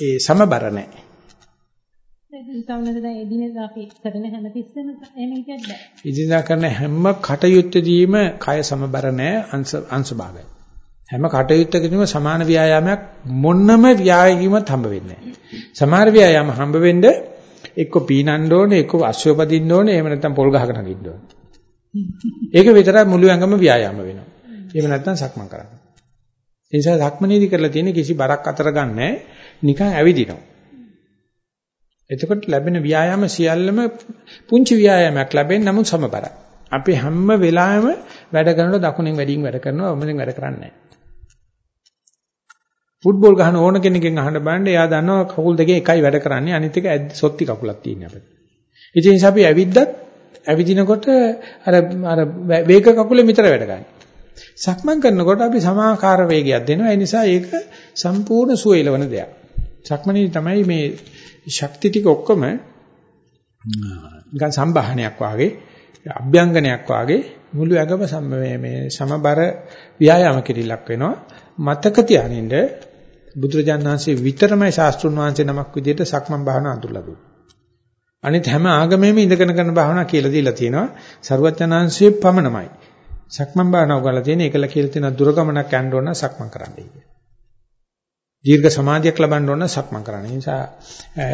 ඒ සමබර නැහැ. අපි කරන හැම කටයුත්තේදීම කය සමබර නැහැ අංශ අංශ භාගයි. හැම කටයුත්තකදීම සමාන ව්‍යායාමයක් මොන්නම ව්‍යායාමයක් හම්බ වෙන්නේ නැහැ. සමහර ව්‍යායාම හම්බ වෙන්න එක්ක පීනන්න ඕනේ, එක්ක අශ්වය පදින්න ඕනේ, එහෙම නැත්නම් පොල් ගහක නගින්න ඕනේ. ඒක විතරයි මුළු ඇඟම ව්‍යායාම වෙනවා. එහෙම නැත්නම් සක්මන් කරන්න. ඒ නිසා සක්මනේදී කරලා තියෙන කිසි බරක් අතර ගන්නෑ, නිකන් ඇවිදිනවා. එතකොට ලැබෙන ව්‍යායාම සියල්ලම පුංචි ව්‍යායාමයක් ලැබෙන නමුත් සමබරයි. අපි හැම වෙලාවෙම වැඩ කරනකොට දකුණෙන් වැඩියෙන් වැඩ කරනවා වමෙන් වැඩ කරන්නේ නැහැ. ෆුට්බෝල් ගහන ඕන කෙනකින් අහන්න බලන්න එයා දන්නවා කකුල් දෙකේ එකයි වැඩ කරන්නේ අනිත් එක සොත්ති කකුලක් තියෙන අපිට. ඒ නිසා අපි ඇවිද්දත් ඇවිදිනකොට අර අර වේග කකුලේ විතර වැඩ ගන්න. සක්මන් කරනකොට අපි සමාකාර වේගයක් දෙනවා. ඒ නිසා ඒක සම්පූර්ණ සුවයලවන දෙයක්. සක්මනේ තමයි මේ ශක්ති ටික ඔක්කොම නිකන් සම්බාහනයක් වාගේ අභ්‍යංගනයක් වාගේ මුළු ඇඟම මේ මේ සමබර ව්‍යායාම කිරීලක් වෙනවා. මතක තියානින්න බුදුරජාණන් වහන්සේ විතරමයි ශාස්ත්‍රුන් වහන්සේ නමක් විදිහට සක්මන් භාවනා අඳුරලා දුන්නේ. අනිත් හැම ආගමෙම ඉඳගෙන කරන භාවනා කියලා දීලා තියෙනවා. සරුවචනාංශයේ පමණමයි. සක්මන් භාවනා උගලා තියෙන එකල කියලා තියෙන දුර ගමනක් යන්න ඕන සක්මන් කරන්නයි කියන්නේ. දීර්ඝ සමාධියක් ලබන්න ඕන සක්මන් කරන්න. ඒ නිසා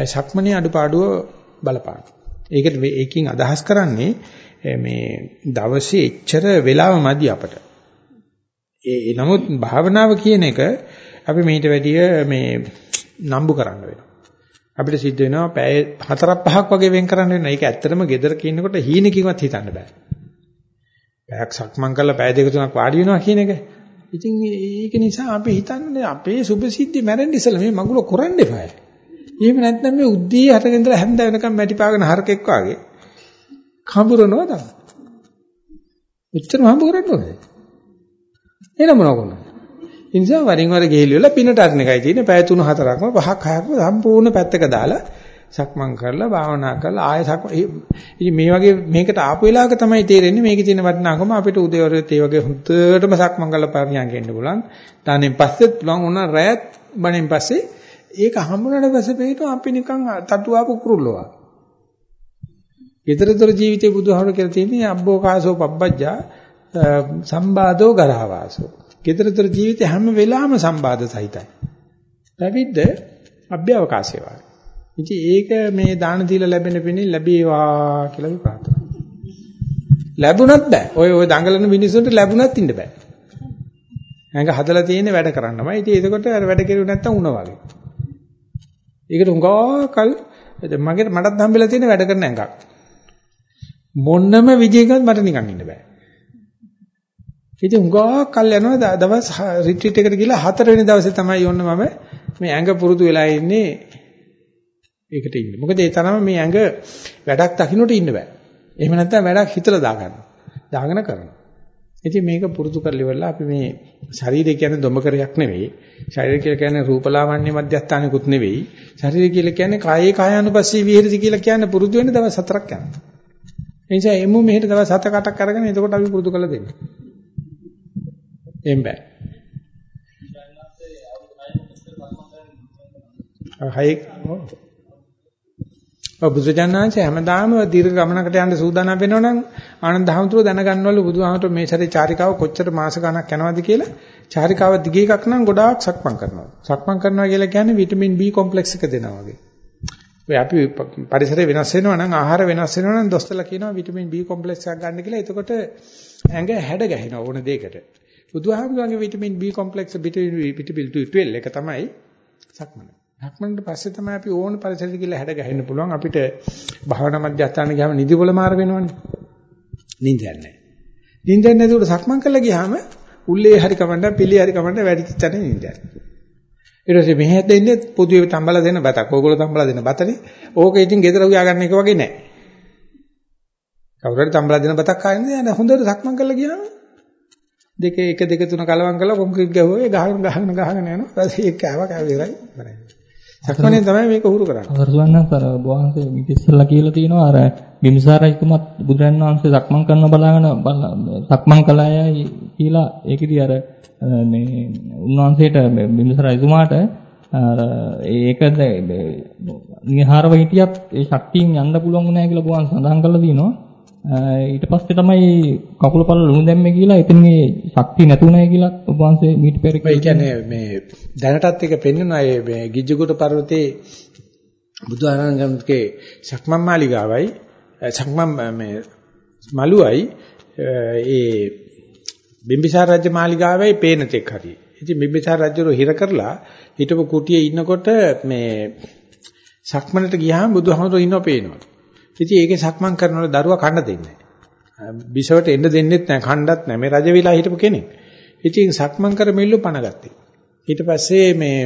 සක්මනේ අඩුපාඩුව බලපාන. ඒකට ඒකින් අදහස් කරන්නේ මේ දවසේ එච්චර වෙලාව මදි අපට. ඒ නමුත් භාවනාව කියන එක අපි මීට වැඩිය මේ නම්බු කරන්න වෙනවා. අපිට සිද්ධ වෙනවා පැය හතරක් පහක් වගේ වෙන් කරන්න වෙනවා. ඒක ඇත්තටම gedara කියනකොට හීනකින්වත් හිතන්න බෑ. පැයක් සක්මන් කරලා පැය දෙක තුනක් වාඩි වෙනවා කියන එක. ඉතින් ඒක නිසා අපි හිතන්නේ අපේ සුභසිද්ධි මැරෙන්න ඉස්සලා මේ මගුල කරන්න එපායි. එහෙම නැත්නම් මේ උද්දී හතගෙන ඉඳලා හැන්ද වෙනකම් මැටි පාගෙන හරකෙක් වාගේ කඹරනවා තමයි. එච්චරම හම්බ කරන්න ඕනේ. එන මොනව කරන්නේ? ඒ නිසා වරින් වර ගෙහිලි වල පිනට අරින එකයි තියෙන්නේ. පැය 3 4ක්ම 5ක් 6ක්ම සම්පූර්ණ පැත්තක දාලා සක්මන් කරලා භාවනා කරලා ආයෙ සක්ම ඉතින් මේ වගේ මේකට ආපු වෙලාවක තමයි තේරෙන්නේ මේකේ තියෙන වටිනාකම අපිට උදේවරුත් ඒ වගේ හුත්තටම සක්මන් කරලා පරිණාමයෙන් එන්න පුළුවන්. තානෙන් පස්සෙත් පුළුවන් උනා රැයත් බණෙන් පස්සේ ඒක හම්බුනට පස්සේ පේනවා අපි නිකන් තටු ආපු කුරුල්ලෝ. ඊතරතර ජීවිතේ බුදුහාමුදුරු කියලා තියෙන්නේ අබ්බෝ කාසෝ පබ්බජ්ජා සම්බාධෝ ගරහවාසෝ. ඊතරතර ජීවිතේ හැම වෙලාවෙම සම්බාධ සහිතයි. පැවිද්ද අභ්‍යවකාශය වගේ. ඉතින් ඒක මේ දාන දීලා ලැබෙන පිණින් ලැබේවා කියලා අපි ප්‍රාර්ථනා ලැබුණත් බෑ. ඔය ඔය දඟලන මිනිස්සුන්ට ලැබුණත් ඉන්න බෑ. ඇඟ හදලා තියෙන වැඩ කරන්නමයි. ඉතින් ඒකකොට අර වැඩ කෙරුවේ නැත්තම් උණ වගේ. ඒකට උඟාකල් මගේ මටත් හම්බෙලා තියෙන වැඩ කරන ඇඟක්. මොන්නම විදියකින්වත් මට නිකන් ඉන්න බෑ. ඉතින් උඟාකල් යනවා දවස් රිට්‍රීට් එකට ගිහලා හතරවෙනි දවසේ තමයි යොන්න මම මේ ඇඟ පුරුදු වෙලා ඉන්නේ ඒකට ඉන්න. මොකද ඒ තරම මේ ඇඟ වැඩක් දකින්නට ඉන්න බෑ. එහෙම නැත්නම් වැඩක් හිතලා දාගන්න. දාගෙන කරනවා. ඉතින් මේක පුරුදු කරලි වෙලා අපි මේ ශරීරය කියන්නේ දොඹකරයක් නෙවෙයි. ශරීරය කියලා කියන්නේ රූපලාවන්‍ය මධ්‍යස්ථානිකුත් නෙවෙයි. ශරීරය කියලා කියන්නේ කායේ කායानुපස්සී විහෙරති කියලා කියන්නේ පුරුදු වෙන්න දවස් හතරක් යනවා. ඒ නිසා එමු මෙහෙට දවස් හත කටක් අරගෙන එතකොට අපි පුරුදු කරලා දෙන්න. එම් බෑ. හයි ඔව් බුදුජානනාංශය හැමදාම දීර්ඝ ගමනකට යන්න සූදානම් වෙනවනම් ආනන්ද හැමතුරු දැනගන්නවලු බුදුහාමතුරු මේ සැරේ චාරිකාව කොච්චර මාස ගණක් යනවද කියලා චාරිකාව දිගේ එකක් නම් ගොඩාක් සක්මන් කරනවා. සක්මන් කරනවා කියලා කියන්නේ විටමින් B කොම්ප්ලෙක්ස් එක දෙනවා වගේ. ඔය අපි පරිසරය වෙනස් වෙනවා නම් ආහාර වෙනස් වෙනවා නම් දොස්තරලා කියනවා විටමින් B කොම්ප්ලෙක්ස් එකක් ගන්න කියලා. එතකොට ඇඟ හැඩ ගැහෙනවා ඕන දෙයකට. බුදුහාමුදුරන්ගේ vitamin B complex vitamin B12 එක තමයි සක්මන. ධක්මන්ට පස්සේ තමයි අපි ඕන පරිසරයක ගිහලා හැඩ ගහන්න පුළුවන්. අපිට භාවනා මධ්‍යස්ථාන ගියාම නිදිවල මාර වෙනවනේ. නිින්දයක් නැහැ. නිින්දයක් නැතුව සක්මන් කරලා ගියාම උල්ලේ හරි කමන්න පිළි හරි කමන්න වැඩි තැන නිින්දයක් ඊට පස්සේ මෙහෙත් දෙන්නේ පොදුවේ තම්බලා දෙන බතක්. ඕගොල්ලෝ තම්බලා දෙන බතනේ. ඕක ඉතින් ගෙදර උයා ගන්න එක වගේ නෑ කවුරු හරි තම්බලා දෙන බතක් කාන්නේ නෑ. හොඳට සක්මන් කරලා ගියාම දෙකේ එක දෙක තුන කලවම් කරලා කොන්ක්‍රීට් ගැහුවා. ගහගෙන ගහගෙන ගහගෙන යනවා. ඊට පස්සේ ඒක කෑවා කෑව ඉවරයි. සක්මණෙන් තමයි මේක හුරු කරන්නේ. අවර්සවන්නත් අර වහන්සේ ඉතිස්සලා කියලා තියෙනවා. අර බිම්සාර රජතුමත් බුදුරන් වහන්සේ සක්මන් කරන බලාගෙන සක්මන් කළායයි කියලා ඒකෙදි අර මේ උන්වහන්සේට බිම්සාර රජතුමාට අර ඒක නිහාරව හිටියත් ඒ ශක්තියෙන් යන්න පුළුවන් නෑ කියලා බුවන් සඳහන් කරලා තියෙනවා. ඊට පස්සේ තමයි කකුල පල්ල ලුණු දැම්මේ කියලා එතන මේ ශක්තිය නැතුණයි කියලා ඔබ වහන්සේ මීට පෙර ඒ කියන්නේ මේ දැනටත් එක පෙන්වනවා මේ ගිජ්ජුකුට පර්වතයේ බුදුආනන්දගේ සක්මන් මාලිගාවයි සක්මන් මේ මලුවයි ඒ බිම්බිසාර රජ මාලිගාවයි පේන තෙක් හරි. ඉතින් බිම්බිසාර රජුරු හිර කරලා හිටපු කුටියේ ඉන්නකොට මේ සක්මනට ගියාම බුදුහාමුදුරුවෝ ඉන්නව පේනවා. ඉතින් ඒකේ සක්මන් කරනකොට දරුවා කන්න දෙන්නේ නැහැ. බිසවට එන්න දෙන්නෙත් නැහැ, කණ්ඩත් නැහැ. මේ රජ විලා හිටපු කෙනෙක්. ඉතින් සක්මන් කර මිල්ලු පණ ගත්තේ. ඊට පස්සේ මේ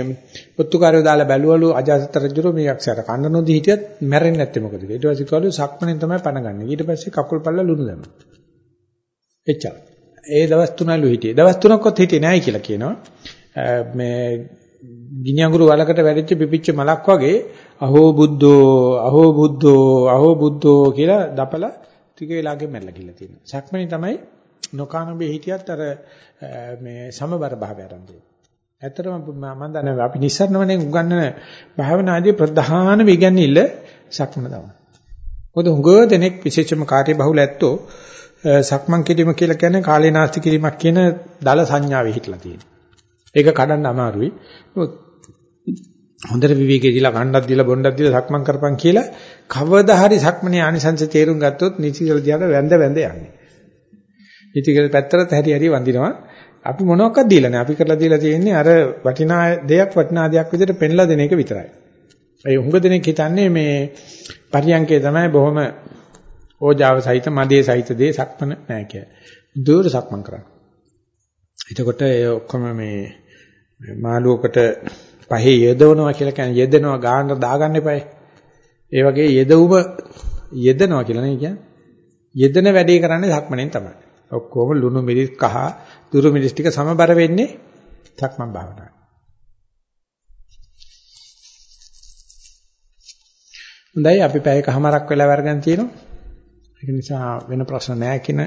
පුත්තුකාරයෝ දාලා බැලුවලු අජාසත් රජුරෝ මේ යක්ෂයාට කන්න නොදී හිටියත් මැරෙන්නේ නැත්තේ මොකද කියලා. ඊට පස්සේ කවලු සක්මණෙන් තමයි පණ ගන්න. ඊට පස්සේ කකුල් පල්ල ලුණු දැම්මා. එච්චර. ඒ දවස් තුනලු හිටියේ. දවස් තුනක්වත් හිටියේ නැහැ කියලා කියනවා. මේ ගිනි අඟුරු වලකට වැඩිච්ච පිපිච්ච මලක් වගේ අහෝ බුද්ධෝ අහෝ බුද්ධෝ අහෝ බුද්ධෝ කියලා දපලා ටික වෙලාවකින් මැරලා ගිල්ල තියෙනවා. සක්මණේ තමයි නොකානබේ හිටියත් අර මේ සමබර භාවය ආරම්භ ඇත්තටම මම දන්නේ අපි නිස්සරණවනේ උගන්නන භාවනාදී ප්‍රධාන විගන්නිල්ල සක්මන තමයි. මොකද හුඟ දෙනෙක් විශේෂම කාර්ය බහුල ඇත්තෝ සක්මන් කිරීම කියලා කියන්නේ කාලේ නාස්ති කිරීමක් කියන දල සංඥාවේ හිටලා තියෙනවා. ඒක කඩන්න අමාරුයි. හොඳට විවේකී දීලා කණ්ඩක් දීලා බොණ්ඩක් දීලා සක්මන් කරපන් කියලා කවදා හරි සක්මනේ ආනිසංස තේරුම් ගත්තොත් නිතිගල දිහාට වැඳ වැඳ යන්නේ. නිතිගල පැත්තට හැරි හැරි වඳිනවා. අපි මොනවක්වත් දීලා නැහැ. අපි කරලා දීලා තියෙන්නේ අර වටිනා දෙයක් වටිනා දෙයක් විදිහට පෙන්ලා දෙන එක විතරයි. ඒ හුඟ දෙනෙක් හිතන්නේ මේ පරියන්කේ තමයි බොහොම ඕජාව සහිත මදේ සහිත දේ සක්මන නැහැ කියලා. දුර සක්මන් කරන්න. එතකොට ඒ ඔක්කොම මේ මාළුවකට පහේ යෙදවනවා කියලා කියන්නේ යෙදෙනවා ගානට දාගන්න එපායි. ඒ වගේ යෙදවුම යෙදෙනවා කියලා නේ කියන්නේ. යෙදෙන වැඩේ කරන්නේ සක්මණෙන් තමයි. ඔක්කොම ලුණු මිරිස් කහ දුරු මිරිස් ටික සමබර වෙන්නේ සක්මන් භාවනාවේ. හොඳයි අපි පැයකමාරක් වෙලා වර්ගන් තියෙනවා. ඒක නිසා වෙන ප්‍රශ්න නැහැ කියන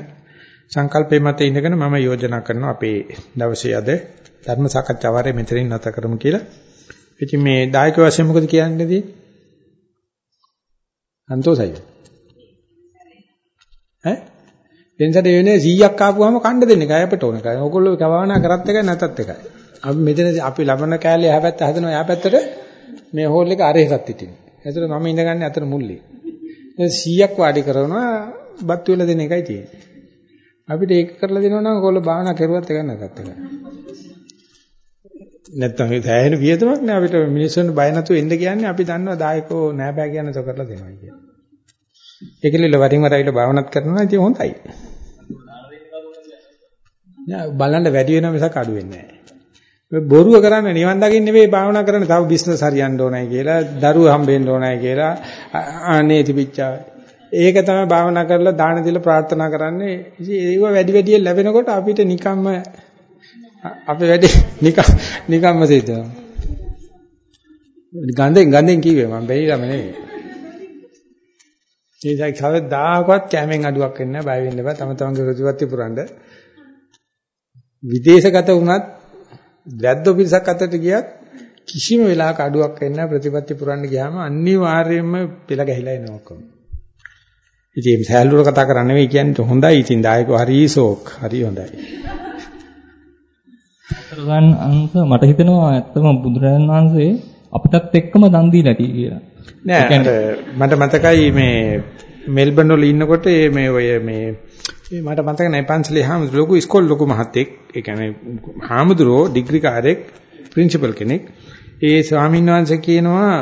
සංකල්පේ මත ඉඳගෙන මම යෝජනා කරනවා අපේ දවසේ අද ධර්ම සාකච්ඡාව වරේ මෙතනින් නැත කරමු කියලා. ඉතින් මේ දායක වශයෙන් මොකද කියන්නේදී? සන්තෝසයි. ඈ? එන්සට වෙන්නේ 100ක් ආපුවාම කණ්ඩ දෙන්නේ කයි අපිට ඕන කයි. ඕගොල්ලෝ කවවනා කරත් එකයි නැතත් එකයි. අපි මෙතන අපි ලබන කෑල්ලේ එහා පැත්ත හදනවා එහා පැත්තට මේ හෝල් එක අරහෙසත් ඉතින්. ඒතර මම ඉඳගන්නේ අතන මුල්ලේ. 100ක් වාඩි කරනවා බත් වල දෙන එකයි තියෙන්නේ. අපිට ඒක කරලා දෙනවා නම් ඕගොල්ලෝ භාවනා කරුවත් එක නැතත් එකයි. නැත්තම් ඒ සෑහෙන වියදමක් නෑ අපිට මිනිස්සුන්ට බය නැතුව එන්න කියන්නේ අපි දන්නවා දායකෝ නෑ බෑ කියන තෝ කරලා දෙනවා කියලා. ඒකෙලිල වරින් වර ඇවිල්ලා භාවනාත් කරනවා ඉතින් හොඳයි. නෑ බලන්න වැඩි වෙන මිසක් අඩු වෙන්නේ නෑ. බොරුව කරන්නේ නිවන් දකින්න නෙවෙයි භාවනා කරන්නේ තව බිස්නස් හරියන්න ඕනයි කියලා, දරුවෝ හම්බෙන්න ඕනයි කියලා අනේ තිබිච්චා. ඒක තමයි භාවනා කරලා දාන දීලා ප්‍රාර්ථනා කරන්නේ. ඉතින් ඒව වැඩි වැඩියෙන් ලැබෙනකොට අපිට නිකම්ම අපි වැඩි නිකම් නිකම්ම සිද්ධ ගඳෙන් ගඳෙන් කිව්වේ මම බැරිලම නෙවෙයි. ඒසයි කවදාකවත් කැමෙන් අඩුවක් වෙන්නේ නැහැ බය වෙන්න එපා. තම තමන්ගේ ප්‍රතිපත්ති පුරන්න. විදේශගත වුණත් වැද්දෝ පිරිසක් අතරට ගියත් කිසිම වෙලාවක අඩුවක් වෙන්නේ නැහැ ප්‍රතිපත්ති පුරන්න ගියාම අනිවාර්යයෙන්ම පෙළ ගැහිලා එනවා ඔක්කොම. ඉතින් මේ සෑල්ලුර කතා කරන්නේ නෙවෙයි කියන්නේ හොඳයි. ඉතින් දායකව හරි ෂෝක් හරි හොඳයි. කරගන්න අංශ මට හිතෙනවා ඇත්තම බුදුරජාණන් වහන්සේ අපිටත් එක්කම දන් දීලා කියලා. නෑ මට මතකයි මේ මෙල්බන් වල ඉන්නකොට මේ ඔය මේ මට මතක නෑ පන්සලේ හාමුදුරුවෝ ලොකු ඉස්කෝල ලොකු මහත්තයෙක් ඒ කියන්නේ හාමුදුරුවෝ ඩිග්‍රී කාර්යයක් ප්‍රින්සිපල් කෙනෙක්. ඒ ස්වාමීන් වහන්සේ කියනවා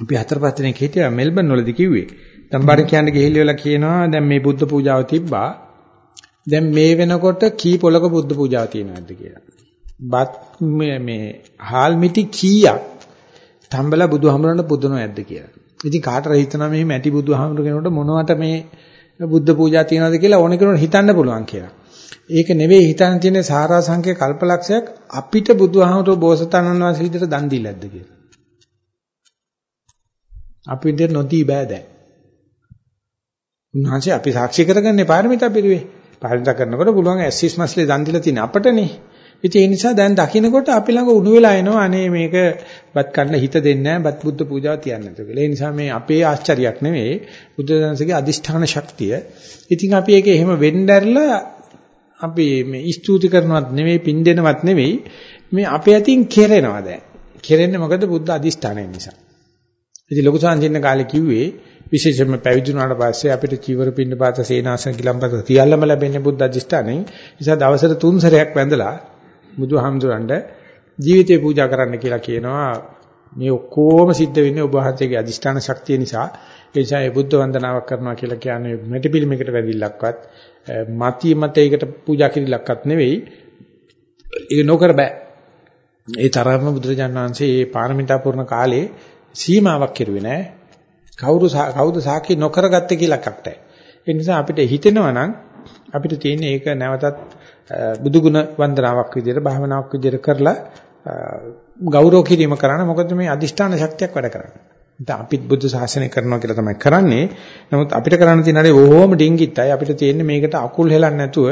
අපි හතර පහ දිනක් හිටියා මෙල්බන් වලදී කිව්වේ. දම්බාර කියන්නේ ගිහිල්ලා කියනවා දැන් මේ බුද්ධ පූජාව තිබ්බා දැන් මේ වෙනකොට කී පොලක බුද්ධ පූජාව තියෙනවද කියලා. බත් මේ හාල් මිටි කීයක් තම්බලා බුදුහාමරණ පුදුනෝ නැද්ද කියලා. ඉතින් කාටද හිතනවා මේ මැටි බුදුහාමර කෙනෙකුට මොනවට මේ බුද්ධ පූජා තියෙනවද කියලා ඕන කෙනෙකුට හිතන්න පුළුවන් කියලා. ඒක නෙවෙයි හිතන්න තියෙන සාරා සංඛ්‍ය කල්පලක්ෂයක් අපිට බුදුහාමර බෝසතාණන් වහන්සේ විදිහට දන් දීලාද කියලා. අපිට නොදී බෑ දැන්. උන්වහන්සේ අපි සාක්ෂි කරගන්නේ පාරමිතා පිළිවේ. පාරමිතා කරනකොට පුළුවන් ඇසිස් මස්ලේ දන් දීලා තියෙන අපටනේ. ඉතින් ඒ නිසා දැන් දකින්නකොට අපි ළඟ උණු වෙලා එනවා අනේ මේක බත් කන්න හිත දෙන්නේ නැහැ බත් බුද්ධ පූජාව තියන්නේ නැතුව කියලා. ඒ නිසා මේ අපේ ආශ්චර්යයක් නෙවෙයි බුද්ධ දන්සගේ අදිෂ්ඨාන ශක්තිය. ඉතින් අපි ඒක එහෙම වෙnderලා අපි මේ ස්තුති කරනවත් නෙවෙයි පින් දෙනවත් නෙවෙයි මේ අපේ අතින් කෙරෙනවා දැන්. කෙරෙන්නේ මොකද බුද්ධ අදිෂ්ඨානය නිසා. ඉතින් ලොකු සංජින්න කාලේ කිව්වේ විශේෂයෙන්ම පැවිදුණාට පස්සේ අපිට චීවර පින්න පාත සේනාසන කිලම්පත සියල්ලම ලැබෙන්නේ බුද්ධ අධිෂ්ඨානෙන්. නිසා දවසට තුන් සැරයක් වැඳලා බුදුහාමුදුරන්ට ජීවිතේ පූජා කරන්න කියලා කියනවා. මේ ඔක්කොම සිද්ධ වෙන්නේ ඔබ වහන්සේගේ අධිෂ්ඨාන ශක්තිය නිසා. ඒ නිසා මේ බුද්ධ වන්දනාවක් කරනවා කියලා කියන්නේ මෙටි පිළිමයකට වැඩිලක්වත් මති මතයකට පූජා කිරිලක්වත් නෙවෙයි. ඒක නොකර බෑ. ඒ තරම්ම බුදුරජාණන් වහන්සේ මේ පාරමිතා පුරන කාලේ සීමාවක් කෙරුවේ නෑ. කවුරු කවුද සාකි නොකරගත්තේ කියලා එකක් නැහැ. ඒ නිසා අපිට හිතෙනවා නම් අපිට තියෙන ඒක නැවතත් බුදුගුණ වන්දනාවක් විදිහට භාවනාවක් විදිහට කරලා ගෞරව කිරීම කරන්න මොකද මේ අදිෂ්ඨාන ශක්තියක් වැඩ කරන්නේ. දැන් අපිත් බුද්ධ ශාසනය කරනවා කියලා තමයි කරන්නේ. නමුත් අපිට කරන්න තියෙන දේ ඕම ඩිංගිත්යි. අපිට තියෙන්නේ මේකට අකුල් හෙලන්නේ නැතුව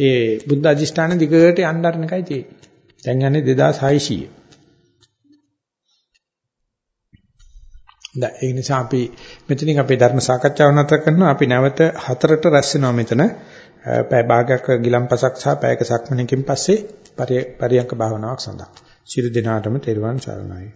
ඒ බුද්ධ අදිෂ්ඨාන දිගට යන්න අරන එකයි තියෙන්නේ. දැන් යන්නේ 2600. ඒ නිසා අපි මෙතනින් අපේ ධර්ම සාකච්ඡාව නතර කරනවා. අපි නැවත හතරට රැස් වෙනවා මෙතන. පැය භාගයක් ගිලම්පසක් සහ පැයක සක්මනකින් පස්සේ පරියන්ක භාවනාවක් සඳහා. ශිරු දිනාටම තෙරුවන් සරණයි.